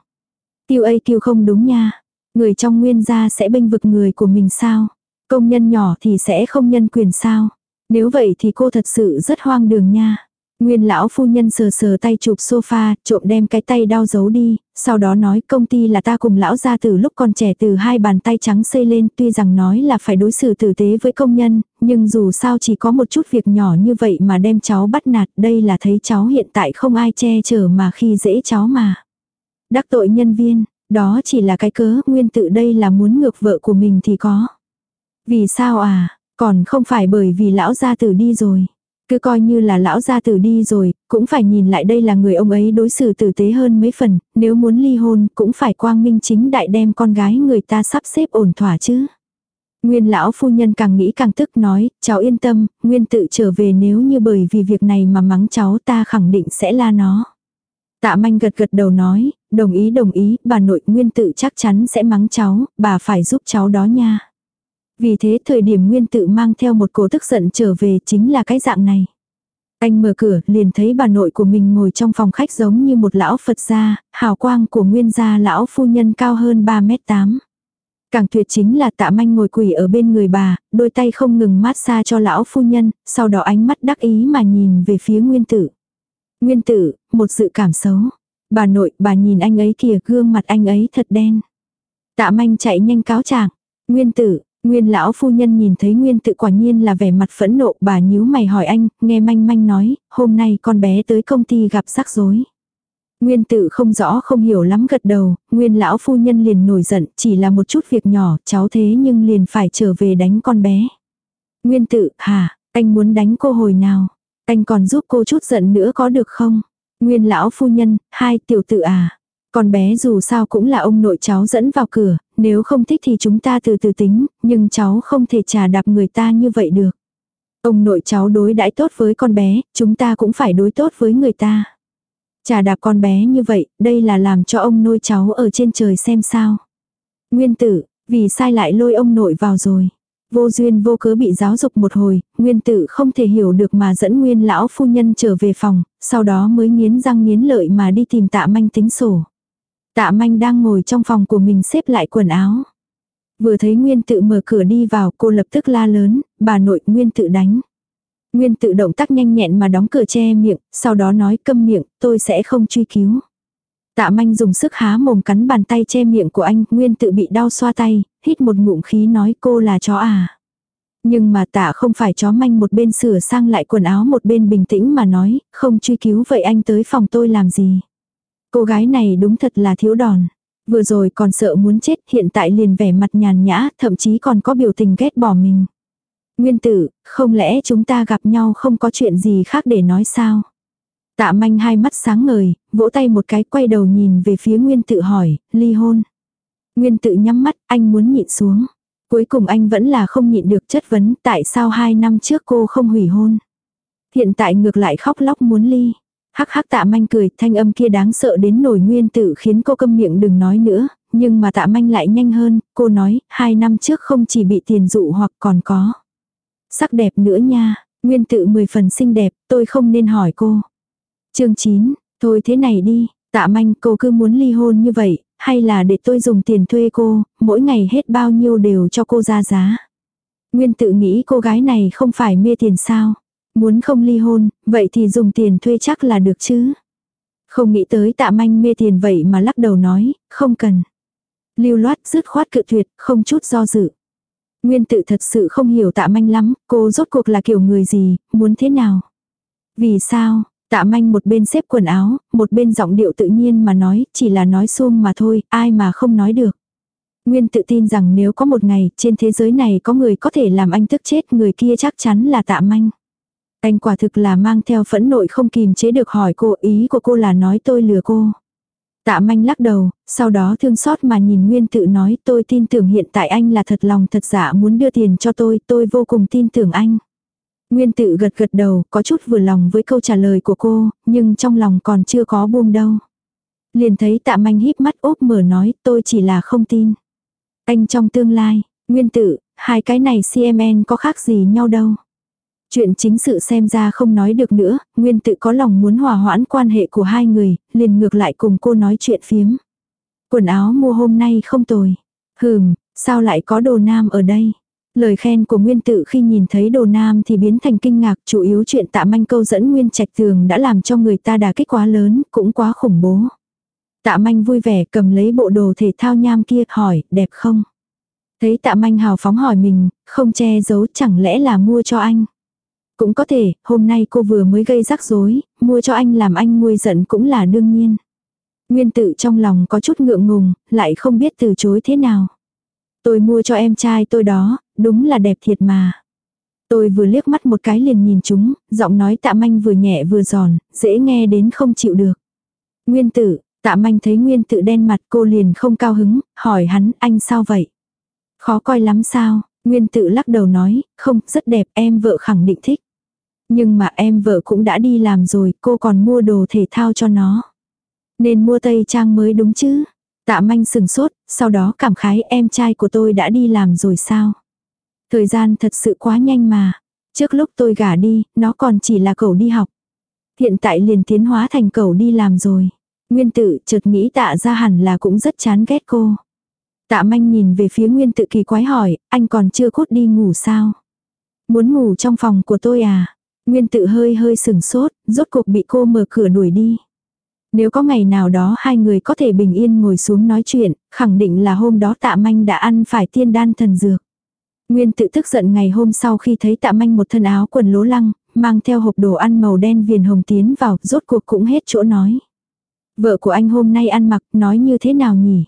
Tiêu ấy tiêu không đúng nha. Người trong nguyên gia sẽ bênh vực người của mình sao? Công nhân nhỏ thì sẽ không nhân quyền sao? Nếu vậy thì cô thật sự rất hoang đường nha. Nguyên lão phu nhân sờ sờ tay chụp sofa, trộm đem cái tay đau giấu đi, sau đó nói công ty là ta cùng lão ra từ lúc còn trẻ từ hai bàn tay trắng xây lên tuy rằng nói là phải đối xử tử tế với công nhân, nhưng dù sao chỉ có một chút việc nhỏ như vậy mà đem cháu bắt nạt đây là thấy cháu hiện tại không ai che chở mà khi dễ cháu mà. Đắc tội nhân viên, đó chỉ là cái cớ nguyên tự đây là muốn ngược vợ của mình thì có. Vì sao à, còn không phải bởi vì lão gia tử đi rồi. Cứ coi như là lão gia tử đi rồi, cũng phải nhìn lại đây là người ông ấy đối xử tử tế hơn mấy phần, nếu muốn ly hôn cũng phải quang minh chính đại đem con gái người ta sắp xếp ổn thỏa chứ. Nguyên lão phu nhân càng nghĩ càng tức nói, cháu yên tâm, Nguyên tự trở về nếu như bởi vì việc này mà mắng cháu ta khẳng định sẽ la nó. Tạ manh gật gật đầu nói, đồng ý đồng ý, bà nội Nguyên tự chắc chắn sẽ mắng cháu, bà phải giúp cháu đó nha. Vì thế thời điểm nguyên tự mang theo một cổ tức giận trở về chính là cái dạng này. Anh mở cửa liền thấy bà nội của mình ngồi trong phòng khách giống như một lão Phật gia, hào quang của nguyên gia lão phu nhân cao hơn 3 mét 8. Càng tuyệt chính là tạ manh ngồi quỳ ở bên người bà, đôi tay không ngừng mát xa cho lão phu nhân, sau đó ánh mắt đắc ý mà nhìn về phía nguyên tử. Nguyên tử, một sự cảm xấu. Bà nội, bà nhìn anh ấy kìa, gương mặt anh ấy thật đen. Tạ manh chạy nhanh cáo trạng. Nguyên tử, Nguyên lão phu nhân nhìn thấy Nguyên tự quả nhiên là vẻ mặt phẫn nộ, bà nhíu mày hỏi anh, nghe manh manh nói, hôm nay con bé tới công ty gặp rắc rối. Nguyên tự không rõ không hiểu lắm gật đầu, Nguyên lão phu nhân liền nổi giận, chỉ là một chút việc nhỏ, cháu thế nhưng liền phải trở về đánh con bé. Nguyên tự, hả, anh muốn đánh cô hồi nào? Anh còn giúp cô chút giận nữa có được không? Nguyên lão phu nhân, hai tiểu tự à. Con bé dù sao cũng là ông nội cháu dẫn vào cửa, nếu không thích thì chúng ta từ từ tính, nhưng cháu không thể trà đạp người ta như vậy được. Ông nội cháu đối đãi tốt với con bé, chúng ta cũng phải đối tốt với người ta. Trà đạp con bé như vậy, đây là làm cho ông nuôi cháu ở trên trời xem sao. Nguyên tử, vì sai lại lôi ông nội vào rồi. Vô duyên vô cớ bị giáo dục một hồi, nguyên tử không thể hiểu được mà dẫn nguyên lão phu nhân trở về phòng, sau đó mới nghiến răng nghiến lợi mà đi tìm tạ manh tính sổ. Tạ manh đang ngồi trong phòng của mình xếp lại quần áo. Vừa thấy nguyên tự mở cửa đi vào cô lập tức la lớn, bà nội nguyên tự đánh. Nguyên tự động tác nhanh nhẹn mà đóng cửa che miệng, sau đó nói câm miệng, tôi sẽ không truy cứu. Tạ manh dùng sức há mồm cắn bàn tay che miệng của anh, Nguyên tự bị đau xoa tay, hít một ngụm khí nói cô là chó à. Nhưng mà tạ không phải chó manh một bên sửa sang lại quần áo một bên bình tĩnh mà nói, không truy cứu vậy anh tới phòng tôi làm gì. Cô gái này đúng thật là thiếu đòn. Vừa rồi còn sợ muốn chết, hiện tại liền vẻ mặt nhàn nhã, thậm chí còn có biểu tình ghét bỏ mình. Nguyên tử, không lẽ chúng ta gặp nhau không có chuyện gì khác để nói sao? Tạ manh hai mắt sáng ngời, vỗ tay một cái quay đầu nhìn về phía Nguyên tự hỏi, ly hôn. Nguyên tự nhắm mắt, anh muốn nhịn xuống. Cuối cùng anh vẫn là không nhịn được chất vấn tại sao hai năm trước cô không hủy hôn. Hiện tại ngược lại khóc lóc muốn ly. Hắc hắc tạ manh cười, thanh âm kia đáng sợ đến nổi nguyên tự khiến cô câm miệng đừng nói nữa, nhưng mà tạ manh lại nhanh hơn, cô nói, hai năm trước không chỉ bị tiền dụ hoặc còn có. Sắc đẹp nữa nha, nguyên tự mười phần xinh đẹp, tôi không nên hỏi cô. chương 9, thôi thế này đi, tạ manh cô cứ muốn ly hôn như vậy, hay là để tôi dùng tiền thuê cô, mỗi ngày hết bao nhiêu đều cho cô ra giá. Nguyên tự nghĩ cô gái này không phải mê tiền sao. Muốn không ly hôn, vậy thì dùng tiền thuê chắc là được chứ. Không nghĩ tới tạ manh mê tiền vậy mà lắc đầu nói, không cần. Lưu loát dứt khoát cự tuyệt, không chút do dự. Nguyên tự thật sự không hiểu tạ manh lắm, cô rốt cuộc là kiểu người gì, muốn thế nào. Vì sao, tạ manh một bên xếp quần áo, một bên giọng điệu tự nhiên mà nói, chỉ là nói xuông mà thôi, ai mà không nói được. Nguyên tự tin rằng nếu có một ngày trên thế giới này có người có thể làm anh tức chết người kia chắc chắn là tạ manh. Anh quả thực là mang theo phẫn nội không kìm chế được hỏi cô ý của cô là nói tôi lừa cô. Tạ manh lắc đầu, sau đó thương xót mà nhìn Nguyên tự nói tôi tin tưởng hiện tại anh là thật lòng thật dạ muốn đưa tiền cho tôi, tôi vô cùng tin tưởng anh. Nguyên tự gật gật đầu, có chút vừa lòng với câu trả lời của cô, nhưng trong lòng còn chưa có buông đâu. Liền thấy tạ manh híp mắt úp mở nói tôi chỉ là không tin. Anh trong tương lai, nguyên tự, hai cái này CMN có khác gì nhau đâu. Chuyện chính sự xem ra không nói được nữa, Nguyên tự có lòng muốn hòa hoãn quan hệ của hai người, liền ngược lại cùng cô nói chuyện phiếm. Quần áo mua hôm nay không tồi. Hừm, sao lại có đồ nam ở đây? Lời khen của Nguyên tự khi nhìn thấy đồ nam thì biến thành kinh ngạc, chủ yếu chuyện tạ manh câu dẫn Nguyên trạch tường đã làm cho người ta đà kích quá lớn, cũng quá khủng bố. Tạ manh vui vẻ cầm lấy bộ đồ thể thao nham kia hỏi, đẹp không? Thấy tạ manh hào phóng hỏi mình, không che giấu chẳng lẽ là mua cho anh. Cũng có thể, hôm nay cô vừa mới gây rắc rối, mua cho anh làm anh nguôi giận cũng là đương nhiên. Nguyên tự trong lòng có chút ngượng ngùng, lại không biết từ chối thế nào. Tôi mua cho em trai tôi đó, đúng là đẹp thiệt mà. Tôi vừa liếc mắt một cái liền nhìn chúng, giọng nói tạ manh vừa nhẹ vừa giòn, dễ nghe đến không chịu được. Nguyên tử, tạ manh thấy nguyên tử đen mặt cô liền không cao hứng, hỏi hắn anh sao vậy? Khó coi lắm sao? Nguyên tử lắc đầu nói, không, rất đẹp, em vợ khẳng định thích. Nhưng mà em vợ cũng đã đi làm rồi, cô còn mua đồ thể thao cho nó. Nên mua tây trang mới đúng chứ. Tạ manh sừng sốt, sau đó cảm khái em trai của tôi đã đi làm rồi sao. Thời gian thật sự quá nhanh mà. Trước lúc tôi gả đi, nó còn chỉ là cậu đi học. Hiện tại liền tiến hóa thành cậu đi làm rồi. Nguyên tự chợt nghĩ tạ ra hẳn là cũng rất chán ghét cô. Tạ manh nhìn về phía nguyên tự kỳ quái hỏi, anh còn chưa cốt đi ngủ sao? Muốn ngủ trong phòng của tôi à? Nguyên tự hơi hơi sừng sốt, rốt cuộc bị cô mở cửa đuổi đi. Nếu có ngày nào đó hai người có thể bình yên ngồi xuống nói chuyện, khẳng định là hôm đó tạ manh đã ăn phải tiên đan thần dược. Nguyên tự tức giận ngày hôm sau khi thấy tạ manh một thân áo quần lố lăng, mang theo hộp đồ ăn màu đen viền hồng tiến vào, rốt cuộc cũng hết chỗ nói. Vợ của anh hôm nay ăn mặc, nói như thế nào nhỉ?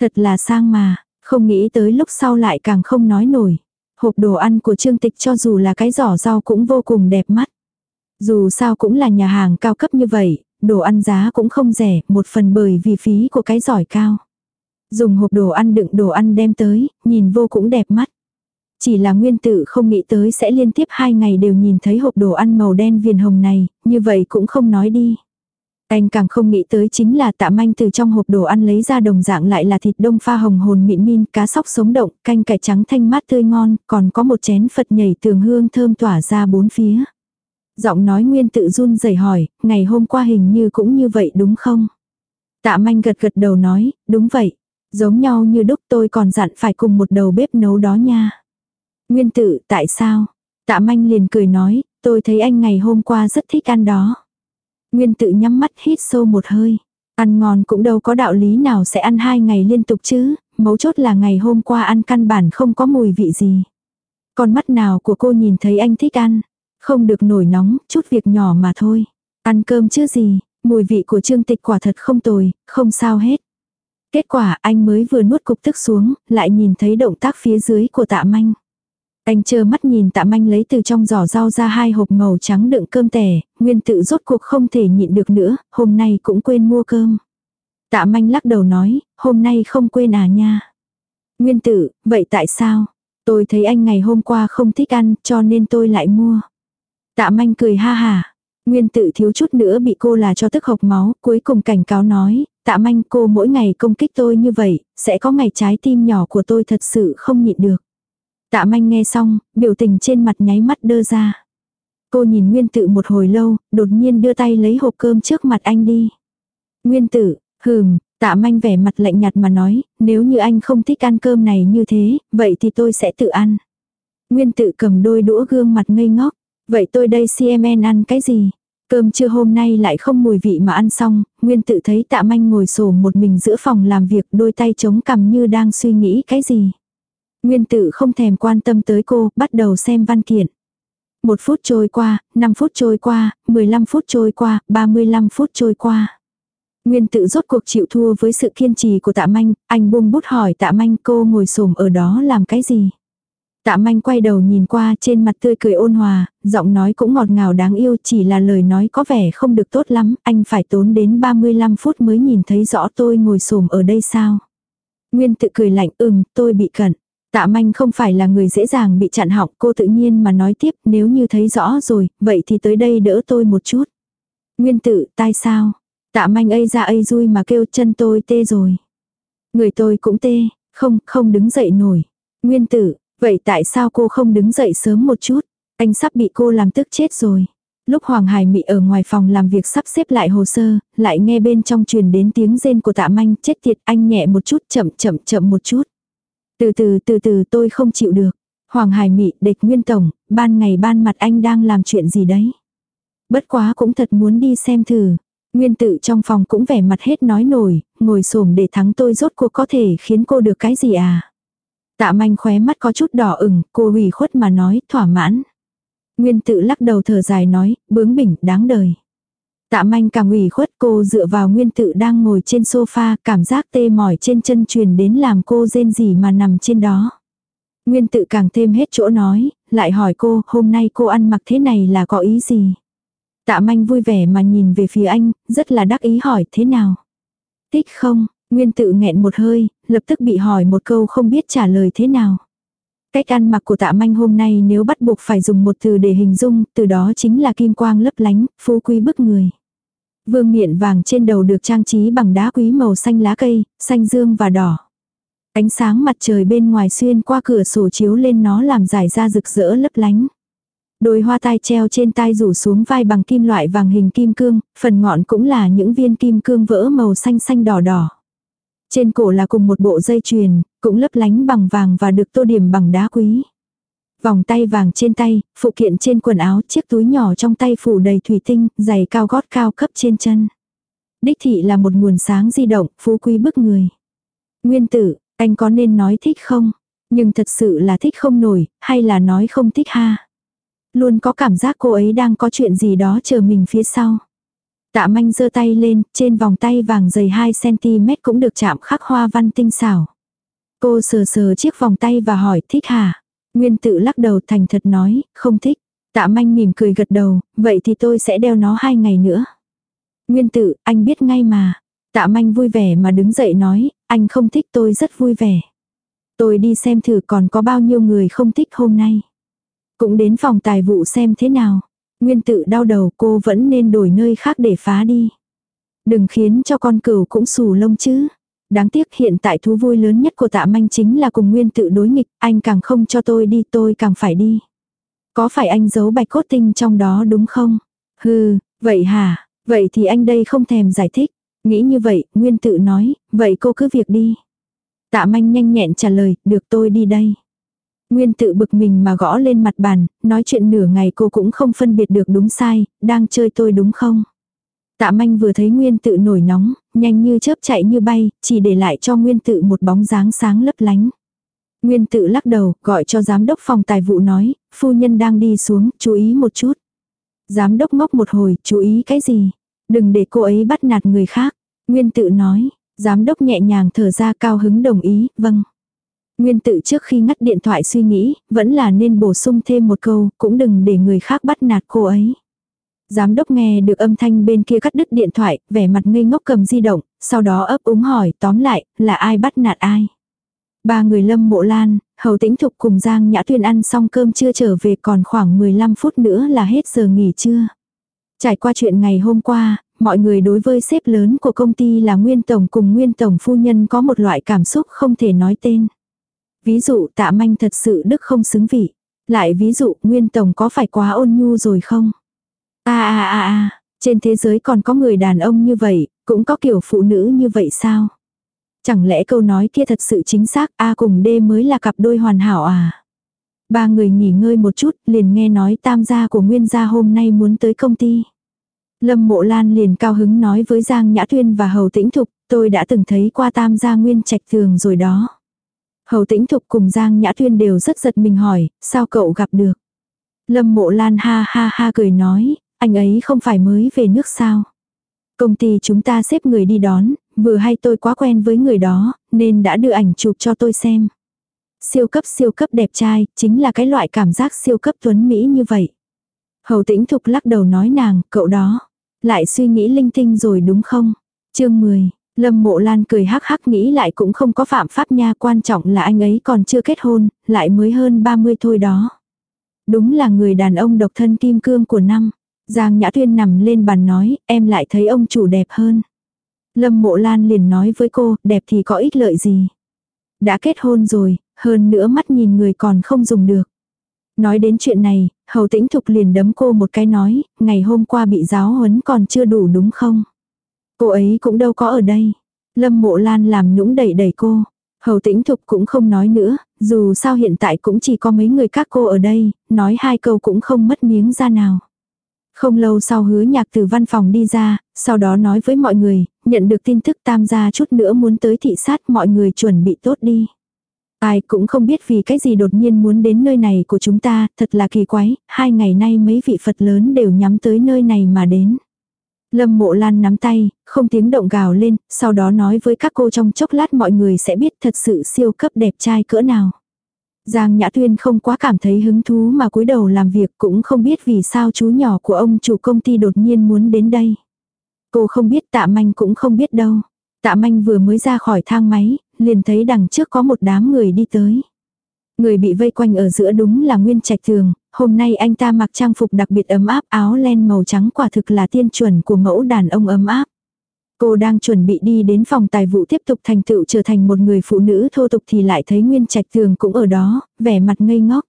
Thật là sang mà, không nghĩ tới lúc sau lại càng không nói nổi. Hộp đồ ăn của Trương Tịch cho dù là cái giỏ rau cũng vô cùng đẹp mắt. Dù sao cũng là nhà hàng cao cấp như vậy, đồ ăn giá cũng không rẻ, một phần bởi vì phí của cái giỏi cao. Dùng hộp đồ ăn đựng đồ ăn đem tới, nhìn vô cũng đẹp mắt. Chỉ là nguyên tử không nghĩ tới sẽ liên tiếp hai ngày đều nhìn thấy hộp đồ ăn màu đen viền hồng này, như vậy cũng không nói đi. Anh càng không nghĩ tới chính là tạ manh từ trong hộp đồ ăn lấy ra đồng dạng lại là thịt đông pha hồng hồn mịn min, cá sóc sống động, canh cải trắng thanh mát tươi ngon, còn có một chén Phật nhảy tường hương thơm tỏa ra bốn phía. Giọng nói nguyên tự run rẩy hỏi, ngày hôm qua hình như cũng như vậy đúng không? Tạ manh gật gật đầu nói, đúng vậy. Giống nhau như đúc tôi còn dặn phải cùng một đầu bếp nấu đó nha. Nguyên tự, tại sao? Tạ manh liền cười nói, tôi thấy anh ngày hôm qua rất thích ăn đó. Nguyên tự nhắm mắt hít sâu một hơi. Ăn ngon cũng đâu có đạo lý nào sẽ ăn hai ngày liên tục chứ, mấu chốt là ngày hôm qua ăn căn bản không có mùi vị gì. Con mắt nào của cô nhìn thấy anh thích ăn, không được nổi nóng, chút việc nhỏ mà thôi. Ăn cơm chứ gì, mùi vị của trương tịch quả thật không tồi, không sao hết. Kết quả anh mới vừa nuốt cục tức xuống, lại nhìn thấy động tác phía dưới của tạ manh. Anh chờ mắt nhìn tạ manh lấy từ trong giỏ rau ra hai hộp màu trắng đựng cơm tẻ, nguyên tự rốt cuộc không thể nhịn được nữa, hôm nay cũng quên mua cơm. Tạ manh lắc đầu nói, hôm nay không quên à nha. Nguyên tự, vậy tại sao? Tôi thấy anh ngày hôm qua không thích ăn cho nên tôi lại mua. Tạ manh cười ha hà. Nguyên tự thiếu chút nữa bị cô là cho tức hộc máu, cuối cùng cảnh cáo nói, tạ manh cô mỗi ngày công kích tôi như vậy, sẽ có ngày trái tim nhỏ của tôi thật sự không nhịn được. Tạ manh nghe xong, biểu tình trên mặt nháy mắt đơ ra. Cô nhìn Nguyên Tự một hồi lâu, đột nhiên đưa tay lấy hộp cơm trước mặt anh đi. Nguyên Tử, hừm, tạ manh vẻ mặt lạnh nhạt mà nói, nếu như anh không thích ăn cơm này như thế, vậy thì tôi sẽ tự ăn. Nguyên Tự cầm đôi đũa gương mặt ngây ngốc, vậy tôi đây CMN ăn cái gì? Cơm trưa hôm nay lại không mùi vị mà ăn xong, Nguyên Tự thấy tạ manh ngồi sổ một mình giữa phòng làm việc đôi tay chống cằm như đang suy nghĩ cái gì. Nguyên Tử không thèm quan tâm tới cô, bắt đầu xem văn kiện. Một phút trôi qua, 5 phút trôi qua, 15 phút trôi qua, 35 phút trôi qua. Nguyên tự rốt cuộc chịu thua với sự kiên trì của tạ manh, anh buông bút hỏi tạ manh cô ngồi xổm ở đó làm cái gì. Tạ manh quay đầu nhìn qua trên mặt tươi cười ôn hòa, giọng nói cũng ngọt ngào đáng yêu chỉ là lời nói có vẻ không được tốt lắm, anh phải tốn đến 35 phút mới nhìn thấy rõ tôi ngồi xổm ở đây sao. Nguyên tự cười lạnh ừm tôi bị cận. Tạ manh không phải là người dễ dàng bị chặn họng, cô tự nhiên mà nói tiếp, nếu như thấy rõ rồi, vậy thì tới đây đỡ tôi một chút. Nguyên Tử, tai sao? Tạ manh ây ra ây rui mà kêu chân tôi tê rồi. Người tôi cũng tê, không, không đứng dậy nổi. Nguyên tử, vậy tại sao cô không đứng dậy sớm một chút? Anh sắp bị cô làm tức chết rồi. Lúc Hoàng Hải Mị ở ngoài phòng làm việc sắp xếp lại hồ sơ, lại nghe bên trong truyền đến tiếng rên của tạ manh, chết tiệt anh nhẹ một chút chậm chậm chậm một chút. Từ từ từ từ tôi không chịu được. Hoàng Hải Mị, địch Nguyên Tổng, ban ngày ban mặt anh đang làm chuyện gì đấy? Bất quá cũng thật muốn đi xem thử. Nguyên tự trong phòng cũng vẻ mặt hết nói nổi, ngồi xổm để thắng tôi rốt cuộc có thể khiến cô được cái gì à? Tạ manh khóe mắt có chút đỏ ửng, cô ủy khuất mà nói, thỏa mãn. Nguyên tự lắc đầu thở dài nói, bướng bỉnh, đáng đời. Tạ manh càng ủy khuất cô dựa vào nguyên tự đang ngồi trên sofa, cảm giác tê mỏi trên chân truyền đến làm cô rên gì mà nằm trên đó. Nguyên tự càng thêm hết chỗ nói, lại hỏi cô, hôm nay cô ăn mặc thế này là có ý gì? Tạ manh vui vẻ mà nhìn về phía anh, rất là đắc ý hỏi thế nào? Thích không? Nguyên tự nghẹn một hơi, lập tức bị hỏi một câu không biết trả lời thế nào. Cách ăn mặc của tạ manh hôm nay nếu bắt buộc phải dùng một từ để hình dung, từ đó chính là kim quang lấp lánh, phú quý bức người. Vương miện vàng trên đầu được trang trí bằng đá quý màu xanh lá cây, xanh dương và đỏ. Ánh sáng mặt trời bên ngoài xuyên qua cửa sổ chiếu lên nó làm giải ra rực rỡ lấp lánh. Đôi hoa tai treo trên tai rủ xuống vai bằng kim loại vàng hình kim cương, phần ngọn cũng là những viên kim cương vỡ màu xanh xanh đỏ đỏ. Trên cổ là cùng một bộ dây chuyền, cũng lấp lánh bằng vàng và được tô điểm bằng đá quý. Vòng tay vàng trên tay, phụ kiện trên quần áo, chiếc túi nhỏ trong tay phủ đầy thủy tinh, giày cao gót cao cấp trên chân. Đích thị là một nguồn sáng di động, phú quý bức người. Nguyên tử, anh có nên nói thích không? Nhưng thật sự là thích không nổi, hay là nói không thích ha? Luôn có cảm giác cô ấy đang có chuyện gì đó chờ mình phía sau. Tạ manh giơ tay lên, trên vòng tay vàng dày 2cm cũng được chạm khắc hoa văn tinh xảo. Cô sờ sờ chiếc vòng tay và hỏi thích hả? Nguyên tự lắc đầu thành thật nói, không thích. Tạ manh mỉm cười gật đầu, vậy thì tôi sẽ đeo nó hai ngày nữa. Nguyên tự, anh biết ngay mà. Tạ manh vui vẻ mà đứng dậy nói, anh không thích tôi rất vui vẻ. Tôi đi xem thử còn có bao nhiêu người không thích hôm nay. Cũng đến phòng tài vụ xem thế nào. Nguyên tự đau đầu cô vẫn nên đổi nơi khác để phá đi. Đừng khiến cho con cừu cũng xù lông chứ. Đáng tiếc hiện tại thú vui lớn nhất của tạ manh chính là cùng nguyên tự đối nghịch, anh càng không cho tôi đi tôi càng phải đi. Có phải anh giấu bạch cốt tinh trong đó đúng không? Hừ, vậy hả? Vậy thì anh đây không thèm giải thích. Nghĩ như vậy, nguyên tự nói, vậy cô cứ việc đi. Tạ manh nhanh nhẹn trả lời, được tôi đi đây. Nguyên tự bực mình mà gõ lên mặt bàn, nói chuyện nửa ngày cô cũng không phân biệt được đúng sai, đang chơi tôi đúng không? Tạ manh vừa thấy nguyên tự nổi nóng, nhanh như chớp chạy như bay, chỉ để lại cho nguyên tự một bóng dáng sáng lấp lánh. Nguyên tự lắc đầu, gọi cho giám đốc phòng tài vụ nói, phu nhân đang đi xuống, chú ý một chút. Giám đốc ngốc một hồi, chú ý cái gì? Đừng để cô ấy bắt nạt người khác. Nguyên tự nói, giám đốc nhẹ nhàng thở ra cao hứng đồng ý, vâng. Nguyên tự trước khi ngắt điện thoại suy nghĩ, vẫn là nên bổ sung thêm một câu, cũng đừng để người khác bắt nạt cô ấy. Giám đốc nghe được âm thanh bên kia cắt đứt điện thoại, vẻ mặt ngây ngốc cầm di động, sau đó ấp úng hỏi, tóm lại, là ai bắt nạt ai. Ba người lâm mộ lan, hầu tĩnh thục cùng Giang Nhã Tuyên ăn xong cơm chưa trở về còn khoảng 15 phút nữa là hết giờ nghỉ trưa. Trải qua chuyện ngày hôm qua, mọi người đối với sếp lớn của công ty là Nguyên Tổng cùng Nguyên Tổng Phu Nhân có một loại cảm xúc không thể nói tên. Ví dụ tạ manh thật sự đức không xứng vị. Lại ví dụ Nguyên Tổng có phải quá ôn nhu rồi không? À à à à, trên thế giới còn có người đàn ông như vậy, cũng có kiểu phụ nữ như vậy sao? Chẳng lẽ câu nói kia thật sự chính xác A cùng D mới là cặp đôi hoàn hảo à? Ba người nghỉ ngơi một chút, liền nghe nói tam gia của Nguyên gia hôm nay muốn tới công ty. Lâm Mộ Lan liền cao hứng nói với Giang Nhã Tuyên và Hầu Tĩnh Thục, tôi đã từng thấy qua tam gia Nguyên trạch thường rồi đó. Hầu Tĩnh Thục cùng Giang Nhã Tuyên đều rất giật mình hỏi, sao cậu gặp được? Lâm Mộ Lan ha ha ha cười nói, anh ấy không phải mới về nước sao? Công ty chúng ta xếp người đi đón, vừa hay tôi quá quen với người đó, nên đã đưa ảnh chụp cho tôi xem. Siêu cấp siêu cấp đẹp trai, chính là cái loại cảm giác siêu cấp tuấn Mỹ như vậy. Hầu tĩnh thục lắc đầu nói nàng, cậu đó. Lại suy nghĩ linh tinh rồi đúng không? Chương 10, Lâm Mộ Lan cười hắc hắc nghĩ lại cũng không có phạm pháp nha quan trọng là anh ấy còn chưa kết hôn, lại mới hơn 30 thôi đó. Đúng là người đàn ông độc thân kim cương của năm. Giang Nhã Tuyên nằm lên bàn nói, em lại thấy ông chủ đẹp hơn. Lâm Mộ Lan liền nói với cô, đẹp thì có ích lợi gì. Đã kết hôn rồi, hơn nữa mắt nhìn người còn không dùng được. Nói đến chuyện này, Hầu Tĩnh Thục liền đấm cô một cái nói, ngày hôm qua bị giáo huấn còn chưa đủ đúng không? Cô ấy cũng đâu có ở đây. Lâm Mộ Lan làm nũng đẩy đẩy cô. Hầu Tĩnh Thục cũng không nói nữa, dù sao hiện tại cũng chỉ có mấy người các cô ở đây, nói hai câu cũng không mất miếng ra nào. Không lâu sau hứa nhạc từ văn phòng đi ra, sau đó nói với mọi người, nhận được tin tức tam gia chút nữa muốn tới thị sát mọi người chuẩn bị tốt đi. Ai cũng không biết vì cái gì đột nhiên muốn đến nơi này của chúng ta, thật là kỳ quái, hai ngày nay mấy vị Phật lớn đều nhắm tới nơi này mà đến. Lâm mộ lan nắm tay, không tiếng động gào lên, sau đó nói với các cô trong chốc lát mọi người sẽ biết thật sự siêu cấp đẹp trai cỡ nào. Giang Nhã Tuyên không quá cảm thấy hứng thú mà cúi đầu làm việc cũng không biết vì sao chú nhỏ của ông chủ công ty đột nhiên muốn đến đây. Cô không biết tạ manh cũng không biết đâu. Tạ manh vừa mới ra khỏi thang máy, liền thấy đằng trước có một đám người đi tới. Người bị vây quanh ở giữa đúng là Nguyên Trạch Thường, hôm nay anh ta mặc trang phục đặc biệt ấm áp áo len màu trắng quả thực là tiên chuẩn của mẫu đàn ông ấm áp. Cô đang chuẩn bị đi đến phòng tài vụ tiếp tục thành tựu trở thành một người phụ nữ thô tục thì lại thấy Nguyên Trạch Thường cũng ở đó, vẻ mặt ngây ngốc.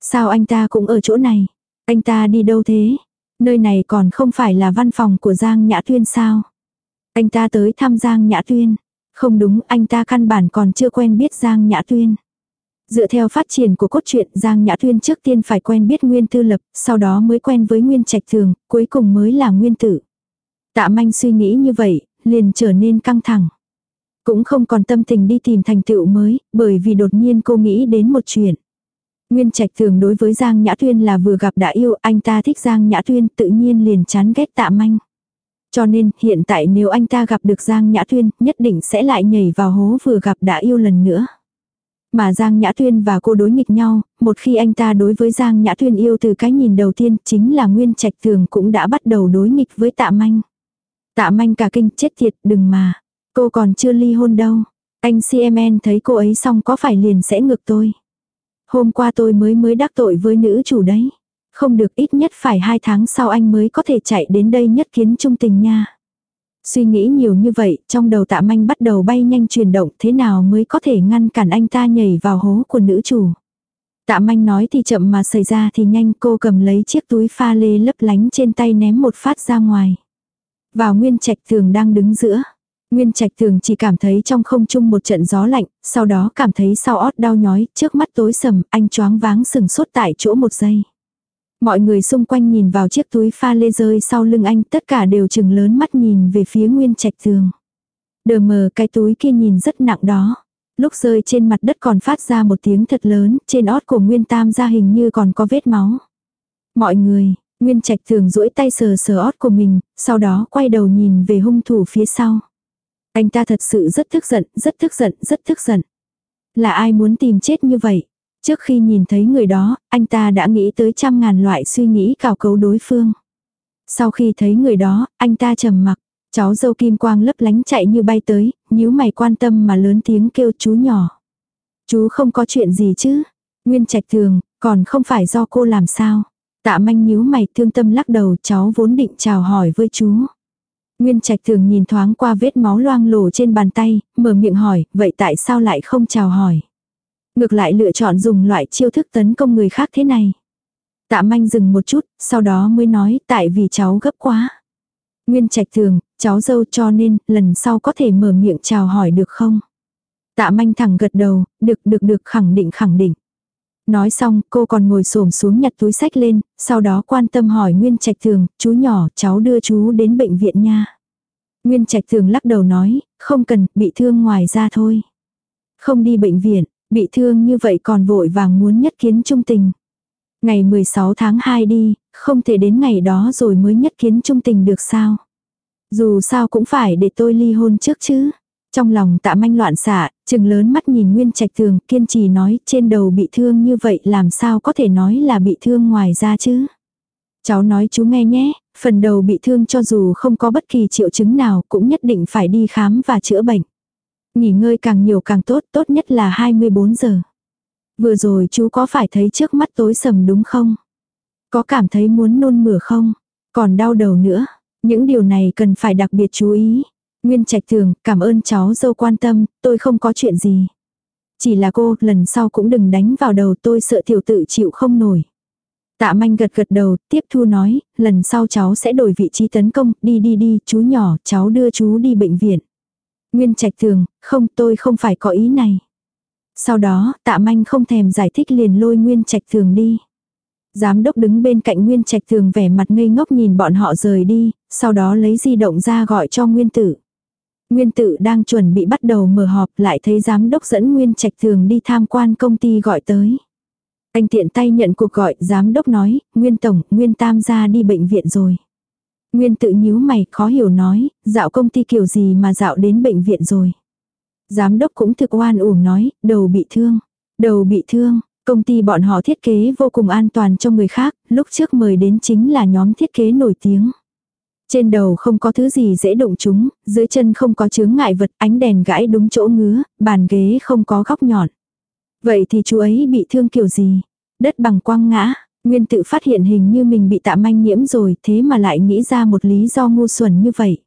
Sao anh ta cũng ở chỗ này? Anh ta đi đâu thế? Nơi này còn không phải là văn phòng của Giang Nhã Tuyên sao? Anh ta tới thăm Giang Nhã Tuyên. Không đúng, anh ta căn bản còn chưa quen biết Giang Nhã Tuyên. Dựa theo phát triển của cốt truyện Giang Nhã Tuyên trước tiên phải quen biết Nguyên Tư Lập, sau đó mới quen với Nguyên Trạch Thường, cuối cùng mới là Nguyên Tử. Tạ manh suy nghĩ như vậy, liền trở nên căng thẳng. Cũng không còn tâm tình đi tìm thành tựu mới, bởi vì đột nhiên cô nghĩ đến một chuyện. Nguyên Trạch thường đối với Giang Nhã Tuyên là vừa gặp đã yêu, anh ta thích Giang Nhã Tuyên tự nhiên liền chán ghét tạ manh. Cho nên hiện tại nếu anh ta gặp được Giang Nhã Tuyên, nhất định sẽ lại nhảy vào hố vừa gặp đã yêu lần nữa. Mà Giang Nhã Tuyên và cô đối nghịch nhau, một khi anh ta đối với Giang Nhã Tuyên yêu từ cái nhìn đầu tiên chính là Nguyên Trạch thường cũng đã bắt đầu đối nghịch với tạ manh. Tạ manh cả kinh chết thiệt đừng mà. Cô còn chưa ly hôn đâu. Anh CMN thấy cô ấy xong có phải liền sẽ ngược tôi. Hôm qua tôi mới mới đắc tội với nữ chủ đấy. Không được ít nhất phải hai tháng sau anh mới có thể chạy đến đây nhất kiến trung tình nha. Suy nghĩ nhiều như vậy, trong đầu tạ manh bắt đầu bay nhanh chuyển động thế nào mới có thể ngăn cản anh ta nhảy vào hố của nữ chủ. Tạ manh nói thì chậm mà xảy ra thì nhanh cô cầm lấy chiếc túi pha lê lấp lánh trên tay ném một phát ra ngoài. Vào nguyên trạch tường đang đứng giữa. Nguyên trạch tường chỉ cảm thấy trong không trung một trận gió lạnh, sau đó cảm thấy sau ót đau nhói, trước mắt tối sầm, anh choáng váng sừng sốt tại chỗ một giây. Mọi người xung quanh nhìn vào chiếc túi pha lê rơi sau lưng anh, tất cả đều chừng lớn mắt nhìn về phía nguyên trạch tường. Đờ mờ cái túi kia nhìn rất nặng đó. Lúc rơi trên mặt đất còn phát ra một tiếng thật lớn, trên ót của Nguyên Tam ra hình như còn có vết máu. Mọi người, Nguyên Trạch thường duỗi tay sờ sờ ót của mình, sau đó quay đầu nhìn về hung thủ phía sau. Anh ta thật sự rất tức giận, rất tức giận, rất tức giận. Là ai muốn tìm chết như vậy? Trước khi nhìn thấy người đó, anh ta đã nghĩ tới trăm ngàn loại suy nghĩ cào cấu đối phương. Sau khi thấy người đó, anh ta trầm mặc. Cháu dâu kim quang lấp lánh chạy như bay tới, nhíu mày quan tâm mà lớn tiếng kêu chú nhỏ. Chú không có chuyện gì chứ? Nguyên trạch thường, còn không phải do cô làm sao? Tạ manh nhíu mày thương tâm lắc đầu cháu vốn định chào hỏi với chú. Nguyên trạch thường nhìn thoáng qua vết máu loang lổ trên bàn tay, mở miệng hỏi, vậy tại sao lại không chào hỏi? Ngược lại lựa chọn dùng loại chiêu thức tấn công người khác thế này. Tạ manh dừng một chút, sau đó mới nói tại vì cháu gấp quá. Nguyên trạch thường, cháu dâu cho nên lần sau có thể mở miệng chào hỏi được không? Tạ manh thẳng gật đầu, được được được khẳng định khẳng định. Nói xong cô còn ngồi xổm xuống nhặt túi sách lên, sau đó quan tâm hỏi Nguyên Trạch Thường, chú nhỏ cháu đưa chú đến bệnh viện nha. Nguyên Trạch Thường lắc đầu nói, không cần, bị thương ngoài ra thôi. Không đi bệnh viện, bị thương như vậy còn vội vàng muốn nhất kiến trung tình. Ngày 16 tháng 2 đi, không thể đến ngày đó rồi mới nhất kiến trung tình được sao. Dù sao cũng phải để tôi ly hôn trước chứ. Trong lòng tạ manh loạn xạ, chừng lớn mắt nhìn Nguyên Trạch Thường kiên trì nói trên đầu bị thương như vậy làm sao có thể nói là bị thương ngoài ra chứ. Cháu nói chú nghe nhé, phần đầu bị thương cho dù không có bất kỳ triệu chứng nào cũng nhất định phải đi khám và chữa bệnh. Nghỉ ngơi càng nhiều càng tốt, tốt nhất là 24 giờ. Vừa rồi chú có phải thấy trước mắt tối sầm đúng không? Có cảm thấy muốn nôn mửa không? Còn đau đầu nữa. Những điều này cần phải đặc biệt chú ý. Nguyên Trạch Thường, cảm ơn cháu dâu quan tâm, tôi không có chuyện gì. Chỉ là cô, lần sau cũng đừng đánh vào đầu tôi sợ tiểu tự chịu không nổi. Tạ manh gật gật đầu, tiếp thu nói, lần sau cháu sẽ đổi vị trí tấn công, đi đi đi, chú nhỏ, cháu đưa chú đi bệnh viện. Nguyên Trạch Thường, không tôi không phải có ý này. Sau đó, tạ manh không thèm giải thích liền lôi Nguyên Trạch Thường đi. Giám đốc đứng bên cạnh Nguyên Trạch Thường vẻ mặt ngây ngốc nhìn bọn họ rời đi, sau đó lấy di động ra gọi cho Nguyên Tử. Nguyên Tử đang chuẩn bị bắt đầu mở họp lại thấy giám đốc dẫn Nguyên Trạch Thường đi tham quan công ty gọi tới. Anh tiện tay nhận cuộc gọi, giám đốc nói, Nguyên Tổng, Nguyên Tam gia đi bệnh viện rồi. Nguyên tự nhíu mày, khó hiểu nói, dạo công ty kiểu gì mà dạo đến bệnh viện rồi. Giám đốc cũng thực oan uổng nói, đầu bị thương. Đầu bị thương, công ty bọn họ thiết kế vô cùng an toàn cho người khác, lúc trước mời đến chính là nhóm thiết kế nổi tiếng. Trên đầu không có thứ gì dễ động chúng, dưới chân không có chướng ngại vật, ánh đèn gãi đúng chỗ ngứa, bàn ghế không có góc nhọn. Vậy thì chú ấy bị thương kiểu gì? Đất bằng quăng ngã, Nguyên tự phát hiện hình như mình bị tạ manh nhiễm rồi thế mà lại nghĩ ra một lý do ngu xuẩn như vậy.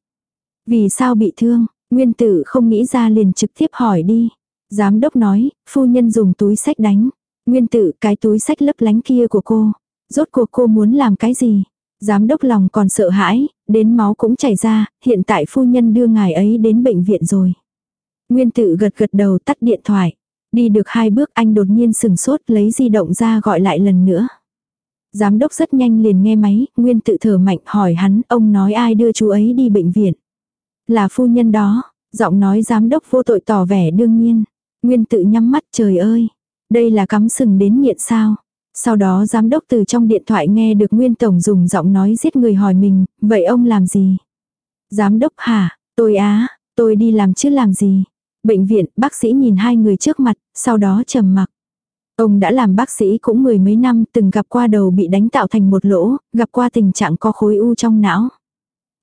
Vì sao bị thương? Nguyên tử không nghĩ ra liền trực tiếp hỏi đi. Giám đốc nói, phu nhân dùng túi sách đánh. Nguyên tử cái túi sách lấp lánh kia của cô. Rốt cuộc cô muốn làm cái gì? Giám đốc lòng còn sợ hãi, đến máu cũng chảy ra, hiện tại phu nhân đưa ngài ấy đến bệnh viện rồi. Nguyên tự gật gật đầu tắt điện thoại. Đi được hai bước anh đột nhiên sừng sốt lấy di động ra gọi lại lần nữa. Giám đốc rất nhanh liền nghe máy, Nguyên tự thở mạnh hỏi hắn, ông nói ai đưa chú ấy đi bệnh viện. Là phu nhân đó, giọng nói giám đốc vô tội tỏ vẻ đương nhiên. Nguyên tự nhắm mắt trời ơi, đây là cắm sừng đến nghiện sao. Sau đó giám đốc từ trong điện thoại nghe được Nguyên Tổng dùng giọng nói giết người hỏi mình, vậy ông làm gì? Giám đốc hả, tôi á, tôi đi làm chứ làm gì? Bệnh viện, bác sĩ nhìn hai người trước mặt, sau đó trầm mặc. Ông đã làm bác sĩ cũng mười mấy năm, từng gặp qua đầu bị đánh tạo thành một lỗ, gặp qua tình trạng có khối u trong não.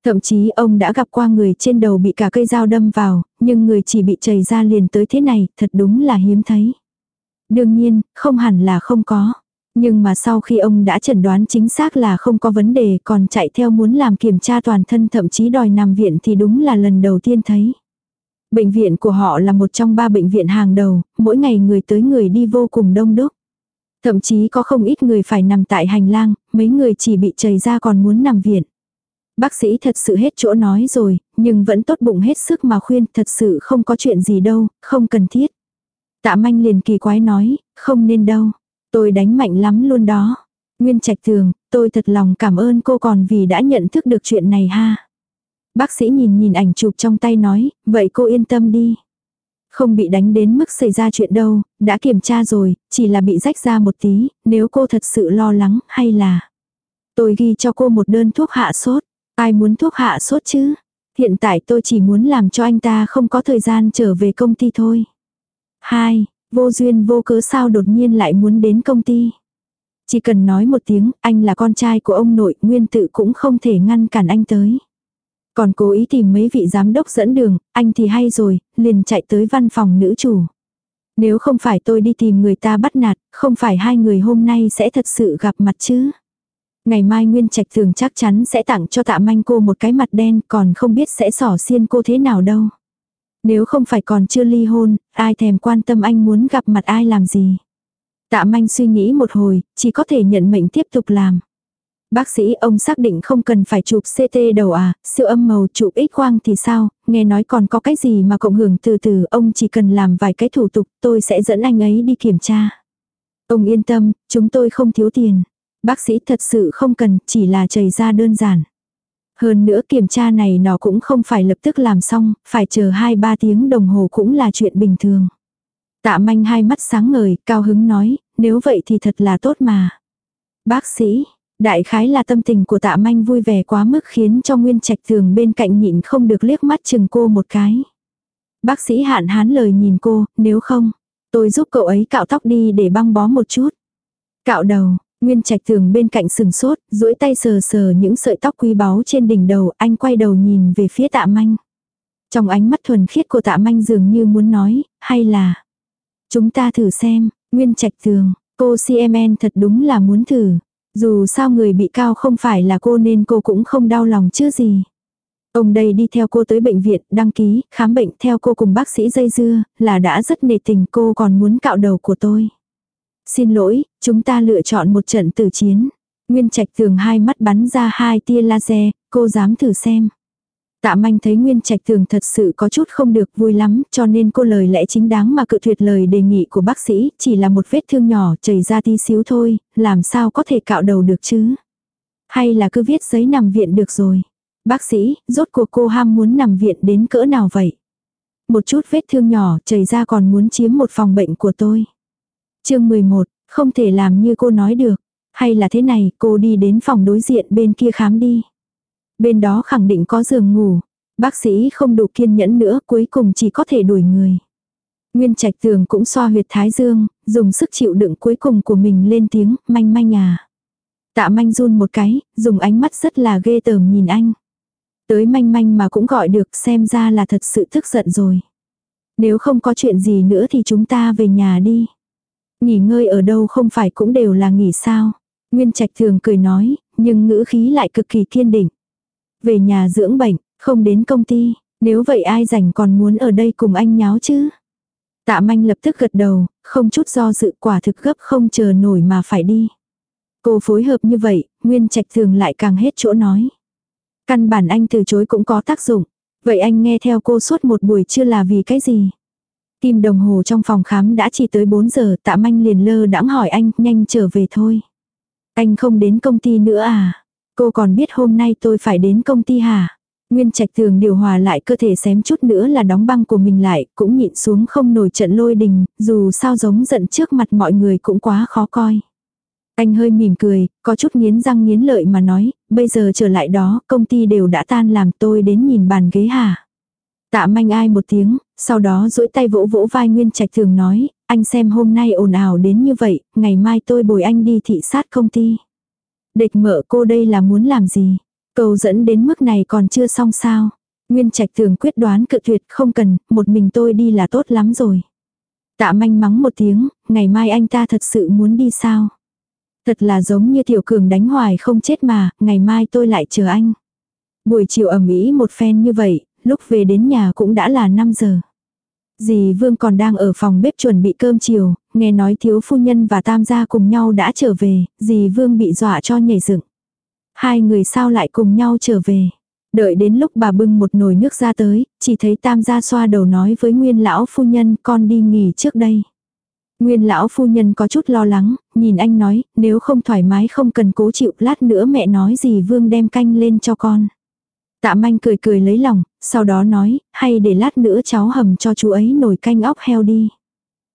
Thậm chí ông đã gặp qua người trên đầu bị cả cây dao đâm vào, nhưng người chỉ bị chảy ra liền tới thế này, thật đúng là hiếm thấy. Đương nhiên, không hẳn là không có. Nhưng mà sau khi ông đã chẩn đoán chính xác là không có vấn đề còn chạy theo muốn làm kiểm tra toàn thân thậm chí đòi nằm viện thì đúng là lần đầu tiên thấy. Bệnh viện của họ là một trong ba bệnh viện hàng đầu, mỗi ngày người tới người đi vô cùng đông đúc. Thậm chí có không ít người phải nằm tại hành lang, mấy người chỉ bị chảy ra còn muốn nằm viện. Bác sĩ thật sự hết chỗ nói rồi, nhưng vẫn tốt bụng hết sức mà khuyên thật sự không có chuyện gì đâu, không cần thiết. Tạ manh liền kỳ quái nói, không nên đâu. Tôi đánh mạnh lắm luôn đó. Nguyên trạch thường, tôi thật lòng cảm ơn cô còn vì đã nhận thức được chuyện này ha. Bác sĩ nhìn nhìn ảnh chụp trong tay nói, vậy cô yên tâm đi. Không bị đánh đến mức xảy ra chuyện đâu, đã kiểm tra rồi, chỉ là bị rách ra một tí, nếu cô thật sự lo lắng, hay là... Tôi ghi cho cô một đơn thuốc hạ sốt. Ai muốn thuốc hạ sốt chứ? Hiện tại tôi chỉ muốn làm cho anh ta không có thời gian trở về công ty thôi. Hai, vô duyên vô cớ sao đột nhiên lại muốn đến công ty. Chỉ cần nói một tiếng, anh là con trai của ông nội, nguyên tự cũng không thể ngăn cản anh tới. Còn cố ý tìm mấy vị giám đốc dẫn đường, anh thì hay rồi, liền chạy tới văn phòng nữ chủ. Nếu không phải tôi đi tìm người ta bắt nạt, không phải hai người hôm nay sẽ thật sự gặp mặt chứ. Ngày mai Nguyên Trạch thường chắc chắn sẽ tặng cho tạ manh cô một cái mặt đen còn không biết sẽ sỏ xiên cô thế nào đâu. Nếu không phải còn chưa ly hôn, ai thèm quan tâm anh muốn gặp mặt ai làm gì. Tạ manh suy nghĩ một hồi, chỉ có thể nhận mệnh tiếp tục làm. Bác sĩ ông xác định không cần phải chụp CT đầu à, siêu âm màu chụp ít quang thì sao, nghe nói còn có cái gì mà cộng hưởng từ từ, ông chỉ cần làm vài cái thủ tục, tôi sẽ dẫn anh ấy đi kiểm tra. Ông yên tâm, chúng tôi không thiếu tiền. Bác sĩ thật sự không cần, chỉ là chảy ra đơn giản. Hơn nữa kiểm tra này nó cũng không phải lập tức làm xong, phải chờ 2-3 tiếng đồng hồ cũng là chuyện bình thường. Tạ manh hai mắt sáng ngời, cao hứng nói, nếu vậy thì thật là tốt mà. Bác sĩ, đại khái là tâm tình của tạ manh vui vẻ quá mức khiến cho nguyên trạch thường bên cạnh nhịn không được liếc mắt chừng cô một cái. Bác sĩ hạn hán lời nhìn cô, nếu không, tôi giúp cậu ấy cạo tóc đi để băng bó một chút. Cạo đầu, Nguyên Trạch Tường bên cạnh sừng sốt, duỗi tay sờ sờ những sợi tóc quý báu trên đỉnh đầu, anh quay đầu nhìn về phía Tạ Manh. Trong ánh mắt thuần khiết của Tạ Manh dường như muốn nói, hay là chúng ta thử xem, Nguyên Trạch Tường, cô CMN thật đúng là muốn thử. Dù sao người bị cao không phải là cô nên cô cũng không đau lòng chứ gì. Ông đây đi theo cô tới bệnh viện, đăng ký, khám bệnh theo cô cùng bác sĩ dây dưa, là đã rất nề tình cô còn muốn cạo đầu của tôi. Xin lỗi, chúng ta lựa chọn một trận tử chiến. Nguyên Trạch Tường hai mắt bắn ra hai tia laser, cô dám thử xem. Tạ manh thấy Nguyên Trạch Tường thật sự có chút không được vui lắm, cho nên cô lời lẽ chính đáng mà cự tuyệt lời đề nghị của bác sĩ, chỉ là một vết thương nhỏ chảy ra tí xíu thôi, làm sao có thể cạo đầu được chứ. Hay là cứ viết giấy nằm viện được rồi. Bác sĩ, rốt cuộc cô ham muốn nằm viện đến cỡ nào vậy? Một chút vết thương nhỏ chảy ra còn muốn chiếm một phòng bệnh của tôi chương 11, không thể làm như cô nói được. Hay là thế này, cô đi đến phòng đối diện bên kia khám đi. Bên đó khẳng định có giường ngủ. Bác sĩ không đủ kiên nhẫn nữa, cuối cùng chỉ có thể đuổi người. Nguyên Trạch Tường cũng xoa huyệt thái dương, dùng sức chịu đựng cuối cùng của mình lên tiếng, manh manh à. Tạ manh run một cái, dùng ánh mắt rất là ghê tởm nhìn anh. Tới manh manh mà cũng gọi được xem ra là thật sự tức giận rồi. Nếu không có chuyện gì nữa thì chúng ta về nhà đi. Nghỉ ngơi ở đâu không phải cũng đều là nghỉ sao. Nguyên Trạch thường cười nói, nhưng ngữ khí lại cực kỳ kiên định. Về nhà dưỡng bệnh, không đến công ty, nếu vậy ai rảnh còn muốn ở đây cùng anh nháo chứ. Tạ manh lập tức gật đầu, không chút do dự quả thực gấp không chờ nổi mà phải đi. Cô phối hợp như vậy, Nguyên Trạch thường lại càng hết chỗ nói. Căn bản anh từ chối cũng có tác dụng. Vậy anh nghe theo cô suốt một buổi chưa là vì cái gì? Kim đồng hồ trong phòng khám đã chỉ tới 4 giờ, tạ manh liền lơ đãng hỏi anh, nhanh trở về thôi. Anh không đến công ty nữa à? Cô còn biết hôm nay tôi phải đến công ty hả? Nguyên Trạch thường điều hòa lại cơ thể xém chút nữa là đóng băng của mình lại, cũng nhịn xuống không nổi trận lôi đình, dù sao giống giận trước mặt mọi người cũng quá khó coi. Anh hơi mỉm cười, có chút nghiến răng nghiến lợi mà nói, bây giờ trở lại đó, công ty đều đã tan làm tôi đến nhìn bàn ghế hả? Tạ manh ai một tiếng, sau đó duỗi tay vỗ vỗ vai Nguyên Trạch thường nói, anh xem hôm nay ồn ào đến như vậy, ngày mai tôi bồi anh đi thị sát công ty. Địch mợ cô đây là muốn làm gì? Cầu dẫn đến mức này còn chưa xong sao? Nguyên Trạch thường quyết đoán cự tuyệt không cần, một mình tôi đi là tốt lắm rồi. Tạ manh mắng một tiếng, ngày mai anh ta thật sự muốn đi sao? Thật là giống như tiểu cường đánh hoài không chết mà, ngày mai tôi lại chờ anh. Buổi chiều ẩm ý một phen như vậy, lúc về đến nhà cũng đã là 5 giờ. Dì Vương còn đang ở phòng bếp chuẩn bị cơm chiều, nghe nói thiếu phu nhân và tam gia cùng nhau đã trở về, dì Vương bị dọa cho nhảy dựng. Hai người sao lại cùng nhau trở về. Đợi đến lúc bà bưng một nồi nước ra tới, chỉ thấy tam gia xoa đầu nói với nguyên lão phu nhân con đi nghỉ trước đây. Nguyên lão phu nhân có chút lo lắng, nhìn anh nói, nếu không thoải mái không cần cố chịu, lát nữa mẹ nói gì vương đem canh lên cho con. Tạ manh cười cười lấy lòng, sau đó nói, hay để lát nữa cháu hầm cho chú ấy nồi canh óc heo đi.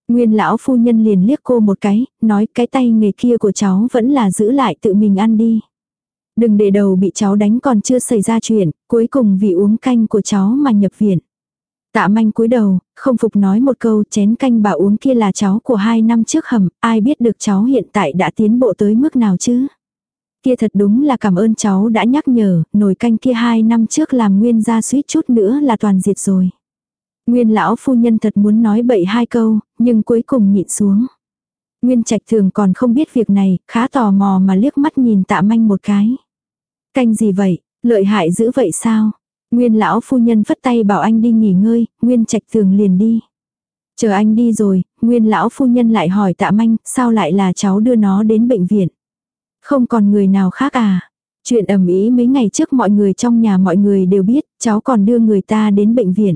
Nguyên lão phu nhân liền liếc cô một cái, nói cái tay nghề kia của cháu vẫn là giữ lại tự mình ăn đi. Đừng để đầu bị cháu đánh còn chưa xảy ra chuyện, cuối cùng vì uống canh của cháu mà nhập viện. Tạ manh cúi đầu, không phục nói một câu chén canh bà uống kia là cháu của hai năm trước hầm, ai biết được cháu hiện tại đã tiến bộ tới mức nào chứ. Kia thật đúng là cảm ơn cháu đã nhắc nhở, nồi canh kia hai năm trước làm nguyên ra suýt chút nữa là toàn diệt rồi. Nguyên lão phu nhân thật muốn nói bậy hai câu, nhưng cuối cùng nhịn xuống. Nguyên trạch thường còn không biết việc này, khá tò mò mà liếc mắt nhìn tạ manh một cái. Canh gì vậy, lợi hại dữ vậy sao? Nguyên lão phu nhân phất tay bảo anh đi nghỉ ngơi, Nguyên trạch thường liền đi. Chờ anh đi rồi, Nguyên lão phu nhân lại hỏi tạ manh, sao lại là cháu đưa nó đến bệnh viện? Không còn người nào khác à? Chuyện ẩm ý mấy ngày trước mọi người trong nhà mọi người đều biết, cháu còn đưa người ta đến bệnh viện.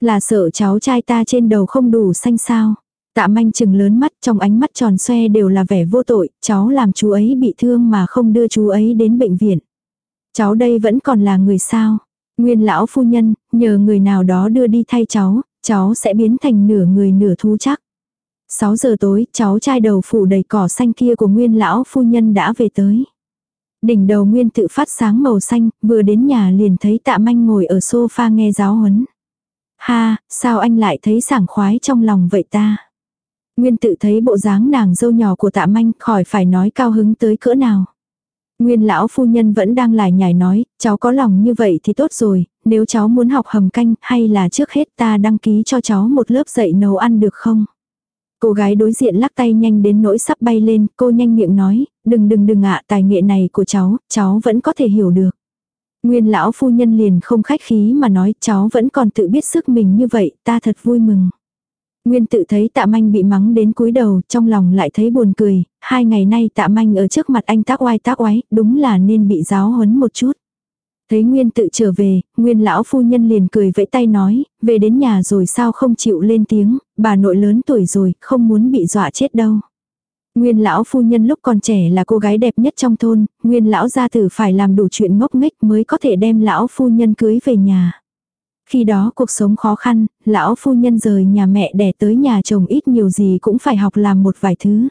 Là sợ cháu trai ta trên đầu không đủ xanh sao. Tạ manh chừng lớn mắt trong ánh mắt tròn xoe đều là vẻ vô tội, cháu làm chú ấy bị thương mà không đưa chú ấy đến bệnh viện. Cháu đây vẫn còn là người sao. Nguyên lão phu nhân, nhờ người nào đó đưa đi thay cháu, cháu sẽ biến thành nửa người nửa thú chắc. 6 giờ tối, cháu trai đầu phủ đầy cỏ xanh kia của nguyên lão phu nhân đã về tới. Đỉnh đầu nguyên tự phát sáng màu xanh, vừa đến nhà liền thấy tạ manh ngồi ở sofa nghe giáo huấn. Ha, sao anh lại thấy sảng khoái trong lòng vậy ta? Nguyên tự thấy bộ dáng nàng dâu nhỏ của tạ manh khỏi phải nói cao hứng tới cỡ nào. Nguyên lão phu nhân vẫn đang lải nhải nói, cháu có lòng như vậy thì tốt rồi, nếu cháu muốn học hầm canh hay là trước hết ta đăng ký cho cháu một lớp dạy nấu ăn được không? Cô gái đối diện lắc tay nhanh đến nỗi sắp bay lên, cô nhanh miệng nói, đừng đừng đừng ạ tài nghệ này của cháu, cháu vẫn có thể hiểu được. Nguyên lão phu nhân liền không khách khí mà nói cháu vẫn còn tự biết sức mình như vậy, ta thật vui mừng. Nguyên tự thấy tạ manh bị mắng đến cúi đầu, trong lòng lại thấy buồn cười, hai ngày nay tạ manh ở trước mặt anh tác oai tác oái, đúng là nên bị giáo huấn một chút. Thấy Nguyên tự trở về, Nguyên lão phu nhân liền cười vẫy tay nói, về đến nhà rồi sao không chịu lên tiếng, bà nội lớn tuổi rồi, không muốn bị dọa chết đâu. Nguyên lão phu nhân lúc còn trẻ là cô gái đẹp nhất trong thôn, Nguyên lão gia tử phải làm đủ chuyện ngốc nghếch mới có thể đem lão phu nhân cưới về nhà. Khi đó cuộc sống khó khăn, lão phu nhân rời nhà mẹ đẻ tới nhà chồng ít nhiều gì cũng phải học làm một vài thứ.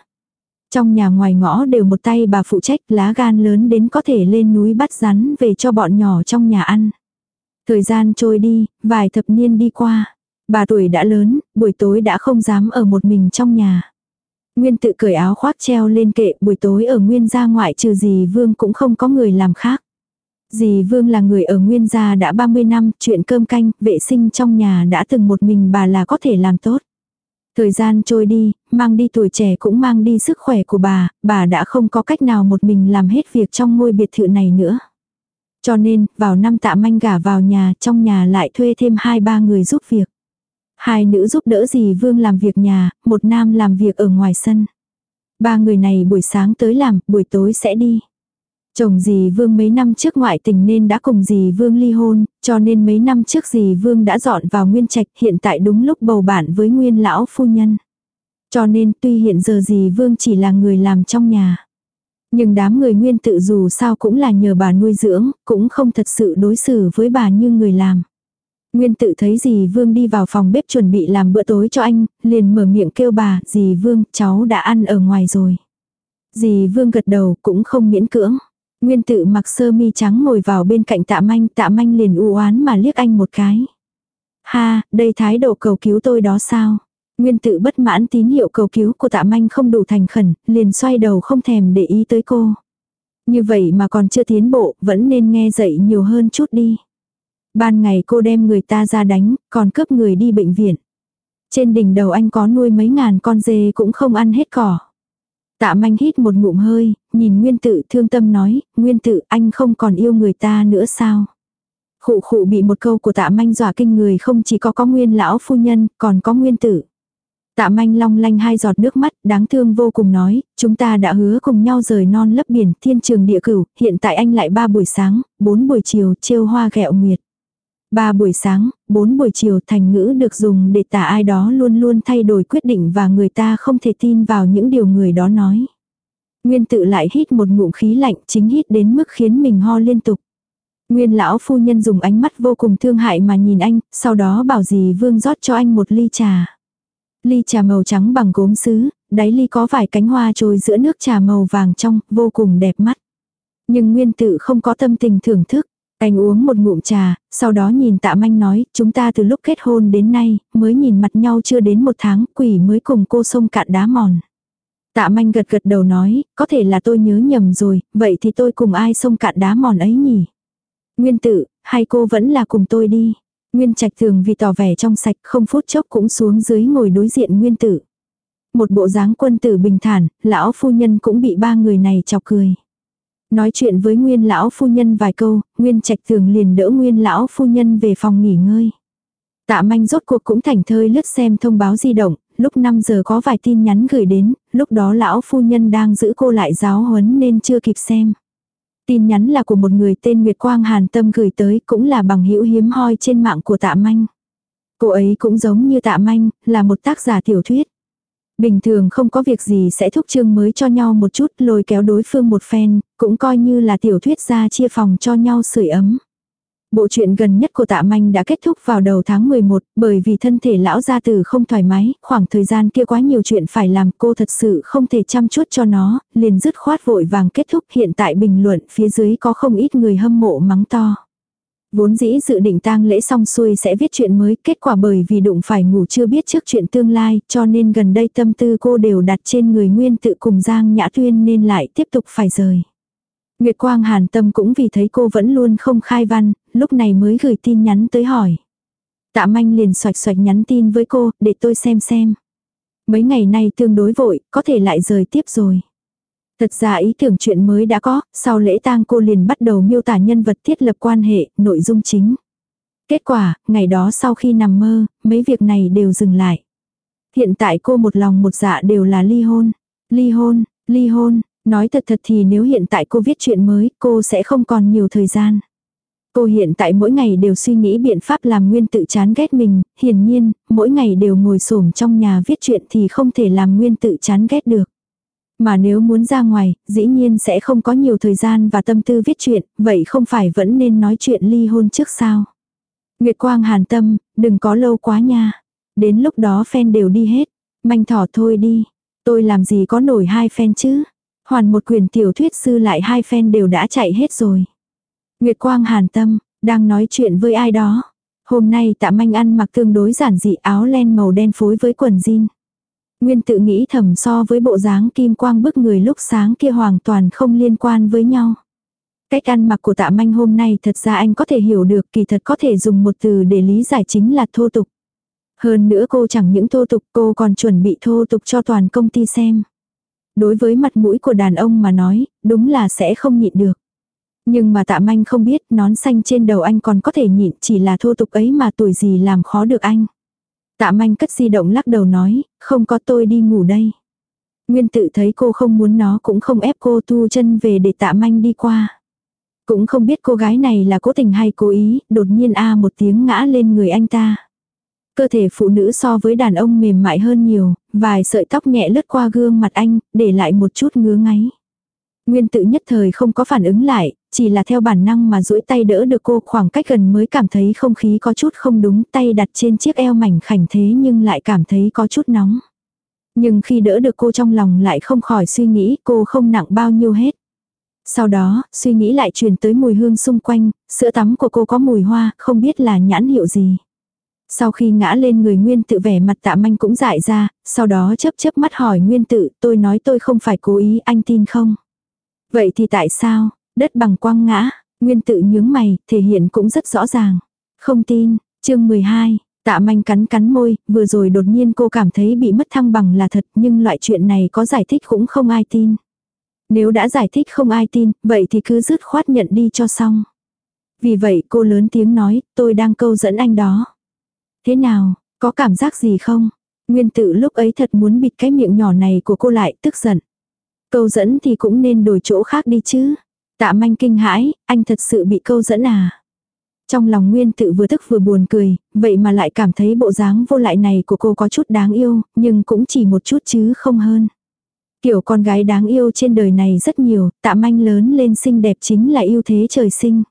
Trong nhà ngoài ngõ đều một tay bà phụ trách lá gan lớn đến có thể lên núi bắt rắn về cho bọn nhỏ trong nhà ăn. Thời gian trôi đi, vài thập niên đi qua. Bà tuổi đã lớn, buổi tối đã không dám ở một mình trong nhà. Nguyên tự cởi áo khoác treo lên kệ buổi tối ở Nguyên gia ngoại trừ dì Vương cũng không có người làm khác. Dì Vương là người ở Nguyên gia đã 30 năm, chuyện cơm canh, vệ sinh trong nhà đã từng một mình bà là có thể làm tốt. Thời gian trôi đi, mang đi tuổi trẻ cũng mang đi sức khỏe của bà, bà đã không có cách nào một mình làm hết việc trong ngôi biệt thự này nữa. Cho nên, vào năm tạ manh gả vào nhà, trong nhà lại thuê thêm hai ba người giúp việc. Hai nữ giúp đỡ dì Vương làm việc nhà, một nam làm việc ở ngoài sân. Ba người này buổi sáng tới làm, buổi tối sẽ đi. Chồng dì Vương mấy năm trước ngoại tình nên đã cùng dì Vương ly hôn, cho nên mấy năm trước dì Vương đã dọn vào Nguyên Trạch hiện tại đúng lúc bầu bạn với Nguyên lão phu nhân. Cho nên tuy hiện giờ dì Vương chỉ là người làm trong nhà. Nhưng đám người Nguyên tự dù sao cũng là nhờ bà nuôi dưỡng, cũng không thật sự đối xử với bà như người làm. Nguyên tự thấy dì Vương đi vào phòng bếp chuẩn bị làm bữa tối cho anh, liền mở miệng kêu bà, dì Vương, cháu đã ăn ở ngoài rồi. Dì Vương gật đầu cũng không miễn cưỡng. Nguyên tự mặc sơ mi trắng ngồi vào bên cạnh tạ manh, tạ manh liền u oán mà liếc anh một cái. Ha, đây thái độ cầu cứu tôi đó sao? Nguyên tự bất mãn tín hiệu cầu cứu của tạ manh không đủ thành khẩn, liền xoay đầu không thèm để ý tới cô. Như vậy mà còn chưa tiến bộ, vẫn nên nghe dạy nhiều hơn chút đi. Ban ngày cô đem người ta ra đánh, còn cướp người đi bệnh viện. Trên đỉnh đầu anh có nuôi mấy ngàn con dê cũng không ăn hết cỏ. Tạ manh hít một ngụm hơi, nhìn nguyên tự thương tâm nói, nguyên tự anh không còn yêu người ta nữa sao? Khụ khụ bị một câu của tạ manh dọa kinh người không chỉ có có nguyên lão phu nhân, còn có nguyên tử. Tạ manh long lanh hai giọt nước mắt, đáng thương vô cùng nói, chúng ta đã hứa cùng nhau rời non lấp biển, thiên trường địa cửu, hiện tại anh lại ba buổi sáng, bốn buổi chiều, trêu hoa ghẹo nguyệt. Ba buổi sáng, bốn buổi chiều thành ngữ được dùng để tả ai đó luôn luôn thay đổi quyết định và người ta không thể tin vào những điều người đó nói. Nguyên tự lại hít một ngụm khí lạnh chính hít đến mức khiến mình ho liên tục. Nguyên lão phu nhân dùng ánh mắt vô cùng thương hại mà nhìn anh, sau đó bảo dì vương rót cho anh một ly trà. Ly trà màu trắng bằng gốm sứ, đáy ly có vài cánh hoa trôi giữa nước trà màu vàng trong, vô cùng đẹp mắt. Nhưng nguyên tự không có tâm tình thưởng thức. Anh uống một ngụm trà, sau đó nhìn tạ manh nói, chúng ta từ lúc kết hôn đến nay, mới nhìn mặt nhau chưa đến một tháng, quỷ mới cùng cô sông cạn đá mòn. Tạ manh gật gật đầu nói, có thể là tôi nhớ nhầm rồi, vậy thì tôi cùng ai sông cạn đá mòn ấy nhỉ? Nguyên tự, hay cô vẫn là cùng tôi đi? Nguyên trạch thường vì tỏ vẻ trong sạch không phút chốc cũng xuống dưới ngồi đối diện nguyên tử. Một bộ dáng quân tử bình thản, lão phu nhân cũng bị ba người này chọc cười. Nói chuyện với nguyên lão phu nhân vài câu, nguyên trạch thường liền đỡ nguyên lão phu nhân về phòng nghỉ ngơi. Tạ manh rốt cuộc cũng thành thơi lướt xem thông báo di động, lúc 5 giờ có vài tin nhắn gửi đến, lúc đó lão phu nhân đang giữ cô lại giáo huấn nên chưa kịp xem. Tin nhắn là của một người tên Nguyệt Quang Hàn Tâm gửi tới cũng là bằng hữu hiếm hoi trên mạng của tạ manh. Cô ấy cũng giống như tạ manh, là một tác giả tiểu thuyết. Bình thường không có việc gì sẽ thúc chương mới cho nhau một chút lôi kéo đối phương một phen, cũng coi như là tiểu thuyết ra chia phòng cho nhau sưởi ấm. Bộ truyện gần nhất của tạ manh đã kết thúc vào đầu tháng 11, bởi vì thân thể lão gia tử không thoải mái, khoảng thời gian kia quá nhiều chuyện phải làm cô thật sự không thể chăm chút cho nó, liền dứt khoát vội vàng kết thúc hiện tại bình luận phía dưới có không ít người hâm mộ mắng to. Vốn dĩ dự định tang lễ xong xuôi sẽ viết chuyện mới, kết quả bởi vì đụng phải ngủ chưa biết trước chuyện tương lai, cho nên gần đây tâm tư cô đều đặt trên người nguyên tự cùng Giang Nhã Tuyên nên lại tiếp tục phải rời. Nguyệt Quang Hàn Tâm cũng vì thấy cô vẫn luôn không khai văn, lúc này mới gửi tin nhắn tới hỏi. Tạ manh liền xoạch xoạch nhắn tin với cô, để tôi xem xem. Mấy ngày nay tương đối vội, có thể lại rời tiếp rồi. Thật ra ý tưởng chuyện mới đã có, sau lễ tang cô liền bắt đầu miêu tả nhân vật thiết lập quan hệ, nội dung chính. Kết quả, ngày đó sau khi nằm mơ, mấy việc này đều dừng lại. Hiện tại cô một lòng một dạ đều là ly hôn. Ly hôn, ly hôn, nói thật thật thì nếu hiện tại cô viết chuyện mới, cô sẽ không còn nhiều thời gian. Cô hiện tại mỗi ngày đều suy nghĩ biện pháp làm nguyên tự chán ghét mình, hiển nhiên, mỗi ngày đều ngồi xổm trong nhà viết chuyện thì không thể làm nguyên tự chán ghét được. Mà nếu muốn ra ngoài, dĩ nhiên sẽ không có nhiều thời gian và tâm tư viết chuyện, vậy không phải vẫn nên nói chuyện ly hôn trước sao? Nguyệt Quang hàn tâm, đừng có lâu quá nha. Đến lúc đó fan đều đi hết. Manh thỏ thôi đi. Tôi làm gì có nổi hai fan chứ? Hoàn một quyền tiểu thuyết sư lại hai fan đều đã chạy hết rồi. Nguyệt Quang hàn tâm, đang nói chuyện với ai đó. Hôm nay tạ manh ăn mặc tương đối giản dị áo len màu đen phối với quần jean. Nguyên tự nghĩ thầm so với bộ dáng kim quang bức người lúc sáng kia hoàn toàn không liên quan với nhau. Cách ăn mặc của tạ manh hôm nay thật ra anh có thể hiểu được kỳ thật có thể dùng một từ để lý giải chính là thô tục. Hơn nữa cô chẳng những thô tục cô còn chuẩn bị thô tục cho toàn công ty xem. Đối với mặt mũi của đàn ông mà nói, đúng là sẽ không nhịn được. Nhưng mà tạ manh không biết nón xanh trên đầu anh còn có thể nhịn chỉ là thô tục ấy mà tuổi gì làm khó được anh. Tạ manh cất di động lắc đầu nói, không có tôi đi ngủ đây. Nguyên tự thấy cô không muốn nó cũng không ép cô thu chân về để tạ manh đi qua. Cũng không biết cô gái này là cố tình hay cố ý, đột nhiên a một tiếng ngã lên người anh ta. Cơ thể phụ nữ so với đàn ông mềm mại hơn nhiều, vài sợi tóc nhẹ lướt qua gương mặt anh, để lại một chút ngứa ngáy. Nguyên tự nhất thời không có phản ứng lại, chỉ là theo bản năng mà duỗi tay đỡ được cô khoảng cách gần mới cảm thấy không khí có chút không đúng, tay đặt trên chiếc eo mảnh khảnh thế nhưng lại cảm thấy có chút nóng. Nhưng khi đỡ được cô trong lòng lại không khỏi suy nghĩ cô không nặng bao nhiêu hết. Sau đó, suy nghĩ lại truyền tới mùi hương xung quanh, sữa tắm của cô có mùi hoa, không biết là nhãn hiệu gì. Sau khi ngã lên người nguyên tự vẻ mặt tạ manh cũng dại ra, sau đó chấp chấp mắt hỏi nguyên tự, tôi nói tôi không phải cố ý, anh tin không? Vậy thì tại sao, đất bằng quang ngã, nguyên tự nhướng mày, thể hiện cũng rất rõ ràng. Không tin, chương 12, Tạ manh cắn cắn môi, vừa rồi đột nhiên cô cảm thấy bị mất thăng bằng là thật nhưng loại chuyện này có giải thích cũng không ai tin. Nếu đã giải thích không ai tin, vậy thì cứ dứt khoát nhận đi cho xong. Vì vậy cô lớn tiếng nói, tôi đang câu dẫn anh đó. Thế nào, có cảm giác gì không? Nguyên tự lúc ấy thật muốn bịt cái miệng nhỏ này của cô lại, tức giận. Câu dẫn thì cũng nên đổi chỗ khác đi chứ. Tạ manh kinh hãi, anh thật sự bị câu dẫn à? Trong lòng Nguyên tự vừa tức vừa buồn cười, vậy mà lại cảm thấy bộ dáng vô lại này của cô có chút đáng yêu, nhưng cũng chỉ một chút chứ không hơn. Kiểu con gái đáng yêu trên đời này rất nhiều, tạ manh lớn lên xinh đẹp chính là ưu thế trời sinh.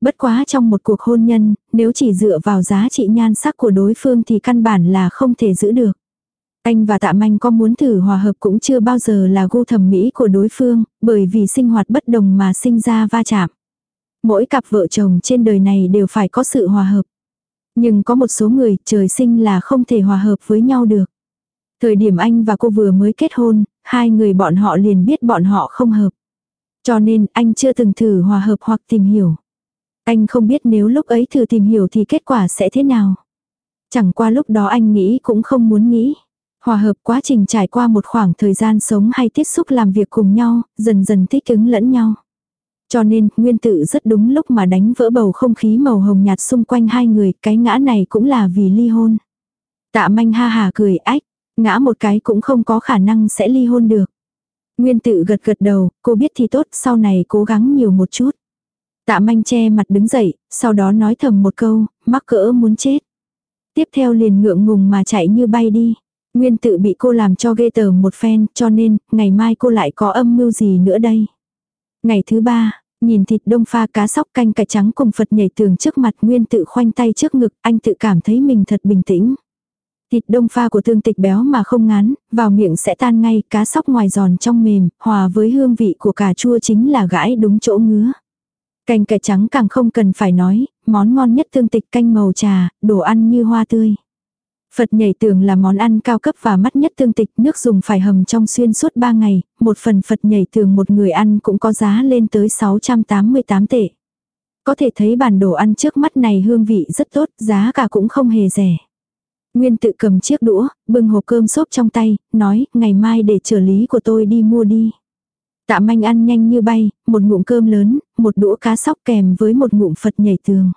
Bất quá trong một cuộc hôn nhân, nếu chỉ dựa vào giá trị nhan sắc của đối phương thì căn bản là không thể giữ được. Anh và tạ manh có muốn thử hòa hợp cũng chưa bao giờ là gu thẩm mỹ của đối phương, bởi vì sinh hoạt bất đồng mà sinh ra va chạm. Mỗi cặp vợ chồng trên đời này đều phải có sự hòa hợp. Nhưng có một số người trời sinh là không thể hòa hợp với nhau được. Thời điểm anh và cô vừa mới kết hôn, hai người bọn họ liền biết bọn họ không hợp. Cho nên anh chưa từng thử hòa hợp hoặc tìm hiểu. Anh không biết nếu lúc ấy thử tìm hiểu thì kết quả sẽ thế nào. Chẳng qua lúc đó anh nghĩ cũng không muốn nghĩ. Hòa hợp quá trình trải qua một khoảng thời gian sống hay tiếp xúc làm việc cùng nhau, dần dần thích ứng lẫn nhau. Cho nên, nguyên tử rất đúng lúc mà đánh vỡ bầu không khí màu hồng nhạt xung quanh hai người, cái ngã này cũng là vì ly hôn. Tạ manh ha hà cười ách, ngã một cái cũng không có khả năng sẽ ly hôn được. Nguyên tự gật gật đầu, cô biết thì tốt, sau này cố gắng nhiều một chút. Tạ manh che mặt đứng dậy, sau đó nói thầm một câu, mắc cỡ muốn chết. Tiếp theo liền ngượng ngùng mà chạy như bay đi. Nguyên tự bị cô làm cho ghê tởm một phen, cho nên, ngày mai cô lại có âm mưu gì nữa đây. Ngày thứ ba, nhìn thịt đông pha cá sóc canh cải trắng cùng Phật nhảy tường trước mặt Nguyên tự khoanh tay trước ngực, anh tự cảm thấy mình thật bình tĩnh. Thịt đông pha của tương tịch béo mà không ngán, vào miệng sẽ tan ngay, cá sóc ngoài giòn trong mềm, hòa với hương vị của cà chua chính là gãi đúng chỗ ngứa. Canh cải trắng càng không cần phải nói, món ngon nhất tương tịch canh màu trà, đồ ăn như hoa tươi. Phật nhảy tường là món ăn cao cấp và mắt nhất tương tịch, nước dùng phải hầm trong xuyên suốt 3 ngày, một phần Phật nhảy tường một người ăn cũng có giá lên tới 688 tệ. Có thể thấy bản đồ ăn trước mắt này hương vị rất tốt, giá cả cũng không hề rẻ. Nguyên tự cầm chiếc đũa, bưng hộp cơm xốp trong tay, nói, ngày mai để trợ lý của tôi đi mua đi. Tạ manh ăn nhanh như bay, một ngụm cơm lớn, một đũa cá sóc kèm với một ngụm Phật nhảy tường.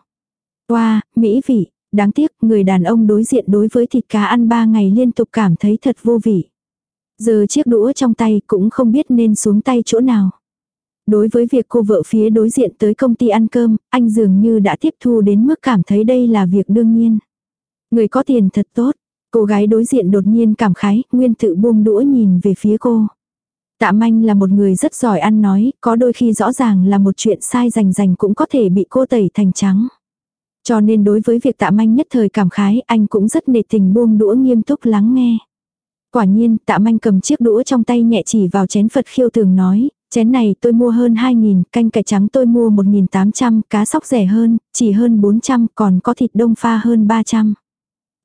Wow, mỹ vị, Đáng tiếc, người đàn ông đối diện đối với thịt cá ăn ba ngày liên tục cảm thấy thật vô vị. Giờ chiếc đũa trong tay cũng không biết nên xuống tay chỗ nào. Đối với việc cô vợ phía đối diện tới công ty ăn cơm, anh dường như đã tiếp thu đến mức cảm thấy đây là việc đương nhiên. Người có tiền thật tốt. Cô gái đối diện đột nhiên cảm khái, nguyên tự buông đũa nhìn về phía cô. Tạ manh là một người rất giỏi ăn nói, có đôi khi rõ ràng là một chuyện sai rành rành cũng có thể bị cô tẩy thành trắng. Cho nên đối với việc tạ manh nhất thời cảm khái anh cũng rất nề tình buông đũa nghiêm túc lắng nghe. Quả nhiên tạ manh cầm chiếc đũa trong tay nhẹ chỉ vào chén Phật khiêu thường nói, chén này tôi mua hơn 2.000, canh cải trắng tôi mua 1.800, cá sóc rẻ hơn, chỉ hơn 400, còn có thịt đông pha hơn 300.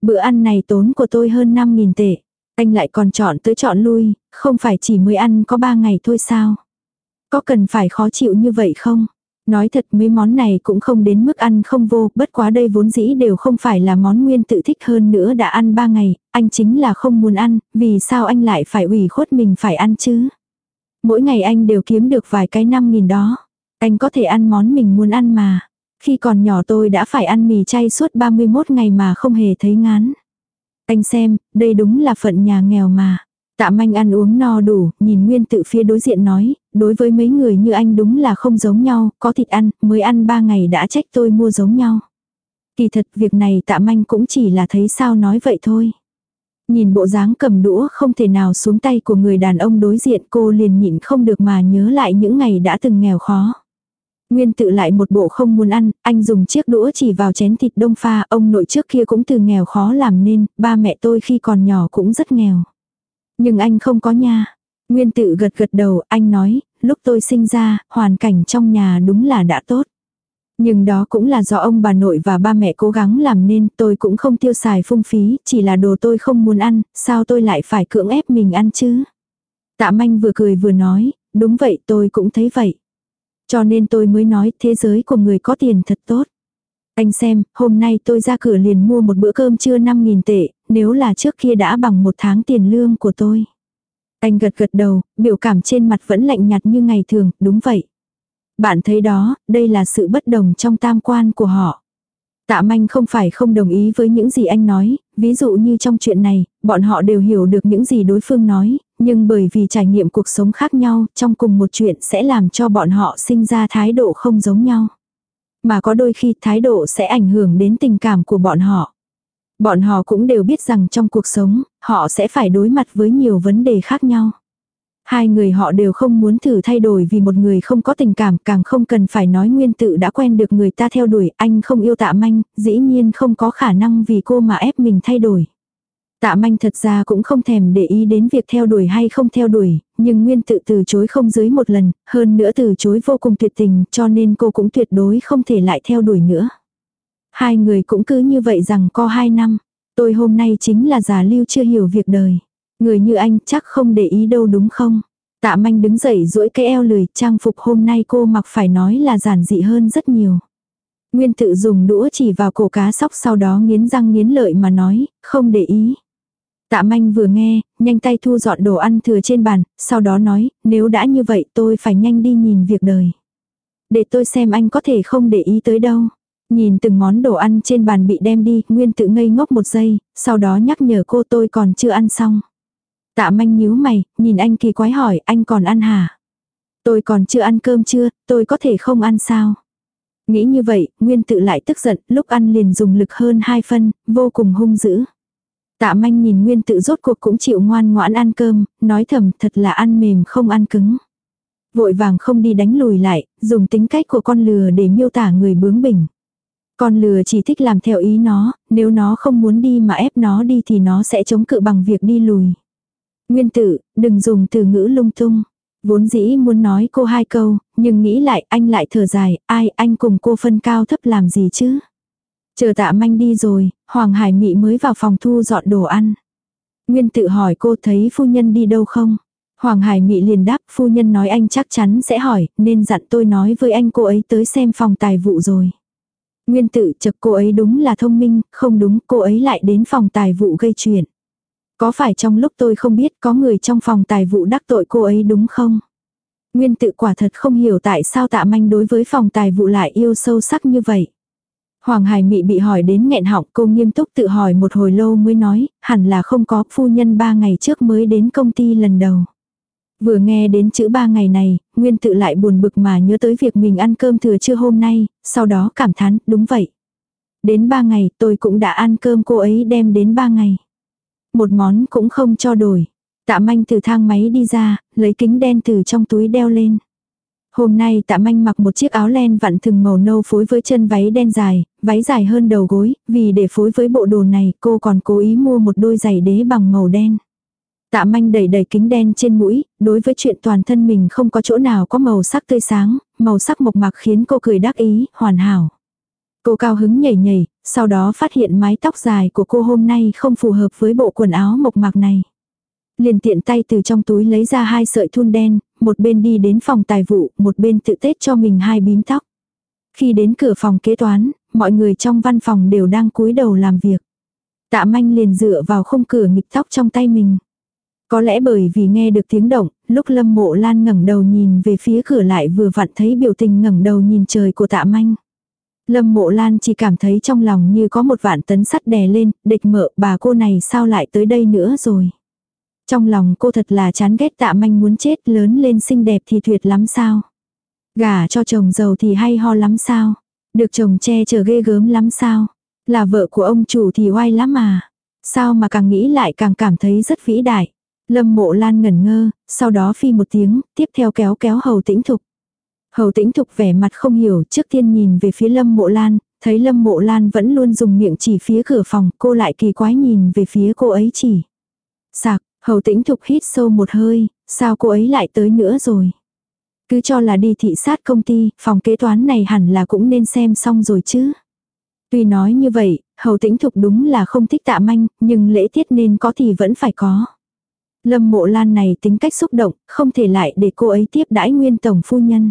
Bữa ăn này tốn của tôi hơn 5.000 tệ. Anh lại còn chọn tới chọn lui, không phải chỉ mới ăn có 3 ngày thôi sao? Có cần phải khó chịu như vậy không? Nói thật mấy món này cũng không đến mức ăn không vô, bất quá đây vốn dĩ đều không phải là món nguyên tự thích hơn nữa đã ăn ba ngày, anh chính là không muốn ăn, vì sao anh lại phải ủy khuất mình phải ăn chứ? Mỗi ngày anh đều kiếm được vài cái năm nghìn đó. Anh có thể ăn món mình muốn ăn mà. Khi còn nhỏ tôi đã phải ăn mì chay suốt 31 ngày mà không hề thấy ngán. Anh xem, đây đúng là phận nhà nghèo mà. Tạ manh ăn uống no đủ, nhìn nguyên tự phía đối diện nói, đối với mấy người như anh đúng là không giống nhau, có thịt ăn, mới ăn ba ngày đã trách tôi mua giống nhau. Kỳ thật việc này tạ manh cũng chỉ là thấy sao nói vậy thôi. Nhìn bộ dáng cầm đũa không thể nào xuống tay của người đàn ông đối diện cô liền nhịn không được mà nhớ lại những ngày đã từng nghèo khó. Nguyên tự lại một bộ không muốn ăn, anh dùng chiếc đũa chỉ vào chén thịt đông pha, ông nội trước kia cũng từ nghèo khó làm nên, ba mẹ tôi khi còn nhỏ cũng rất nghèo. Nhưng anh không có nha. Nguyên tự gật gật đầu, anh nói, lúc tôi sinh ra, hoàn cảnh trong nhà đúng là đã tốt. Nhưng đó cũng là do ông bà nội và ba mẹ cố gắng làm nên tôi cũng không tiêu xài phung phí, chỉ là đồ tôi không muốn ăn, sao tôi lại phải cưỡng ép mình ăn chứ. Tạ manh vừa cười vừa nói, đúng vậy tôi cũng thấy vậy. Cho nên tôi mới nói thế giới của người có tiền thật tốt. Anh xem, hôm nay tôi ra cửa liền mua một bữa cơm trưa 5.000 tệ, nếu là trước kia đã bằng một tháng tiền lương của tôi. Anh gật gật đầu, biểu cảm trên mặt vẫn lạnh nhạt như ngày thường, đúng vậy. Bạn thấy đó, đây là sự bất đồng trong tam quan của họ. Tạ manh không phải không đồng ý với những gì anh nói, ví dụ như trong chuyện này, bọn họ đều hiểu được những gì đối phương nói, nhưng bởi vì trải nghiệm cuộc sống khác nhau, trong cùng một chuyện sẽ làm cho bọn họ sinh ra thái độ không giống nhau. Mà có đôi khi thái độ sẽ ảnh hưởng đến tình cảm của bọn họ. Bọn họ cũng đều biết rằng trong cuộc sống, họ sẽ phải đối mặt với nhiều vấn đề khác nhau. Hai người họ đều không muốn thử thay đổi vì một người không có tình cảm càng không cần phải nói nguyên tự đã quen được người ta theo đuổi, anh không yêu tạ manh, dĩ nhiên không có khả năng vì cô mà ép mình thay đổi. Tạ manh thật ra cũng không thèm để ý đến việc theo đuổi hay không theo đuổi, nhưng nguyên tự từ chối không dưới một lần, hơn nữa từ chối vô cùng tuyệt tình cho nên cô cũng tuyệt đối không thể lại theo đuổi nữa. Hai người cũng cứ như vậy rằng có hai năm, tôi hôm nay chính là già lưu chưa hiểu việc đời. Người như anh chắc không để ý đâu đúng không? Tạ manh đứng dậy duỗi cái eo lười, trang phục hôm nay cô mặc phải nói là giản dị hơn rất nhiều. Nguyên tự dùng đũa chỉ vào cổ cá sóc sau đó nghiến răng nghiến lợi mà nói, không để ý. Tạ manh vừa nghe, nhanh tay thu dọn đồ ăn thừa trên bàn, sau đó nói, nếu đã như vậy tôi phải nhanh đi nhìn việc đời. Để tôi xem anh có thể không để ý tới đâu. Nhìn từng món đồ ăn trên bàn bị đem đi, Nguyên tự ngây ngốc một giây, sau đó nhắc nhở cô tôi còn chưa ăn xong. Tạ manh nhíu mày, nhìn anh kỳ quái hỏi, anh còn ăn hả? Tôi còn chưa ăn cơm chưa, tôi có thể không ăn sao? Nghĩ như vậy, Nguyên tự lại tức giận, lúc ăn liền dùng lực hơn hai phân, vô cùng hung dữ. Tạ manh nhìn Nguyên tự rốt cuộc cũng chịu ngoan ngoãn ăn cơm, nói thầm thật là ăn mềm không ăn cứng. Vội vàng không đi đánh lùi lại, dùng tính cách của con lừa để miêu tả người bướng bỉnh. Con lừa chỉ thích làm theo ý nó, nếu nó không muốn đi mà ép nó đi thì nó sẽ chống cự bằng việc đi lùi. Nguyên tử, đừng dùng từ ngữ lung tung. Vốn dĩ muốn nói cô hai câu, nhưng nghĩ lại anh lại thở dài, ai anh cùng cô phân cao thấp làm gì chứ. Chờ tạ manh đi rồi, Hoàng Hải Mị mới vào phòng thu dọn đồ ăn. Nguyên tự hỏi cô thấy phu nhân đi đâu không? Hoàng Hải Mị liền đáp phu nhân nói anh chắc chắn sẽ hỏi, nên dặn tôi nói với anh cô ấy tới xem phòng tài vụ rồi. Nguyên tự chật cô ấy đúng là thông minh, không đúng cô ấy lại đến phòng tài vụ gây chuyện. Có phải trong lúc tôi không biết có người trong phòng tài vụ đắc tội cô ấy đúng không? Nguyên tự quả thật không hiểu tại sao tạ manh đối với phòng tài vụ lại yêu sâu sắc như vậy. Hoàng Hải Mị bị hỏi đến nghẹn họng cô nghiêm túc tự hỏi một hồi lâu mới nói, hẳn là không có phu nhân ba ngày trước mới đến công ty lần đầu. Vừa nghe đến chữ ba ngày này, Nguyên tự lại buồn bực mà nhớ tới việc mình ăn cơm thừa trưa hôm nay, sau đó cảm thán, đúng vậy. Đến ba ngày tôi cũng đã ăn cơm cô ấy đem đến ba ngày. Một món cũng không cho đổi. Tạ manh từ thang máy đi ra, lấy kính đen từ trong túi đeo lên. Hôm nay tạ manh mặc một chiếc áo len vặn thừng màu nâu phối với chân váy đen dài, váy dài hơn đầu gối, vì để phối với bộ đồ này cô còn cố ý mua một đôi giày đế bằng màu đen. Tạ manh đầy đầy kính đen trên mũi, đối với chuyện toàn thân mình không có chỗ nào có màu sắc tươi sáng, màu sắc mộc mạc khiến cô cười đắc ý, hoàn hảo. Cô cao hứng nhảy nhảy, sau đó phát hiện mái tóc dài của cô hôm nay không phù hợp với bộ quần áo mộc mạc này. Liền tiện tay từ trong túi lấy ra hai sợi thun đen, một bên đi đến phòng tài vụ, một bên tự tết cho mình hai bím tóc. Khi đến cửa phòng kế toán, mọi người trong văn phòng đều đang cúi đầu làm việc. Tạ manh liền dựa vào khung cửa nghịch tóc trong tay mình. Có lẽ bởi vì nghe được tiếng động, lúc lâm mộ lan ngẩng đầu nhìn về phía cửa lại vừa vặn thấy biểu tình ngẩng đầu nhìn trời của tạ manh. Lâm mộ lan chỉ cảm thấy trong lòng như có một vạn tấn sắt đè lên, địch mợ bà cô này sao lại tới đây nữa rồi. Trong lòng cô thật là chán ghét tạ manh muốn chết lớn lên xinh đẹp thì tuyệt lắm sao. Gả cho chồng giàu thì hay ho lắm sao. Được chồng che chở ghê gớm lắm sao. Là vợ của ông chủ thì oai lắm mà. Sao mà càng nghĩ lại càng cảm thấy rất vĩ đại. Lâm mộ lan ngẩn ngơ, sau đó phi một tiếng, tiếp theo kéo kéo hầu tĩnh thục. Hầu tĩnh thục vẻ mặt không hiểu trước tiên nhìn về phía lâm mộ lan, thấy lâm mộ lan vẫn luôn dùng miệng chỉ phía cửa phòng, cô lại kỳ quái nhìn về phía cô ấy chỉ. Sạc, hầu tĩnh thục hít sâu một hơi, sao cô ấy lại tới nữa rồi. Cứ cho là đi thị sát công ty, phòng kế toán này hẳn là cũng nên xem xong rồi chứ. Tuy nói như vậy, hầu tĩnh thục đúng là không thích tạ manh, nhưng lễ tiết nên có thì vẫn phải có. Lâm mộ lan này tính cách xúc động, không thể lại để cô ấy tiếp đãi nguyên tổng phu nhân.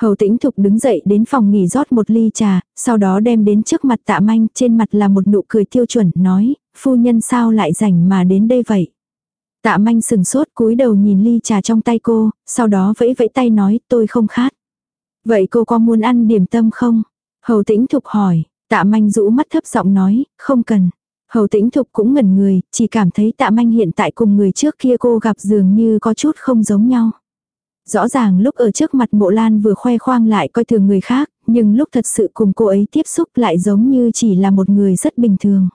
Hầu tĩnh thục đứng dậy đến phòng nghỉ rót một ly trà, sau đó đem đến trước mặt tạ manh, trên mặt là một nụ cười tiêu chuẩn, nói, phu nhân sao lại rảnh mà đến đây vậy. Tạ manh sừng sốt cúi đầu nhìn ly trà trong tay cô, sau đó vẫy vẫy tay nói tôi không khát. Vậy cô có muốn ăn điểm tâm không? Hầu tĩnh thục hỏi, tạ manh rũ mắt thấp giọng nói, không cần. Hầu tĩnh thục cũng ngẩn người, chỉ cảm thấy tạ manh hiện tại cùng người trước kia cô gặp dường như có chút không giống nhau. Rõ ràng lúc ở trước mặt mộ lan vừa khoe khoang lại coi thường người khác, nhưng lúc thật sự cùng cô ấy tiếp xúc lại giống như chỉ là một người rất bình thường.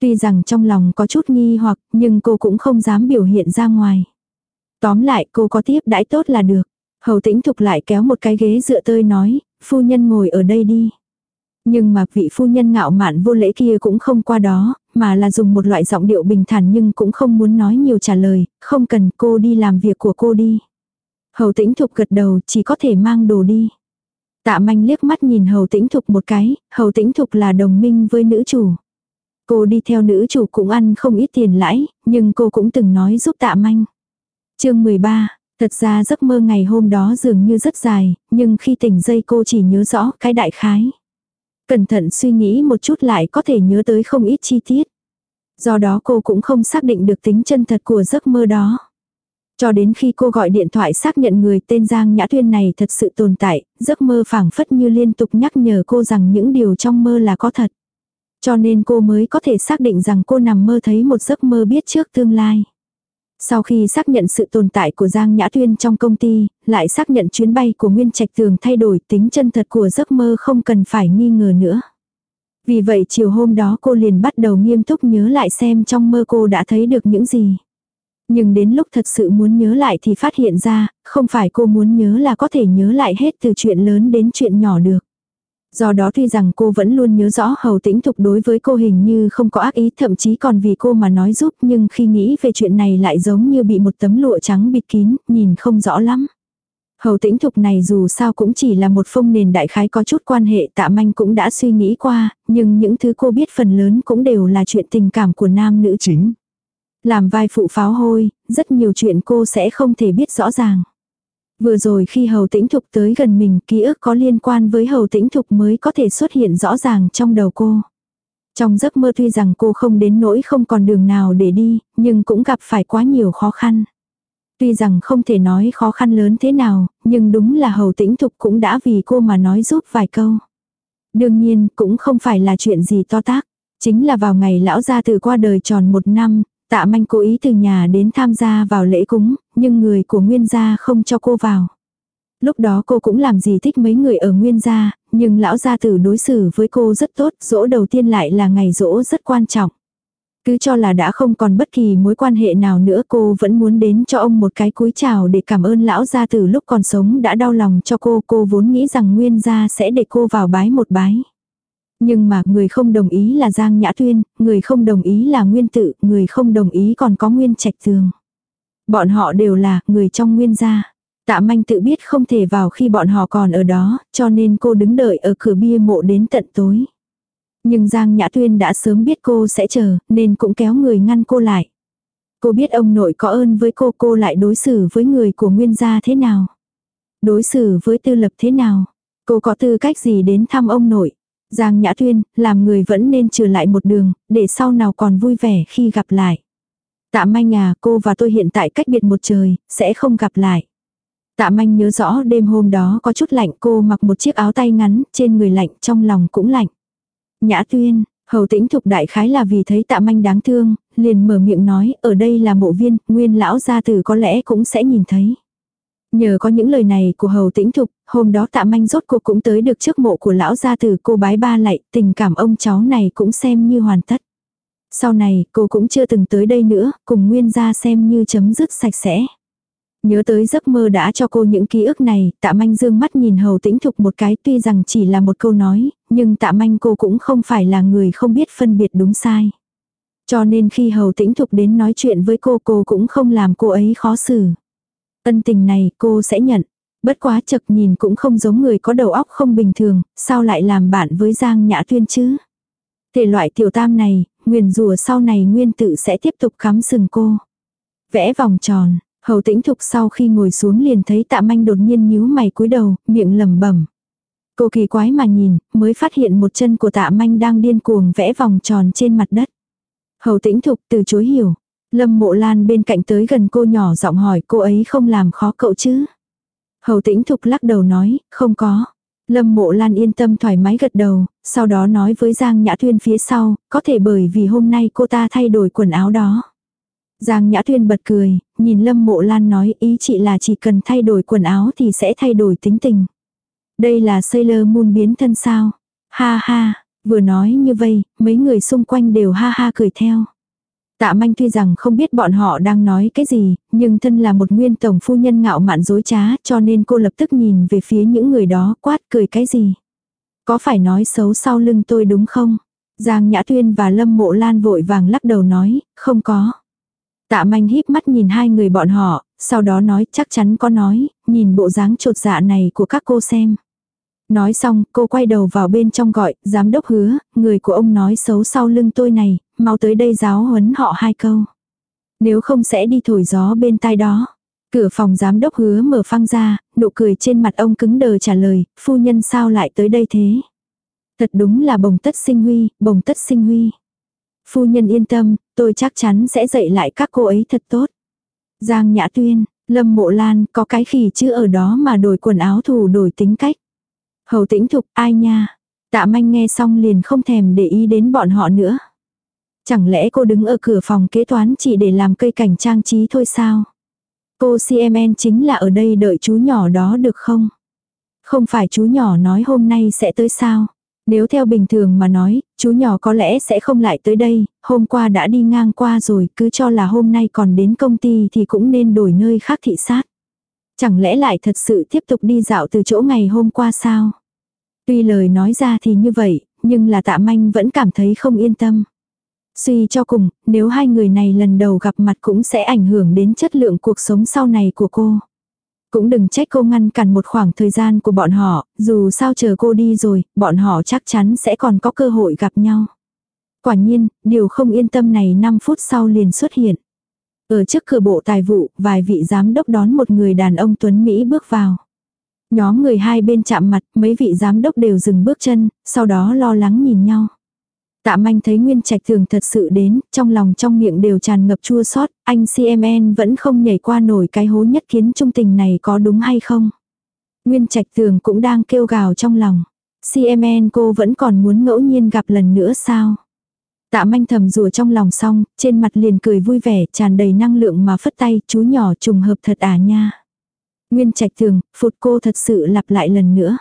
Tuy rằng trong lòng có chút nghi hoặc nhưng cô cũng không dám biểu hiện ra ngoài. Tóm lại cô có tiếp đãi tốt là được. Hầu tĩnh thục lại kéo một cái ghế dựa tơi nói, phu nhân ngồi ở đây đi. Nhưng mà vị phu nhân ngạo mạn vô lễ kia cũng không qua đó, mà là dùng một loại giọng điệu bình thản nhưng cũng không muốn nói nhiều trả lời, không cần cô đi làm việc của cô đi. Hầu tĩnh thục gật đầu chỉ có thể mang đồ đi. Tạ manh liếc mắt nhìn hầu tĩnh thục một cái, hầu tĩnh thục là đồng minh với nữ chủ. Cô đi theo nữ chủ cũng ăn không ít tiền lãi, nhưng cô cũng từng nói giúp tạ manh. chương 13, thật ra giấc mơ ngày hôm đó dường như rất dài, nhưng khi tỉnh dây cô chỉ nhớ rõ cái đại khái. Cẩn thận suy nghĩ một chút lại có thể nhớ tới không ít chi tiết. Do đó cô cũng không xác định được tính chân thật của giấc mơ đó. Cho đến khi cô gọi điện thoại xác nhận người tên Giang Nhã Tuyên này thật sự tồn tại, giấc mơ phảng phất như liên tục nhắc nhở cô rằng những điều trong mơ là có thật. Cho nên cô mới có thể xác định rằng cô nằm mơ thấy một giấc mơ biết trước tương lai. Sau khi xác nhận sự tồn tại của Giang Nhã Tuyên trong công ty, lại xác nhận chuyến bay của Nguyên Trạch Tường thay đổi tính chân thật của giấc mơ không cần phải nghi ngờ nữa. Vì vậy chiều hôm đó cô liền bắt đầu nghiêm túc nhớ lại xem trong mơ cô đã thấy được những gì. Nhưng đến lúc thật sự muốn nhớ lại thì phát hiện ra, không phải cô muốn nhớ là có thể nhớ lại hết từ chuyện lớn đến chuyện nhỏ được. Do đó tuy rằng cô vẫn luôn nhớ rõ hầu tĩnh thục đối với cô hình như không có ác ý thậm chí còn vì cô mà nói giúp nhưng khi nghĩ về chuyện này lại giống như bị một tấm lụa trắng bịt kín, nhìn không rõ lắm. Hầu tĩnh thục này dù sao cũng chỉ là một phong nền đại khái có chút quan hệ tạ manh cũng đã suy nghĩ qua, nhưng những thứ cô biết phần lớn cũng đều là chuyện tình cảm của nam nữ chính. Làm vai phụ pháo hôi, rất nhiều chuyện cô sẽ không thể biết rõ ràng. Vừa rồi khi hầu tĩnh thục tới gần mình, ký ức có liên quan với hầu tĩnh thục mới có thể xuất hiện rõ ràng trong đầu cô. Trong giấc mơ tuy rằng cô không đến nỗi không còn đường nào để đi, nhưng cũng gặp phải quá nhiều khó khăn. Tuy rằng không thể nói khó khăn lớn thế nào, nhưng đúng là hầu tĩnh thục cũng đã vì cô mà nói giúp vài câu. Đương nhiên, cũng không phải là chuyện gì to tác. Chính là vào ngày lão gia từ qua đời tròn một năm, Tạ manh cố ý từ nhà đến tham gia vào lễ cúng, nhưng người của Nguyên gia không cho cô vào. Lúc đó cô cũng làm gì thích mấy người ở Nguyên gia, nhưng lão gia tử đối xử với cô rất tốt, dỗ đầu tiên lại là ngày dỗ rất quan trọng. Cứ cho là đã không còn bất kỳ mối quan hệ nào nữa cô vẫn muốn đến cho ông một cái cúi chào để cảm ơn lão gia tử lúc còn sống đã đau lòng cho cô. Cô vốn nghĩ rằng Nguyên gia sẽ để cô vào bái một bái. Nhưng mà người không đồng ý là Giang Nhã Tuyên, người không đồng ý là Nguyên Tự, người không đồng ý còn có Nguyên Trạch Tường. Bọn họ đều là người trong Nguyên gia. Tạ manh tự biết không thể vào khi bọn họ còn ở đó, cho nên cô đứng đợi ở cửa bia mộ đến tận tối. Nhưng Giang Nhã Tuyên đã sớm biết cô sẽ chờ, nên cũng kéo người ngăn cô lại. Cô biết ông nội có ơn với cô, cô lại đối xử với người của Nguyên gia thế nào? Đối xử với tư lập thế nào? Cô có tư cách gì đến thăm ông nội? Giang Nhã Tuyên, làm người vẫn nên trừ lại một đường, để sau nào còn vui vẻ khi gặp lại. Tạ manh à, cô và tôi hiện tại cách biệt một trời, sẽ không gặp lại. Tạ manh nhớ rõ đêm hôm đó có chút lạnh cô mặc một chiếc áo tay ngắn, trên người lạnh, trong lòng cũng lạnh. Nhã Tuyên, hầu tĩnh thục đại khái là vì thấy tạ manh đáng thương, liền mở miệng nói, ở đây là mộ viên, nguyên lão gia tử có lẽ cũng sẽ nhìn thấy. Nhờ có những lời này của hầu tĩnh thục, hôm đó tạ manh rốt cuộc cũng tới được trước mộ của lão gia tử cô bái ba lạy, tình cảm ông cháu này cũng xem như hoàn tất. Sau này, cô cũng chưa từng tới đây nữa, cùng nguyên gia xem như chấm dứt sạch sẽ. Nhớ tới giấc mơ đã cho cô những ký ức này, tạ manh dương mắt nhìn hầu tĩnh thục một cái tuy rằng chỉ là một câu nói, nhưng tạ manh cô cũng không phải là người không biết phân biệt đúng sai. Cho nên khi hầu tĩnh thục đến nói chuyện với cô cô cũng không làm cô ấy khó xử. Ân tình này cô sẽ nhận. Bất quá chật nhìn cũng không giống người có đầu óc không bình thường, sao lại làm bạn với Giang Nhã Tuyên chứ? Thể loại tiểu tam này, nguyền rùa sau này nguyên tự sẽ tiếp tục khám sừng cô. Vẽ vòng tròn, Hầu tĩnh thục sau khi ngồi xuống liền thấy tạ manh đột nhiên nhíu mày cúi đầu, miệng lẩm bẩm. Cô kỳ quái mà nhìn, mới phát hiện một chân của tạ manh đang điên cuồng vẽ vòng tròn trên mặt đất. Hầu tĩnh thục từ chối hiểu. Lâm mộ lan bên cạnh tới gần cô nhỏ giọng hỏi cô ấy không làm khó cậu chứ. Hầu tĩnh thục lắc đầu nói, không có. Lâm mộ lan yên tâm thoải mái gật đầu, sau đó nói với Giang Nhã Thuyên phía sau, có thể bởi vì hôm nay cô ta thay đổi quần áo đó. Giang Nhã Thuyên bật cười, nhìn Lâm mộ lan nói ý chị là chỉ cần thay đổi quần áo thì sẽ thay đổi tính tình. Đây là Sailor Moon biến thân sao? Ha ha, vừa nói như vậy, mấy người xung quanh đều ha ha cười theo. Tạ manh tuy rằng không biết bọn họ đang nói cái gì, nhưng thân là một nguyên tổng phu nhân ngạo mạn dối trá cho nên cô lập tức nhìn về phía những người đó quát cười cái gì. Có phải nói xấu sau lưng tôi đúng không? Giang Nhã Tuyên và Lâm Mộ Lan vội vàng lắc đầu nói, không có. Tạ manh híp mắt nhìn hai người bọn họ, sau đó nói chắc chắn có nói, nhìn bộ dáng trột dạ này của các cô xem. Nói xong, cô quay đầu vào bên trong gọi, giám đốc hứa, người của ông nói xấu sau lưng tôi này, mau tới đây giáo huấn họ hai câu. Nếu không sẽ đi thổi gió bên tai đó. Cửa phòng giám đốc hứa mở phăng ra, nụ cười trên mặt ông cứng đờ trả lời, phu nhân sao lại tới đây thế? Thật đúng là bồng tất sinh huy, bồng tất sinh huy. Phu nhân yên tâm, tôi chắc chắn sẽ dạy lại các cô ấy thật tốt. Giang Nhã Tuyên, Lâm Mộ Lan có cái khỉ chứ ở đó mà đổi quần áo thủ đổi tính cách. Hầu tĩnh thục ai nha. Tạ manh nghe xong liền không thèm để ý đến bọn họ nữa. Chẳng lẽ cô đứng ở cửa phòng kế toán chỉ để làm cây cảnh trang trí thôi sao? Cô CMN chính là ở đây đợi chú nhỏ đó được không? Không phải chú nhỏ nói hôm nay sẽ tới sao? Nếu theo bình thường mà nói, chú nhỏ có lẽ sẽ không lại tới đây, hôm qua đã đi ngang qua rồi, cứ cho là hôm nay còn đến công ty thì cũng nên đổi nơi khác thị sát. Chẳng lẽ lại thật sự tiếp tục đi dạo từ chỗ ngày hôm qua sao? Tuy lời nói ra thì như vậy, nhưng là tạ manh vẫn cảm thấy không yên tâm. Suy cho cùng, nếu hai người này lần đầu gặp mặt cũng sẽ ảnh hưởng đến chất lượng cuộc sống sau này của cô. Cũng đừng trách cô ngăn cản một khoảng thời gian của bọn họ, dù sao chờ cô đi rồi, bọn họ chắc chắn sẽ còn có cơ hội gặp nhau. Quả nhiên, điều không yên tâm này 5 phút sau liền xuất hiện. Ở trước cửa bộ tài vụ, vài vị giám đốc đón một người đàn ông Tuấn Mỹ bước vào. Nhóm người hai bên chạm mặt, mấy vị giám đốc đều dừng bước chân, sau đó lo lắng nhìn nhau. Tạ manh thấy Nguyên Trạch Thường thật sự đến, trong lòng trong miệng đều tràn ngập chua xót anh CMN vẫn không nhảy qua nổi cái hố nhất kiến trung tình này có đúng hay không. Nguyên Trạch Thường cũng đang kêu gào trong lòng. CMN cô vẫn còn muốn ngẫu nhiên gặp lần nữa sao? Tạ manh thầm rùa trong lòng xong, trên mặt liền cười vui vẻ, tràn đầy năng lượng mà phất tay, chú nhỏ trùng hợp thật à nha. Nguyên Trạch Thường, phụt cô thật sự lặp lại lần nữa.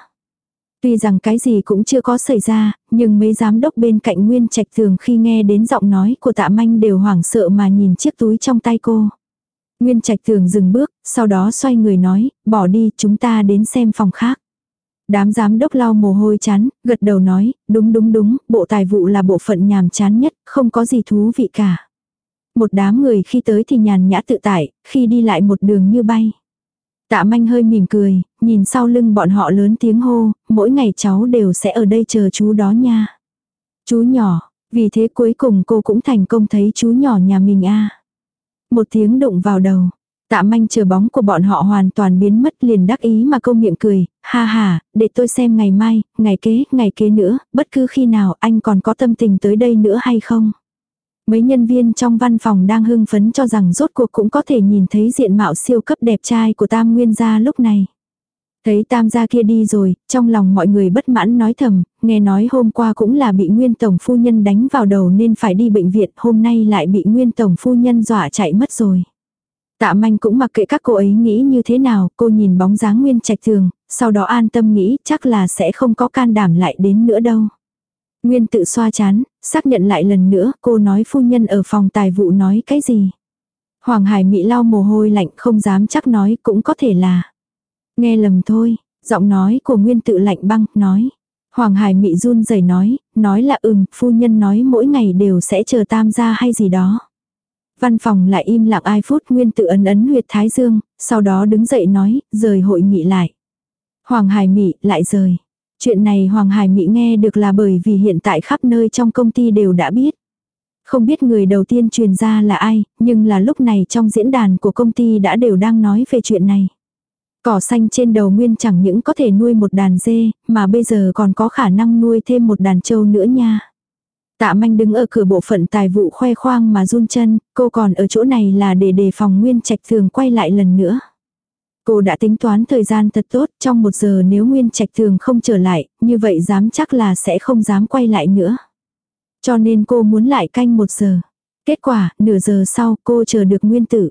Tuy rằng cái gì cũng chưa có xảy ra, nhưng mấy giám đốc bên cạnh Nguyên Trạch Thường khi nghe đến giọng nói của tạ manh đều hoảng sợ mà nhìn chiếc túi trong tay cô. Nguyên Trạch Thường dừng bước, sau đó xoay người nói, bỏ đi chúng ta đến xem phòng khác. Đám giám đốc lau mồ hôi chán, gật đầu nói, đúng đúng đúng, bộ tài vụ là bộ phận nhàm chán nhất, không có gì thú vị cả. Một đám người khi tới thì nhàn nhã tự tại, khi đi lại một đường như bay. Tạ manh hơi mỉm cười, nhìn sau lưng bọn họ lớn tiếng hô, mỗi ngày cháu đều sẽ ở đây chờ chú đó nha. Chú nhỏ, vì thế cuối cùng cô cũng thành công thấy chú nhỏ nhà mình a Một tiếng đụng vào đầu. Tạ manh chờ bóng của bọn họ hoàn toàn biến mất liền đắc ý mà câu miệng cười, ha ha, để tôi xem ngày mai, ngày kế, ngày kế nữa, bất cứ khi nào anh còn có tâm tình tới đây nữa hay không. Mấy nhân viên trong văn phòng đang hưng phấn cho rằng rốt cuộc cũng có thể nhìn thấy diện mạo siêu cấp đẹp trai của tam nguyên gia lúc này. Thấy tam gia kia đi rồi, trong lòng mọi người bất mãn nói thầm, nghe nói hôm qua cũng là bị nguyên tổng phu nhân đánh vào đầu nên phải đi bệnh viện, hôm nay lại bị nguyên tổng phu nhân dọa chạy mất rồi. Tạ manh cũng mặc kệ các cô ấy nghĩ như thế nào, cô nhìn bóng dáng nguyên trạch thường, sau đó an tâm nghĩ chắc là sẽ không có can đảm lại đến nữa đâu. Nguyên tự xoa chán, xác nhận lại lần nữa, cô nói phu nhân ở phòng tài vụ nói cái gì. Hoàng Hải Mỹ lau mồ hôi lạnh không dám chắc nói cũng có thể là. Nghe lầm thôi, giọng nói của Nguyên tự lạnh băng, nói. Hoàng Hải Mỹ run rẩy nói, nói là ừm, phu nhân nói mỗi ngày đều sẽ chờ tam gia hay gì đó. Văn phòng lại im lặng ai phút Nguyên tự ấn ấn huyệt thái dương, sau đó đứng dậy nói, rời hội nghị lại. Hoàng Hải Mỹ lại rời. Chuyện này Hoàng Hải Mỹ nghe được là bởi vì hiện tại khắp nơi trong công ty đều đã biết. Không biết người đầu tiên truyền ra là ai, nhưng là lúc này trong diễn đàn của công ty đã đều đang nói về chuyện này. Cỏ xanh trên đầu nguyên chẳng những có thể nuôi một đàn dê, mà bây giờ còn có khả năng nuôi thêm một đàn trâu nữa nha. Tạ manh đứng ở cửa bộ phận tài vụ khoe khoang mà run chân, cô còn ở chỗ này là để đề phòng nguyên trạch thường quay lại lần nữa. Cô đã tính toán thời gian thật tốt, trong một giờ nếu nguyên trạch thường không trở lại, như vậy dám chắc là sẽ không dám quay lại nữa. Cho nên cô muốn lại canh một giờ. Kết quả, nửa giờ sau cô chờ được nguyên tử.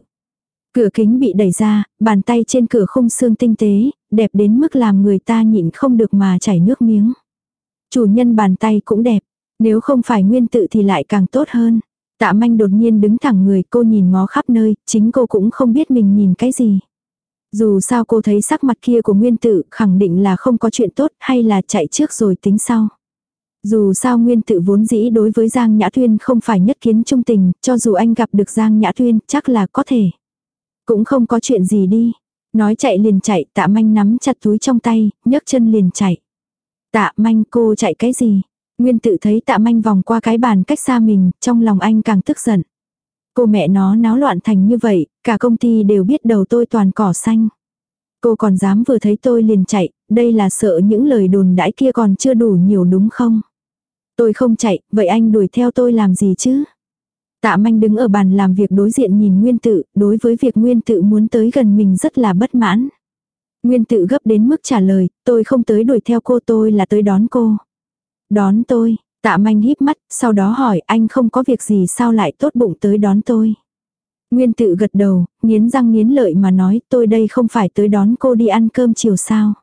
Cửa kính bị đẩy ra, bàn tay trên cửa khung xương tinh tế, đẹp đến mức làm người ta nhịn không được mà chảy nước miếng. Chủ nhân bàn tay cũng đẹp, nếu không phải nguyên tự thì lại càng tốt hơn. Tạ manh đột nhiên đứng thẳng người cô nhìn ngó khắp nơi, chính cô cũng không biết mình nhìn cái gì. Dù sao cô thấy sắc mặt kia của nguyên tự khẳng định là không có chuyện tốt hay là chạy trước rồi tính sau. Dù sao nguyên tự vốn dĩ đối với Giang Nhã Thuyên không phải nhất kiến trung tình, cho dù anh gặp được Giang Nhã Thuyên chắc là có thể. Cũng không có chuyện gì đi. Nói chạy liền chạy, tạ manh nắm chặt túi trong tay, nhấc chân liền chạy. Tạ manh cô chạy cái gì? Nguyên tự thấy tạ manh vòng qua cái bàn cách xa mình, trong lòng anh càng tức giận. Cô mẹ nó náo loạn thành như vậy, cả công ty đều biết đầu tôi toàn cỏ xanh. Cô còn dám vừa thấy tôi liền chạy, đây là sợ những lời đồn đãi kia còn chưa đủ nhiều đúng không? Tôi không chạy, vậy anh đuổi theo tôi làm gì chứ? Tạ manh đứng ở bàn làm việc đối diện nhìn nguyên tự, đối với việc nguyên tự muốn tới gần mình rất là bất mãn. Nguyên tự gấp đến mức trả lời, tôi không tới đuổi theo cô tôi là tới đón cô. Đón tôi, tạ manh híp mắt, sau đó hỏi anh không có việc gì sao lại tốt bụng tới đón tôi. Nguyên tự gật đầu, nghiến răng nghiến lợi mà nói tôi đây không phải tới đón cô đi ăn cơm chiều sao.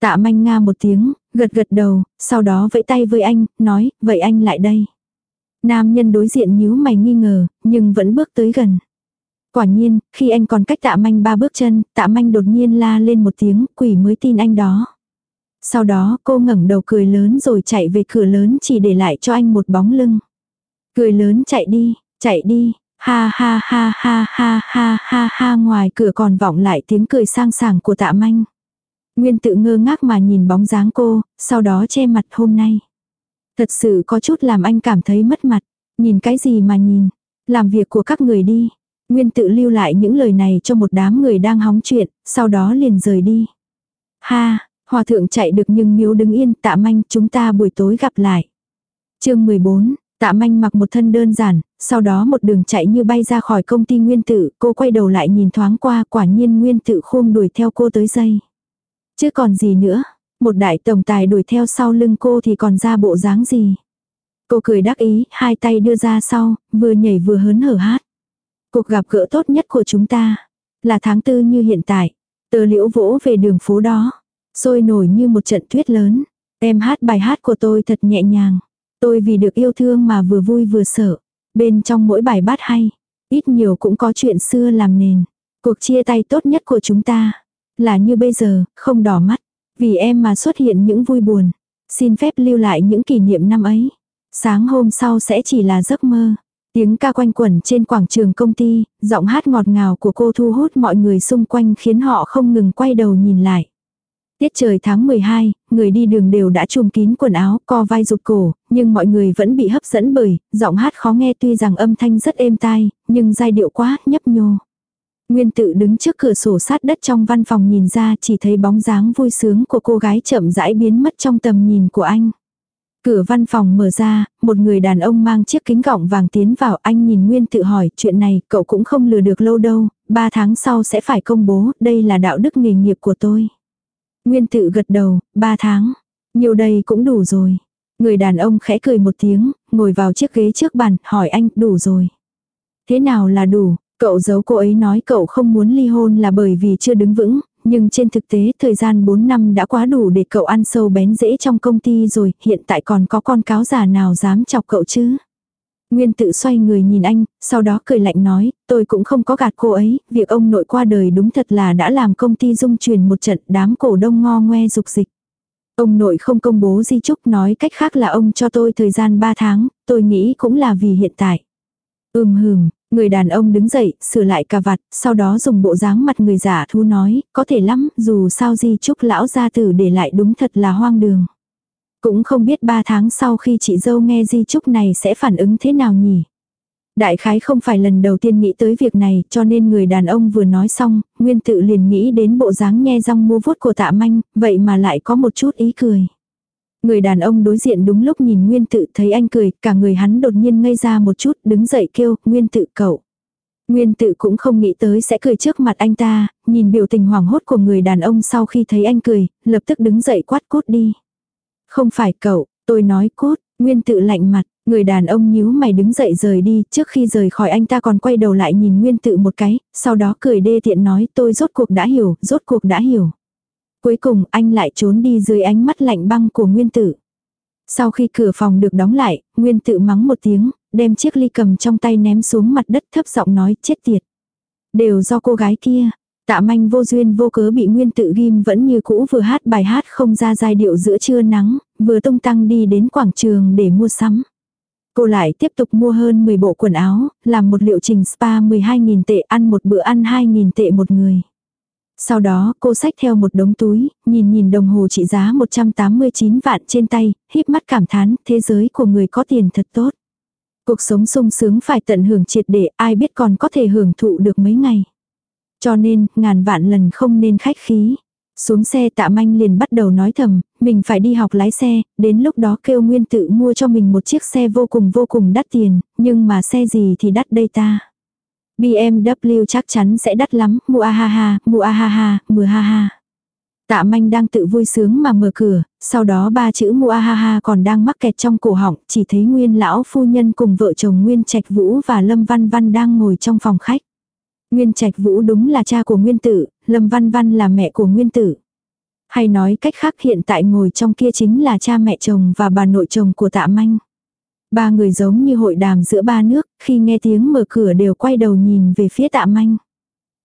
Tạ manh nga một tiếng, gật gật đầu, sau đó vẫy tay với anh, nói, vậy anh lại đây. Nam nhân đối diện nhíu mày nghi ngờ, nhưng vẫn bước tới gần. Quả nhiên, khi anh còn cách tạ manh ba bước chân, tạ manh đột nhiên la lên một tiếng, quỷ mới tin anh đó. Sau đó cô ngẩng đầu cười lớn rồi chạy về cửa lớn chỉ để lại cho anh một bóng lưng. Cười lớn chạy đi, chạy đi, ha ha ha ha ha ha ha ha ngoài cửa còn vọng lại tiếng cười sang sảng của tạ manh. Nguyên tự ngơ ngác mà nhìn bóng dáng cô, sau đó che mặt hôm nay. Thật sự có chút làm anh cảm thấy mất mặt. Nhìn cái gì mà nhìn. Làm việc của các người đi. Nguyên tự lưu lại những lời này cho một đám người đang hóng chuyện, sau đó liền rời đi. Ha, hòa thượng chạy được nhưng miếu đứng yên tạ manh chúng ta buổi tối gặp lại. chương 14, tạ manh mặc một thân đơn giản, sau đó một đường chạy như bay ra khỏi công ty nguyên tử, cô quay đầu lại nhìn thoáng qua quả nhiên nguyên tử khôn đuổi theo cô tới dây. Chứ còn gì nữa, một đại tổng tài đuổi theo sau lưng cô thì còn ra bộ dáng gì. Cô cười đắc ý, hai tay đưa ra sau, vừa nhảy vừa hớn hở hát. Cuộc gặp gỡ tốt nhất của chúng ta, là tháng tư như hiện tại. Tờ liễu vỗ về đường phố đó, sôi nổi như một trận tuyết lớn. Em hát bài hát của tôi thật nhẹ nhàng. Tôi vì được yêu thương mà vừa vui vừa sợ. Bên trong mỗi bài bát hay, ít nhiều cũng có chuyện xưa làm nền. Cuộc chia tay tốt nhất của chúng ta, là như bây giờ, không đỏ mắt. Vì em mà xuất hiện những vui buồn. Xin phép lưu lại những kỷ niệm năm ấy. Sáng hôm sau sẽ chỉ là giấc mơ. Tiếng ca quanh quẩn trên quảng trường công ty, giọng hát ngọt ngào của cô thu hút mọi người xung quanh khiến họ không ngừng quay đầu nhìn lại. Tiết trời tháng 12, người đi đường đều đã trùm kín quần áo, co vai rụt cổ, nhưng mọi người vẫn bị hấp dẫn bởi, giọng hát khó nghe tuy rằng âm thanh rất êm tai, nhưng giai điệu quá, nhấp nhô. Nguyên tự đứng trước cửa sổ sát đất trong văn phòng nhìn ra chỉ thấy bóng dáng vui sướng của cô gái chậm rãi biến mất trong tầm nhìn của anh. Cửa văn phòng mở ra, một người đàn ông mang chiếc kính gọng vàng tiến vào anh nhìn Nguyên tự hỏi chuyện này cậu cũng không lừa được lâu đâu, ba tháng sau sẽ phải công bố, đây là đạo đức nghề nghiệp của tôi. Nguyên tự gật đầu, ba tháng, nhiều đây cũng đủ rồi. Người đàn ông khẽ cười một tiếng, ngồi vào chiếc ghế trước bàn, hỏi anh, đủ rồi. Thế nào là đủ, Cậu giấu cô ấy nói cậu không muốn ly hôn là bởi vì chưa đứng vững, nhưng trên thực tế thời gian 4 năm đã quá đủ để cậu ăn sâu bén rễ trong công ty rồi, hiện tại còn có con cáo già nào dám chọc cậu chứ. Nguyên tự xoay người nhìn anh, sau đó cười lạnh nói, tôi cũng không có gạt cô ấy, việc ông nội qua đời đúng thật là đã làm công ty dung truyền một trận đám cổ đông ngo ngoe dục dịch. Ông nội không công bố di chúc nói cách khác là ông cho tôi thời gian 3 tháng, tôi nghĩ cũng là vì hiện tại. Ừm hừm, Người đàn ông đứng dậy, sửa lại cà vạt, sau đó dùng bộ dáng mặt người giả thú nói, có thể lắm, dù sao di chúc lão gia tử để lại đúng thật là hoang đường. Cũng không biết ba tháng sau khi chị dâu nghe di chúc này sẽ phản ứng thế nào nhỉ. Đại khái không phải lần đầu tiên nghĩ tới việc này cho nên người đàn ông vừa nói xong, nguyên tự liền nghĩ đến bộ dáng nhe răng mua vuốt của tạ manh, vậy mà lại có một chút ý cười. Người đàn ông đối diện đúng lúc nhìn nguyên tự thấy anh cười, cả người hắn đột nhiên ngây ra một chút, đứng dậy kêu, nguyên tự cậu. Nguyên tự cũng không nghĩ tới sẽ cười trước mặt anh ta, nhìn biểu tình hoảng hốt của người đàn ông sau khi thấy anh cười, lập tức đứng dậy quát cút đi. Không phải cậu, tôi nói cốt nguyên tự lạnh mặt, người đàn ông nhíu mày đứng dậy rời đi, trước khi rời khỏi anh ta còn quay đầu lại nhìn nguyên tự một cái, sau đó cười đê tiện nói tôi rốt cuộc đã hiểu, rốt cuộc đã hiểu. Cuối cùng anh lại trốn đi dưới ánh mắt lạnh băng của nguyên tử. Sau khi cửa phòng được đóng lại, nguyên tự mắng một tiếng, đem chiếc ly cầm trong tay ném xuống mặt đất thấp giọng nói chết tiệt. Đều do cô gái kia. Tạ manh vô duyên vô cớ bị nguyên tự ghim vẫn như cũ vừa hát bài hát không ra giai điệu giữa trưa nắng, vừa tung tăng đi đến quảng trường để mua sắm. Cô lại tiếp tục mua hơn 10 bộ quần áo, làm một liệu trình spa 12.000 tệ ăn một bữa ăn 2.000 tệ một người. Sau đó cô xách theo một đống túi, nhìn nhìn đồng hồ trị giá 189 vạn trên tay, híp mắt cảm thán thế giới của người có tiền thật tốt. Cuộc sống sung sướng phải tận hưởng triệt để ai biết còn có thể hưởng thụ được mấy ngày. Cho nên, ngàn vạn lần không nên khách khí. Xuống xe tạ manh liền bắt đầu nói thầm, mình phải đi học lái xe, đến lúc đó kêu nguyên tự mua cho mình một chiếc xe vô cùng vô cùng đắt tiền, nhưng mà xe gì thì đắt đây ta. BMW chắc chắn sẽ đắt lắm, mua a ha ha, mua a ha ha, mua ha ha. Tạ manh đang tự vui sướng mà mở cửa, sau đó ba chữ mua a ha ha còn đang mắc kẹt trong cổ họng, chỉ thấy nguyên lão phu nhân cùng vợ chồng Nguyên Trạch Vũ và Lâm Văn Văn đang ngồi trong phòng khách. Nguyên Trạch Vũ đúng là cha của Nguyên Tử, Lâm Văn Văn là mẹ của Nguyên Tử. Hay nói cách khác hiện tại ngồi trong kia chính là cha mẹ chồng và bà nội chồng của tạ manh. Ba người giống như hội đàm giữa ba nước, khi nghe tiếng mở cửa đều quay đầu nhìn về phía tạ manh.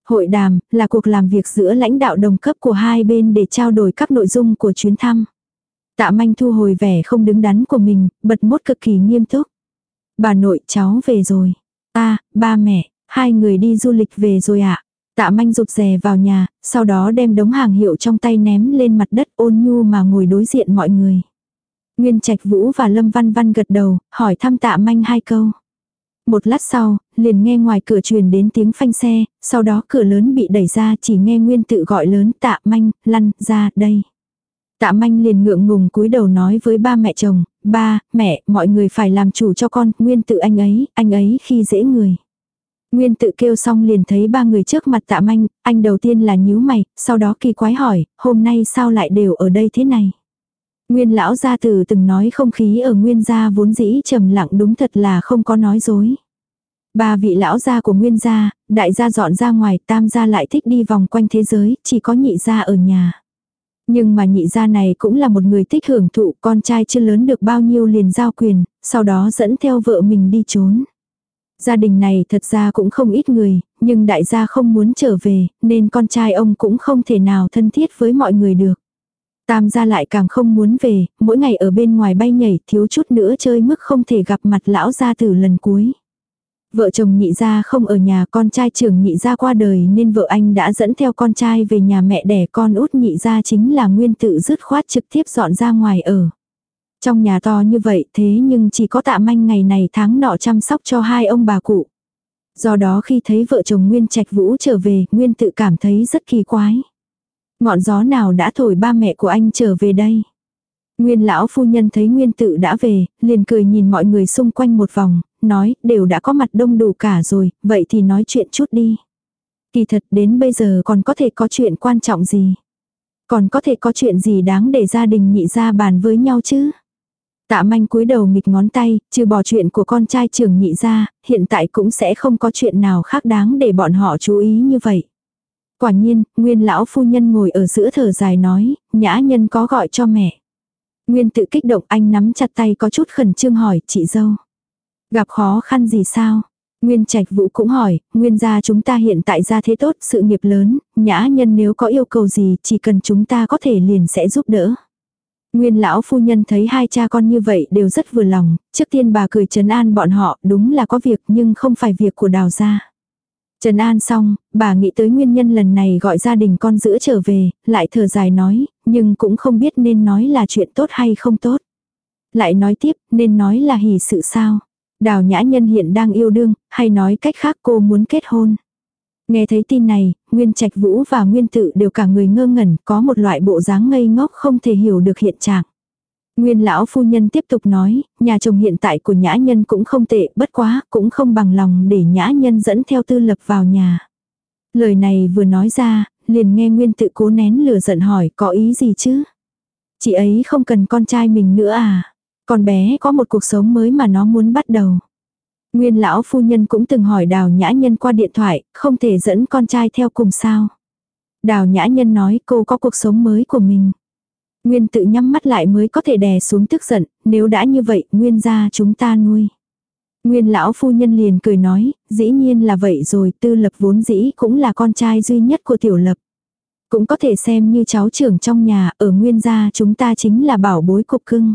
Hội đàm là cuộc làm việc giữa lãnh đạo đồng cấp của hai bên để trao đổi các nội dung của chuyến thăm. Tạ manh thu hồi vẻ không đứng đắn của mình, bật mốt cực kỳ nghiêm túc. Bà nội cháu về rồi. Ta, ba mẹ, hai người đi du lịch về rồi ạ. À? Tạ manh rụt rè vào nhà, sau đó đem đống hàng hiệu trong tay ném lên mặt đất ôn nhu mà ngồi đối diện mọi người. Nguyên Trạch Vũ và Lâm Văn Văn gật đầu, hỏi thăm tạ manh hai câu. Một lát sau, liền nghe ngoài cửa truyền đến tiếng phanh xe, sau đó cửa lớn bị đẩy ra chỉ nghe Nguyên tự gọi lớn tạ manh, lăn, ra, đây. Tạ manh liền ngượng ngùng cúi đầu nói với ba mẹ chồng, ba, mẹ, mọi người phải làm chủ cho con, Nguyên tự anh ấy, anh ấy khi dễ người. Nguyên tự kêu xong liền thấy ba người trước mặt tạ manh, anh đầu tiên là nhíu mày, sau đó kỳ quái hỏi, hôm nay sao lại đều ở đây thế này. Nguyên lão gia tử từng nói không khí ở nguyên gia vốn dĩ trầm lặng đúng thật là không có nói dối. Ba vị lão gia của nguyên gia, đại gia dọn ra ngoài, tam gia lại thích đi vòng quanh thế giới, chỉ có nhị gia ở nhà. Nhưng mà nhị gia này cũng là một người thích hưởng thụ, con trai chưa lớn được bao nhiêu liền giao quyền, sau đó dẫn theo vợ mình đi trốn. Gia đình này thật ra cũng không ít người, nhưng đại gia không muốn trở về, nên con trai ông cũng không thể nào thân thiết với mọi người được. Tam gia lại càng không muốn về, mỗi ngày ở bên ngoài bay nhảy thiếu chút nữa chơi mức không thể gặp mặt lão gia từ lần cuối. Vợ chồng nhị gia không ở nhà con trai trưởng nhị gia qua đời nên vợ anh đã dẫn theo con trai về nhà mẹ đẻ con út nhị gia chính là nguyên tự dứt khoát trực tiếp dọn ra ngoài ở. Trong nhà to như vậy thế nhưng chỉ có tạ manh ngày này tháng nọ chăm sóc cho hai ông bà cụ. Do đó khi thấy vợ chồng Nguyên Trạch Vũ trở về, Nguyên tự cảm thấy rất kỳ quái. Ngọn gió nào đã thổi ba mẹ của anh trở về đây? Nguyên lão phu nhân thấy Nguyên tự đã về, liền cười nhìn mọi người xung quanh một vòng, nói, đều đã có mặt đông đủ cả rồi, vậy thì nói chuyện chút đi. Kỳ thật đến bây giờ còn có thể có chuyện quan trọng gì? Còn có thể có chuyện gì đáng để gia đình nhị ra bàn với nhau chứ? Tạ manh cúi đầu nghịch ngón tay, trừ bỏ chuyện của con trai trưởng nhị ra, hiện tại cũng sẽ không có chuyện nào khác đáng để bọn họ chú ý như vậy. Quả nhiên, nguyên lão phu nhân ngồi ở giữa thở dài nói, nhã nhân có gọi cho mẹ. Nguyên tự kích động anh nắm chặt tay có chút khẩn trương hỏi chị dâu. Gặp khó khăn gì sao? Nguyên Trạch Vũ cũng hỏi, nguyên gia chúng ta hiện tại ra thế tốt, sự nghiệp lớn, nhã nhân nếu có yêu cầu gì, chỉ cần chúng ta có thể liền sẽ giúp đỡ. Nguyên lão phu nhân thấy hai cha con như vậy đều rất vừa lòng, trước tiên bà cười trấn an bọn họ, đúng là có việc nhưng không phải việc của đào gia. Trần An xong, bà nghĩ tới nguyên nhân lần này gọi gia đình con giữa trở về, lại thở dài nói, nhưng cũng không biết nên nói là chuyện tốt hay không tốt. Lại nói tiếp, nên nói là hỷ sự sao. Đào nhã nhân hiện đang yêu đương, hay nói cách khác cô muốn kết hôn. Nghe thấy tin này, Nguyên Trạch Vũ và Nguyên Tự đều cả người ngơ ngẩn, có một loại bộ dáng ngây ngốc không thể hiểu được hiện trạng. Nguyên lão phu nhân tiếp tục nói, nhà chồng hiện tại của nhã nhân cũng không tệ, bất quá, cũng không bằng lòng để nhã nhân dẫn theo tư lập vào nhà. Lời này vừa nói ra, liền nghe Nguyên tự cố nén lửa giận hỏi có ý gì chứ? Chị ấy không cần con trai mình nữa à? Con bé có một cuộc sống mới mà nó muốn bắt đầu. Nguyên lão phu nhân cũng từng hỏi đào nhã nhân qua điện thoại, không thể dẫn con trai theo cùng sao. Đào nhã nhân nói cô có cuộc sống mới của mình. Nguyên tự nhắm mắt lại mới có thể đè xuống tức giận, nếu đã như vậy, nguyên gia chúng ta nuôi. Nguyên lão phu nhân liền cười nói, dĩ nhiên là vậy rồi, tư lập vốn dĩ cũng là con trai duy nhất của tiểu lập. Cũng có thể xem như cháu trưởng trong nhà, ở nguyên gia chúng ta chính là bảo bối cục cưng.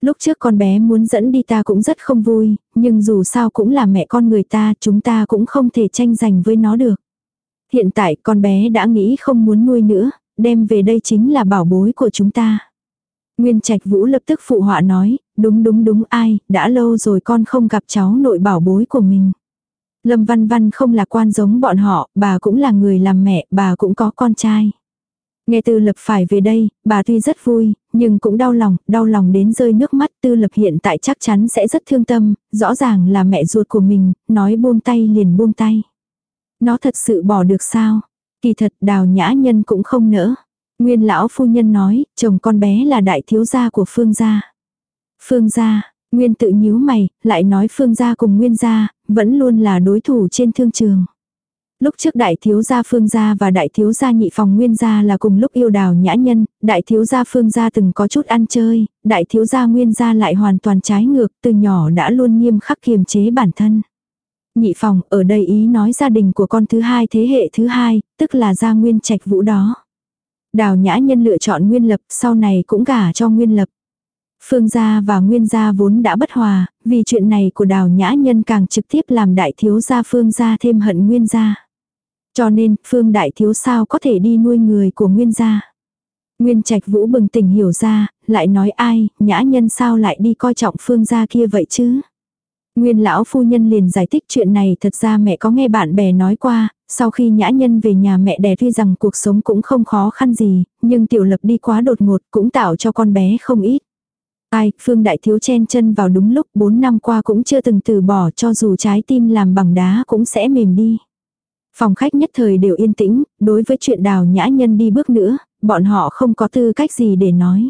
Lúc trước con bé muốn dẫn đi ta cũng rất không vui, nhưng dù sao cũng là mẹ con người ta, chúng ta cũng không thể tranh giành với nó được. Hiện tại con bé đã nghĩ không muốn nuôi nữa, đem về đây chính là bảo bối của chúng ta. Nguyên Trạch Vũ lập tức phụ họa nói, đúng đúng đúng ai, đã lâu rồi con không gặp cháu nội bảo bối của mình. Lâm Văn Văn không là quan giống bọn họ, bà cũng là người làm mẹ, bà cũng có con trai. Nghe Tư Lập phải về đây, bà tuy rất vui, nhưng cũng đau lòng, đau lòng đến rơi nước mắt. Tư Lập hiện tại chắc chắn sẽ rất thương tâm, rõ ràng là mẹ ruột của mình, nói buông tay liền buông tay. Nó thật sự bỏ được sao? Kỳ thật đào nhã nhân cũng không nỡ. Nguyên lão phu nhân nói, chồng con bé là đại thiếu gia của phương gia. Phương gia, Nguyên tự nhíu mày, lại nói phương gia cùng nguyên gia, vẫn luôn là đối thủ trên thương trường. Lúc trước đại thiếu gia phương gia và đại thiếu gia nhị phòng nguyên gia là cùng lúc yêu đào nhã nhân, đại thiếu gia phương gia từng có chút ăn chơi, đại thiếu gia nguyên gia lại hoàn toàn trái ngược, từ nhỏ đã luôn nghiêm khắc kiềm chế bản thân. Nhị phòng, ở đây ý nói gia đình của con thứ hai thế hệ thứ hai, tức là gia nguyên trạch vũ đó. Đào nhã nhân lựa chọn nguyên lập, sau này cũng gả cho nguyên lập. Phương gia và nguyên gia vốn đã bất hòa, vì chuyện này của đào nhã nhân càng trực tiếp làm đại thiếu gia phương gia thêm hận nguyên gia. Cho nên, phương đại thiếu sao có thể đi nuôi người của nguyên gia. Nguyên trạch vũ bừng tỉnh hiểu ra, lại nói ai, nhã nhân sao lại đi coi trọng phương gia kia vậy chứ. Nguyên lão phu nhân liền giải thích chuyện này thật ra mẹ có nghe bạn bè nói qua, sau khi nhã nhân về nhà mẹ đẻ tuy rằng cuộc sống cũng không khó khăn gì, nhưng tiểu lập đi quá đột ngột cũng tạo cho con bé không ít. Ai, Phương Đại Thiếu chen chân vào đúng lúc 4 năm qua cũng chưa từng từ bỏ cho dù trái tim làm bằng đá cũng sẽ mềm đi. Phòng khách nhất thời đều yên tĩnh, đối với chuyện đào nhã nhân đi bước nữa, bọn họ không có tư cách gì để nói.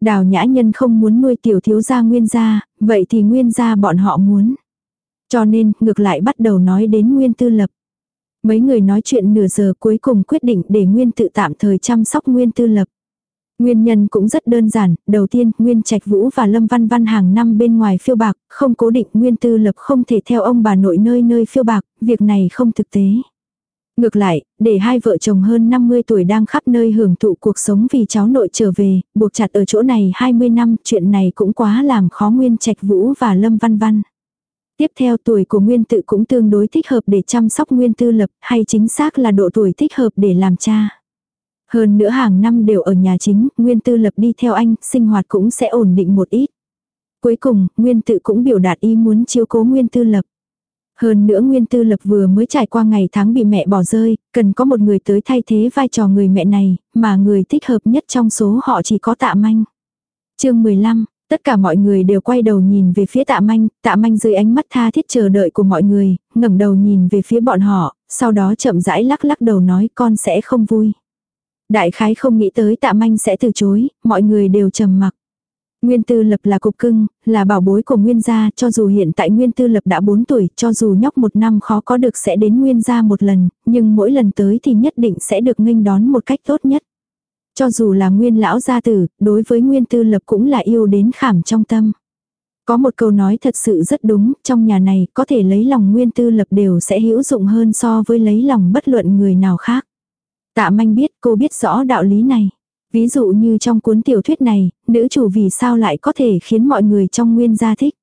Đào nhã nhân không muốn nuôi tiểu thiếu gia nguyên gia, vậy thì nguyên gia bọn họ muốn. Cho nên, ngược lại bắt đầu nói đến nguyên tư lập. Mấy người nói chuyện nửa giờ cuối cùng quyết định để nguyên tự tạm thời chăm sóc nguyên tư lập. Nguyên nhân cũng rất đơn giản, đầu tiên, Nguyên Trạch Vũ và Lâm Văn Văn hàng năm bên ngoài phiêu bạc, không cố định Nguyên Tư Lập không thể theo ông bà nội nơi nơi phiêu bạc, việc này không thực tế. Ngược lại, để hai vợ chồng hơn 50 tuổi đang khắp nơi hưởng thụ cuộc sống vì cháu nội trở về, buộc chặt ở chỗ này 20 năm, chuyện này cũng quá làm khó Nguyên Trạch Vũ và Lâm Văn Văn. Tiếp theo tuổi của Nguyên Tự cũng tương đối thích hợp để chăm sóc Nguyên Tư Lập, hay chính xác là độ tuổi thích hợp để làm cha. Hơn nữa hàng năm đều ở nhà chính, Nguyên Tư Lập đi theo anh, sinh hoạt cũng sẽ ổn định một ít. Cuối cùng, Nguyên Tự cũng biểu đạt ý muốn chiếu cố Nguyên Tư Lập. Hơn nữa Nguyên Tư Lập vừa mới trải qua ngày tháng bị mẹ bỏ rơi, cần có một người tới thay thế vai trò người mẹ này, mà người thích hợp nhất trong số họ chỉ có tạ manh. chương 15, tất cả mọi người đều quay đầu nhìn về phía tạ manh, tạ manh dưới ánh mắt tha thiết chờ đợi của mọi người, ngẩng đầu nhìn về phía bọn họ, sau đó chậm rãi lắc lắc đầu nói con sẽ không vui. Đại khái không nghĩ tới tạ manh sẽ từ chối, mọi người đều trầm mặc. Nguyên tư lập là cục cưng, là bảo bối của nguyên gia, cho dù hiện tại nguyên tư lập đã 4 tuổi, cho dù nhóc một năm khó có được sẽ đến nguyên gia một lần, nhưng mỗi lần tới thì nhất định sẽ được nghênh đón một cách tốt nhất. Cho dù là nguyên lão gia tử, đối với nguyên tư lập cũng là yêu đến khảm trong tâm. Có một câu nói thật sự rất đúng, trong nhà này có thể lấy lòng nguyên tư lập đều sẽ hữu dụng hơn so với lấy lòng bất luận người nào khác. Tạ manh biết cô biết rõ đạo lý này. Ví dụ như trong cuốn tiểu thuyết này, nữ chủ vì sao lại có thể khiến mọi người trong nguyên gia thích.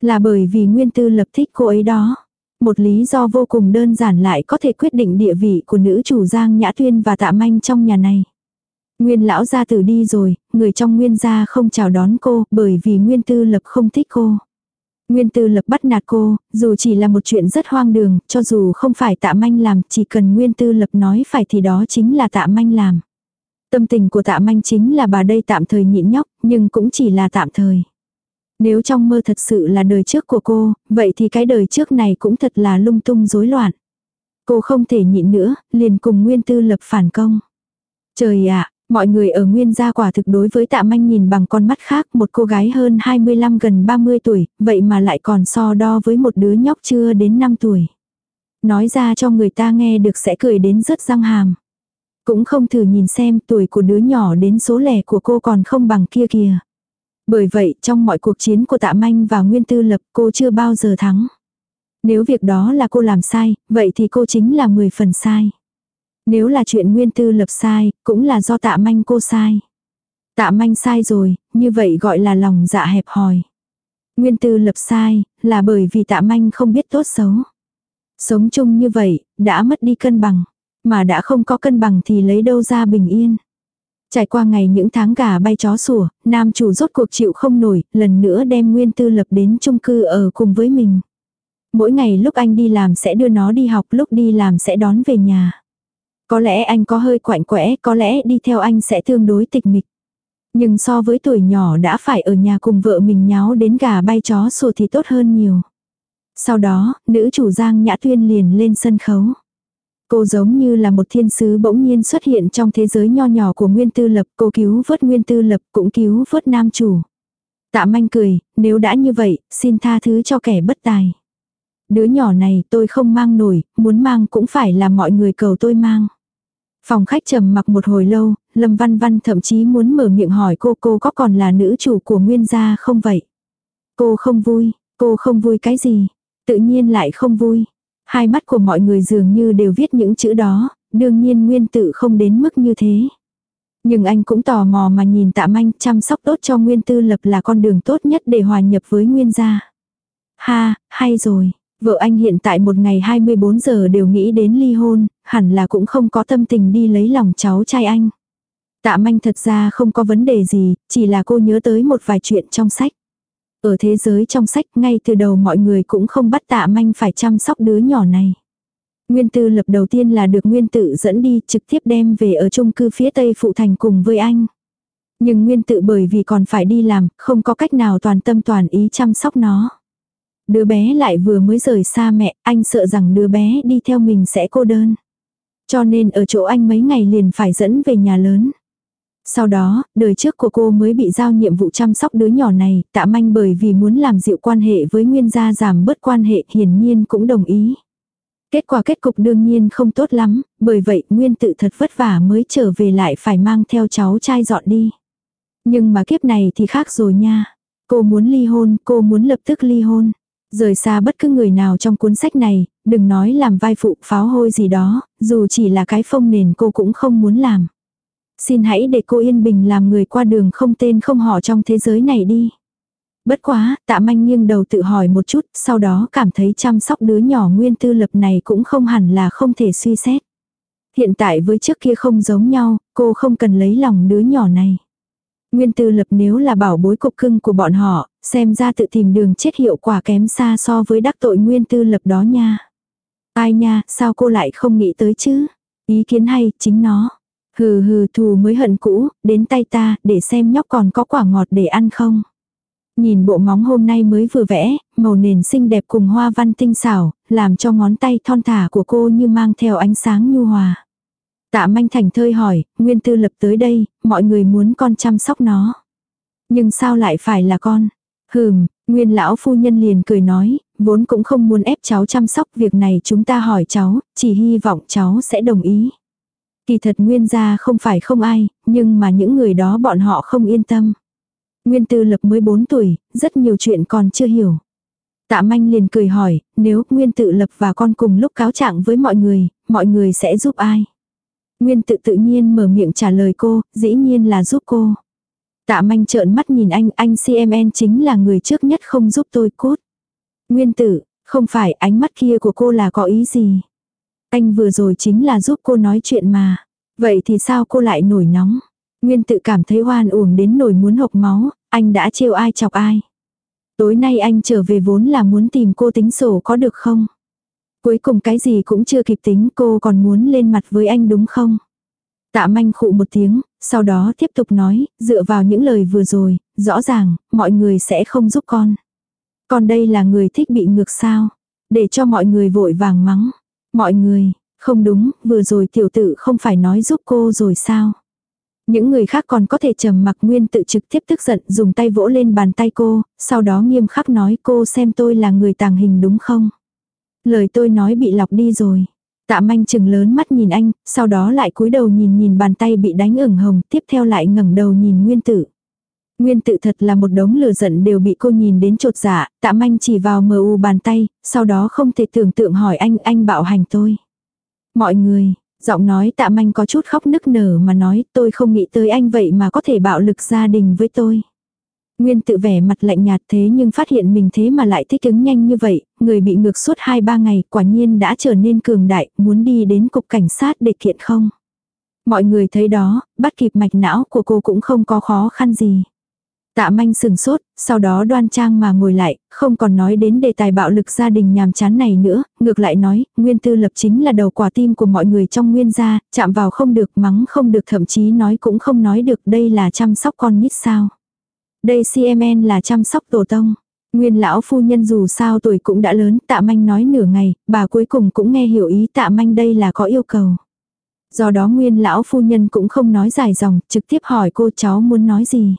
Là bởi vì nguyên tư lập thích cô ấy đó. Một lý do vô cùng đơn giản lại có thể quyết định địa vị của nữ chủ Giang Nhã Tuyên và Tạ Manh trong nhà này. Nguyên lão gia tử đi rồi, người trong nguyên gia không chào đón cô bởi vì nguyên tư lập không thích cô. Nguyên tư lập bắt nạt cô, dù chỉ là một chuyện rất hoang đường, cho dù không phải tạ manh làm, chỉ cần nguyên tư lập nói phải thì đó chính là tạ manh làm. Tâm tình của tạ manh chính là bà đây tạm thời nhịn nhóc, nhưng cũng chỉ là tạm thời. Nếu trong mơ thật sự là đời trước của cô, vậy thì cái đời trước này cũng thật là lung tung rối loạn. Cô không thể nhịn nữa, liền cùng Nguyên Tư lập phản công. Trời ạ, mọi người ở Nguyên gia quả thực đối với tạ manh nhìn bằng con mắt khác một cô gái hơn 25 gần 30 tuổi, vậy mà lại còn so đo với một đứa nhóc chưa đến 5 tuổi. Nói ra cho người ta nghe được sẽ cười đến rất răng hàm. Cũng không thử nhìn xem tuổi của đứa nhỏ đến số lẻ của cô còn không bằng kia kìa. Bởi vậy trong mọi cuộc chiến của tạ manh và nguyên tư lập cô chưa bao giờ thắng. Nếu việc đó là cô làm sai, vậy thì cô chính là 10 phần sai. Nếu là chuyện nguyên tư lập sai, cũng là do tạ manh cô sai. Tạ manh sai rồi, như vậy gọi là lòng dạ hẹp hòi. Nguyên tư lập sai, là bởi vì tạ manh không biết tốt xấu. Sống chung như vậy, đã mất đi cân bằng. Mà đã không có cân bằng thì lấy đâu ra bình yên. Trải qua ngày những tháng gà bay chó sủa, nam chủ rốt cuộc chịu không nổi, lần nữa đem nguyên tư lập đến chung cư ở cùng với mình. Mỗi ngày lúc anh đi làm sẽ đưa nó đi học, lúc đi làm sẽ đón về nhà. Có lẽ anh có hơi quạnh quẽ, có lẽ đi theo anh sẽ tương đối tịch mịch. Nhưng so với tuổi nhỏ đã phải ở nhà cùng vợ mình nháo đến gà bay chó sủa thì tốt hơn nhiều. Sau đó, nữ chủ Giang Nhã Tuyên liền lên sân khấu. Cô giống như là một thiên sứ bỗng nhiên xuất hiện trong thế giới nho nhỏ của Nguyên Tư Lập, cô cứu vớt Nguyên Tư Lập cũng cứu vớt nam chủ. Tạ manh cười, nếu đã như vậy, xin tha thứ cho kẻ bất tài. Đứa nhỏ này tôi không mang nổi, muốn mang cũng phải là mọi người cầu tôi mang. Phòng khách trầm mặc một hồi lâu, Lâm Văn Văn thậm chí muốn mở miệng hỏi cô cô có còn là nữ chủ của Nguyên gia không vậy? Cô không vui, cô không vui cái gì? Tự nhiên lại không vui. Hai mắt của mọi người dường như đều viết những chữ đó, đương nhiên nguyên tự không đến mức như thế. Nhưng anh cũng tò mò mà nhìn tạ manh chăm sóc tốt cho nguyên tư lập là con đường tốt nhất để hòa nhập với nguyên gia. Ha, hay rồi, vợ anh hiện tại một ngày 24 giờ đều nghĩ đến ly hôn, hẳn là cũng không có tâm tình đi lấy lòng cháu trai anh. Tạ manh thật ra không có vấn đề gì, chỉ là cô nhớ tới một vài chuyện trong sách. Ở thế giới trong sách ngay từ đầu mọi người cũng không bắt tạ manh phải chăm sóc đứa nhỏ này. Nguyên tư lập đầu tiên là được nguyên tự dẫn đi trực tiếp đem về ở chung cư phía tây phụ thành cùng với anh. Nhưng nguyên tự bởi vì còn phải đi làm, không có cách nào toàn tâm toàn ý chăm sóc nó. Đứa bé lại vừa mới rời xa mẹ, anh sợ rằng đứa bé đi theo mình sẽ cô đơn. Cho nên ở chỗ anh mấy ngày liền phải dẫn về nhà lớn. Sau đó, đời trước của cô mới bị giao nhiệm vụ chăm sóc đứa nhỏ này, tạ manh bởi vì muốn làm dịu quan hệ với nguyên gia giảm bớt quan hệ hiển nhiên cũng đồng ý. Kết quả kết cục đương nhiên không tốt lắm, bởi vậy nguyên tự thật vất vả mới trở về lại phải mang theo cháu trai dọn đi. Nhưng mà kiếp này thì khác rồi nha. Cô muốn ly hôn, cô muốn lập tức ly hôn. Rời xa bất cứ người nào trong cuốn sách này, đừng nói làm vai phụ pháo hôi gì đó, dù chỉ là cái phông nền cô cũng không muốn làm. Xin hãy để cô yên bình làm người qua đường không tên không họ trong thế giới này đi. Bất quá, tạ manh nghiêng đầu tự hỏi một chút, sau đó cảm thấy chăm sóc đứa nhỏ nguyên tư lập này cũng không hẳn là không thể suy xét. Hiện tại với trước kia không giống nhau, cô không cần lấy lòng đứa nhỏ này. Nguyên tư lập nếu là bảo bối cục cưng của bọn họ, xem ra tự tìm đường chết hiệu quả kém xa so với đắc tội nguyên tư lập đó nha. Ai nha, sao cô lại không nghĩ tới chứ? Ý kiến hay, chính nó. Hừ hừ thù mới hận cũ, đến tay ta, để xem nhóc còn có quả ngọt để ăn không. Nhìn bộ móng hôm nay mới vừa vẽ, màu nền xinh đẹp cùng hoa văn tinh xảo, làm cho ngón tay thon thả của cô như mang theo ánh sáng nhu hòa. Tạ manh thành thơi hỏi, nguyên tư lập tới đây, mọi người muốn con chăm sóc nó. Nhưng sao lại phải là con? Hừm, nguyên lão phu nhân liền cười nói, vốn cũng không muốn ép cháu chăm sóc việc này chúng ta hỏi cháu, chỉ hy vọng cháu sẽ đồng ý. Kỳ thật nguyên gia không phải không ai, nhưng mà những người đó bọn họ không yên tâm. Nguyên tư lập mới 4 tuổi, rất nhiều chuyện còn chưa hiểu. Tạ manh liền cười hỏi, nếu Nguyên tự lập và con cùng lúc cáo trạng với mọi người, mọi người sẽ giúp ai? Nguyên tự tự nhiên mở miệng trả lời cô, dĩ nhiên là giúp cô. Tạ manh trợn mắt nhìn anh, anh CMN chính là người trước nhất không giúp tôi cút. Nguyên tử, không phải ánh mắt kia của cô là có ý gì? Anh vừa rồi chính là giúp cô nói chuyện mà. Vậy thì sao cô lại nổi nóng? Nguyên tự cảm thấy hoan uổng đến nổi muốn hộc máu, anh đã trêu ai chọc ai. Tối nay anh trở về vốn là muốn tìm cô tính sổ có được không? Cuối cùng cái gì cũng chưa kịp tính cô còn muốn lên mặt với anh đúng không? Tạ manh khụ một tiếng, sau đó tiếp tục nói, dựa vào những lời vừa rồi, rõ ràng, mọi người sẽ không giúp con. Còn đây là người thích bị ngược sao? Để cho mọi người vội vàng mắng. Mọi người, không đúng, vừa rồi tiểu tử không phải nói giúp cô rồi sao? Những người khác còn có thể trầm mặc nguyên tự trực tiếp tức giận dùng tay vỗ lên bàn tay cô, sau đó nghiêm khắc nói cô xem tôi là người tàng hình đúng không? Lời tôi nói bị lọc đi rồi. Tạ manh chừng lớn mắt nhìn anh, sau đó lại cúi đầu nhìn nhìn bàn tay bị đánh ửng hồng, tiếp theo lại ngẩng đầu nhìn nguyên tử. Nguyên tự thật là một đống lửa giận đều bị cô nhìn đến trột dạ, tạ manh chỉ vào mờ u bàn tay, sau đó không thể tưởng tượng hỏi anh, anh bạo hành tôi. Mọi người, giọng nói tạ manh có chút khóc nức nở mà nói tôi không nghĩ tới anh vậy mà có thể bạo lực gia đình với tôi. Nguyên tự vẻ mặt lạnh nhạt thế nhưng phát hiện mình thế mà lại thích ứng nhanh như vậy, người bị ngược suốt 2-3 ngày quả nhiên đã trở nên cường đại, muốn đi đến cục cảnh sát để kiện không. Mọi người thấy đó, bắt kịp mạch não của cô cũng không có khó khăn gì. Tạ manh sừng sốt, sau đó đoan trang mà ngồi lại, không còn nói đến đề tài bạo lực gia đình nhàm chán này nữa, ngược lại nói, nguyên tư lập chính là đầu quả tim của mọi người trong nguyên gia, chạm vào không được, mắng không được thậm chí nói cũng không nói được, đây là chăm sóc con nít sao. Đây CMN là chăm sóc tổ tông. Nguyên lão phu nhân dù sao tuổi cũng đã lớn, tạ manh nói nửa ngày, bà cuối cùng cũng nghe hiểu ý tạ manh đây là có yêu cầu. Do đó nguyên lão phu nhân cũng không nói dài dòng, trực tiếp hỏi cô cháu muốn nói gì.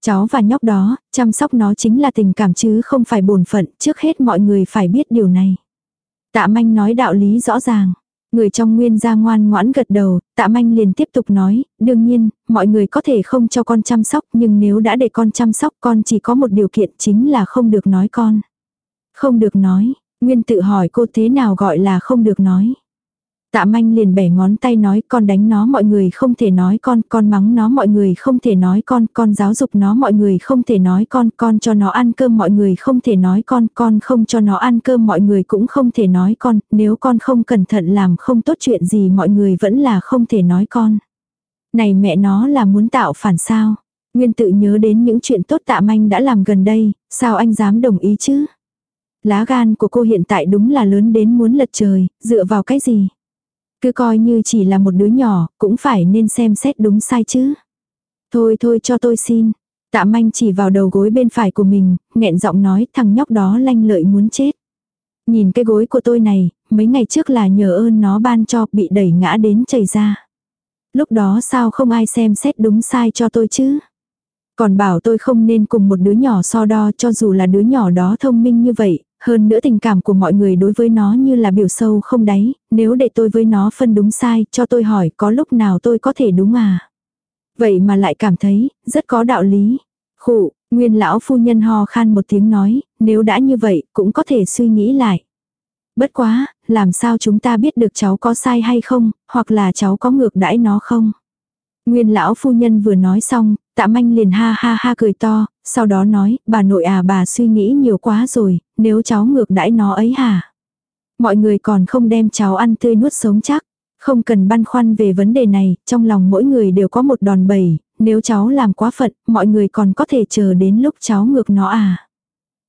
Cháu và nhóc đó, chăm sóc nó chính là tình cảm chứ không phải bổn phận, trước hết mọi người phải biết điều này. Tạ manh nói đạo lý rõ ràng. Người trong nguyên gia ngoan ngoãn gật đầu, tạ manh liền tiếp tục nói, đương nhiên, mọi người có thể không cho con chăm sóc nhưng nếu đã để con chăm sóc con chỉ có một điều kiện chính là không được nói con. Không được nói, nguyên tự hỏi cô thế nào gọi là không được nói. Tạ manh liền bẻ ngón tay nói con đánh nó mọi người không thể nói con, con mắng nó mọi người không thể nói con, con giáo dục nó mọi người không thể nói con, con cho nó ăn cơm mọi người không thể nói con, con không cho nó ăn cơm mọi người cũng không thể nói con, nếu con không cẩn thận làm không tốt chuyện gì mọi người vẫn là không thể nói con. Này mẹ nó là muốn tạo phản sao? Nguyên tự nhớ đến những chuyện tốt tạ manh đã làm gần đây, sao anh dám đồng ý chứ? Lá gan của cô hiện tại đúng là lớn đến muốn lật trời, dựa vào cái gì? Cứ coi như chỉ là một đứa nhỏ, cũng phải nên xem xét đúng sai chứ. Thôi thôi cho tôi xin. Tạ manh chỉ vào đầu gối bên phải của mình, nghẹn giọng nói thằng nhóc đó lanh lợi muốn chết. Nhìn cái gối của tôi này, mấy ngày trước là nhờ ơn nó ban cho bị đẩy ngã đến chảy ra. Lúc đó sao không ai xem xét đúng sai cho tôi chứ? Còn bảo tôi không nên cùng một đứa nhỏ so đo cho dù là đứa nhỏ đó thông minh như vậy, hơn nữa tình cảm của mọi người đối với nó như là biểu sâu không đáy, nếu để tôi với nó phân đúng sai, cho tôi hỏi có lúc nào tôi có thể đúng à? Vậy mà lại cảm thấy, rất có đạo lý. Khụ, nguyên lão phu nhân ho khan một tiếng nói, nếu đã như vậy, cũng có thể suy nghĩ lại. Bất quá, làm sao chúng ta biết được cháu có sai hay không, hoặc là cháu có ngược đãi nó không? Nguyên lão phu nhân vừa nói xong, tạ manh liền ha ha ha cười to, sau đó nói, bà nội à bà suy nghĩ nhiều quá rồi, nếu cháu ngược đãi nó ấy hả? Mọi người còn không đem cháu ăn tươi nuốt sống chắc. Không cần băn khoăn về vấn đề này, trong lòng mỗi người đều có một đòn bẩy, nếu cháu làm quá phận, mọi người còn có thể chờ đến lúc cháu ngược nó à.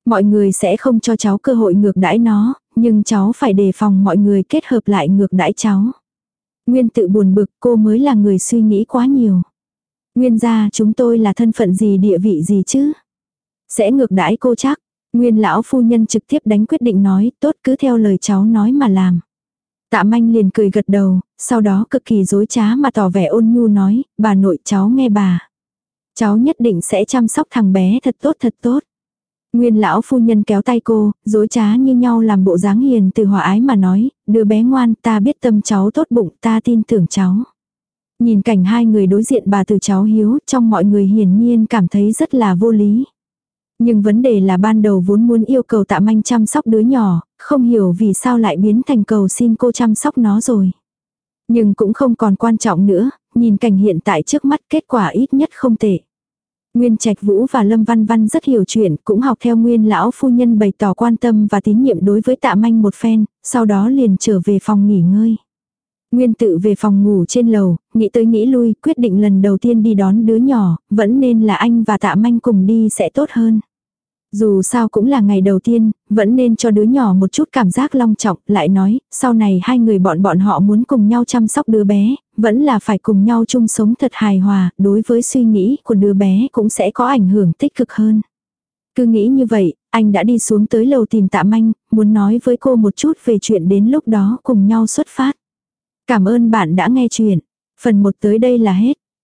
Mọi người sẽ không cho cháu cơ hội ngược đãi nó, nhưng cháu phải đề phòng mọi người kết hợp lại ngược đãi cháu. Nguyên tự buồn bực cô mới là người suy nghĩ quá nhiều. Nguyên ra chúng tôi là thân phận gì địa vị gì chứ? Sẽ ngược đãi cô chắc. Nguyên lão phu nhân trực tiếp đánh quyết định nói tốt cứ theo lời cháu nói mà làm. Tạ manh liền cười gật đầu, sau đó cực kỳ dối trá mà tỏ vẻ ôn nhu nói, bà nội cháu nghe bà. Cháu nhất định sẽ chăm sóc thằng bé thật tốt thật tốt. Nguyên lão phu nhân kéo tay cô, dối trá như nhau làm bộ dáng hiền từ hòa ái mà nói, đứa bé ngoan ta biết tâm cháu tốt bụng ta tin tưởng cháu. Nhìn cảnh hai người đối diện bà từ cháu hiếu trong mọi người hiển nhiên cảm thấy rất là vô lý. Nhưng vấn đề là ban đầu vốn muốn yêu cầu tạ manh chăm sóc đứa nhỏ, không hiểu vì sao lại biến thành cầu xin cô chăm sóc nó rồi. Nhưng cũng không còn quan trọng nữa, nhìn cảnh hiện tại trước mắt kết quả ít nhất không tệ. Nguyên Trạch Vũ và Lâm Văn Văn rất hiểu chuyện, cũng học theo Nguyên lão phu nhân bày tỏ quan tâm và tín nhiệm đối với Tạ Manh một phen, sau đó liền trở về phòng nghỉ ngơi. Nguyên tự về phòng ngủ trên lầu, nghĩ tới nghĩ lui, quyết định lần đầu tiên đi đón đứa nhỏ, vẫn nên là anh và Tạ Manh cùng đi sẽ tốt hơn. Dù sao cũng là ngày đầu tiên, vẫn nên cho đứa nhỏ một chút cảm giác long trọng, lại nói, sau này hai người bọn bọn họ muốn cùng nhau chăm sóc đứa bé, vẫn là phải cùng nhau chung sống thật hài hòa, đối với suy nghĩ của đứa bé cũng sẽ có ảnh hưởng tích cực hơn. Cứ nghĩ như vậy, anh đã đi xuống tới lầu tìm tạ manh, muốn nói với cô một chút về chuyện đến lúc đó cùng nhau xuất phát. Cảm ơn bạn đã nghe chuyện. Phần 1 tới đây là hết.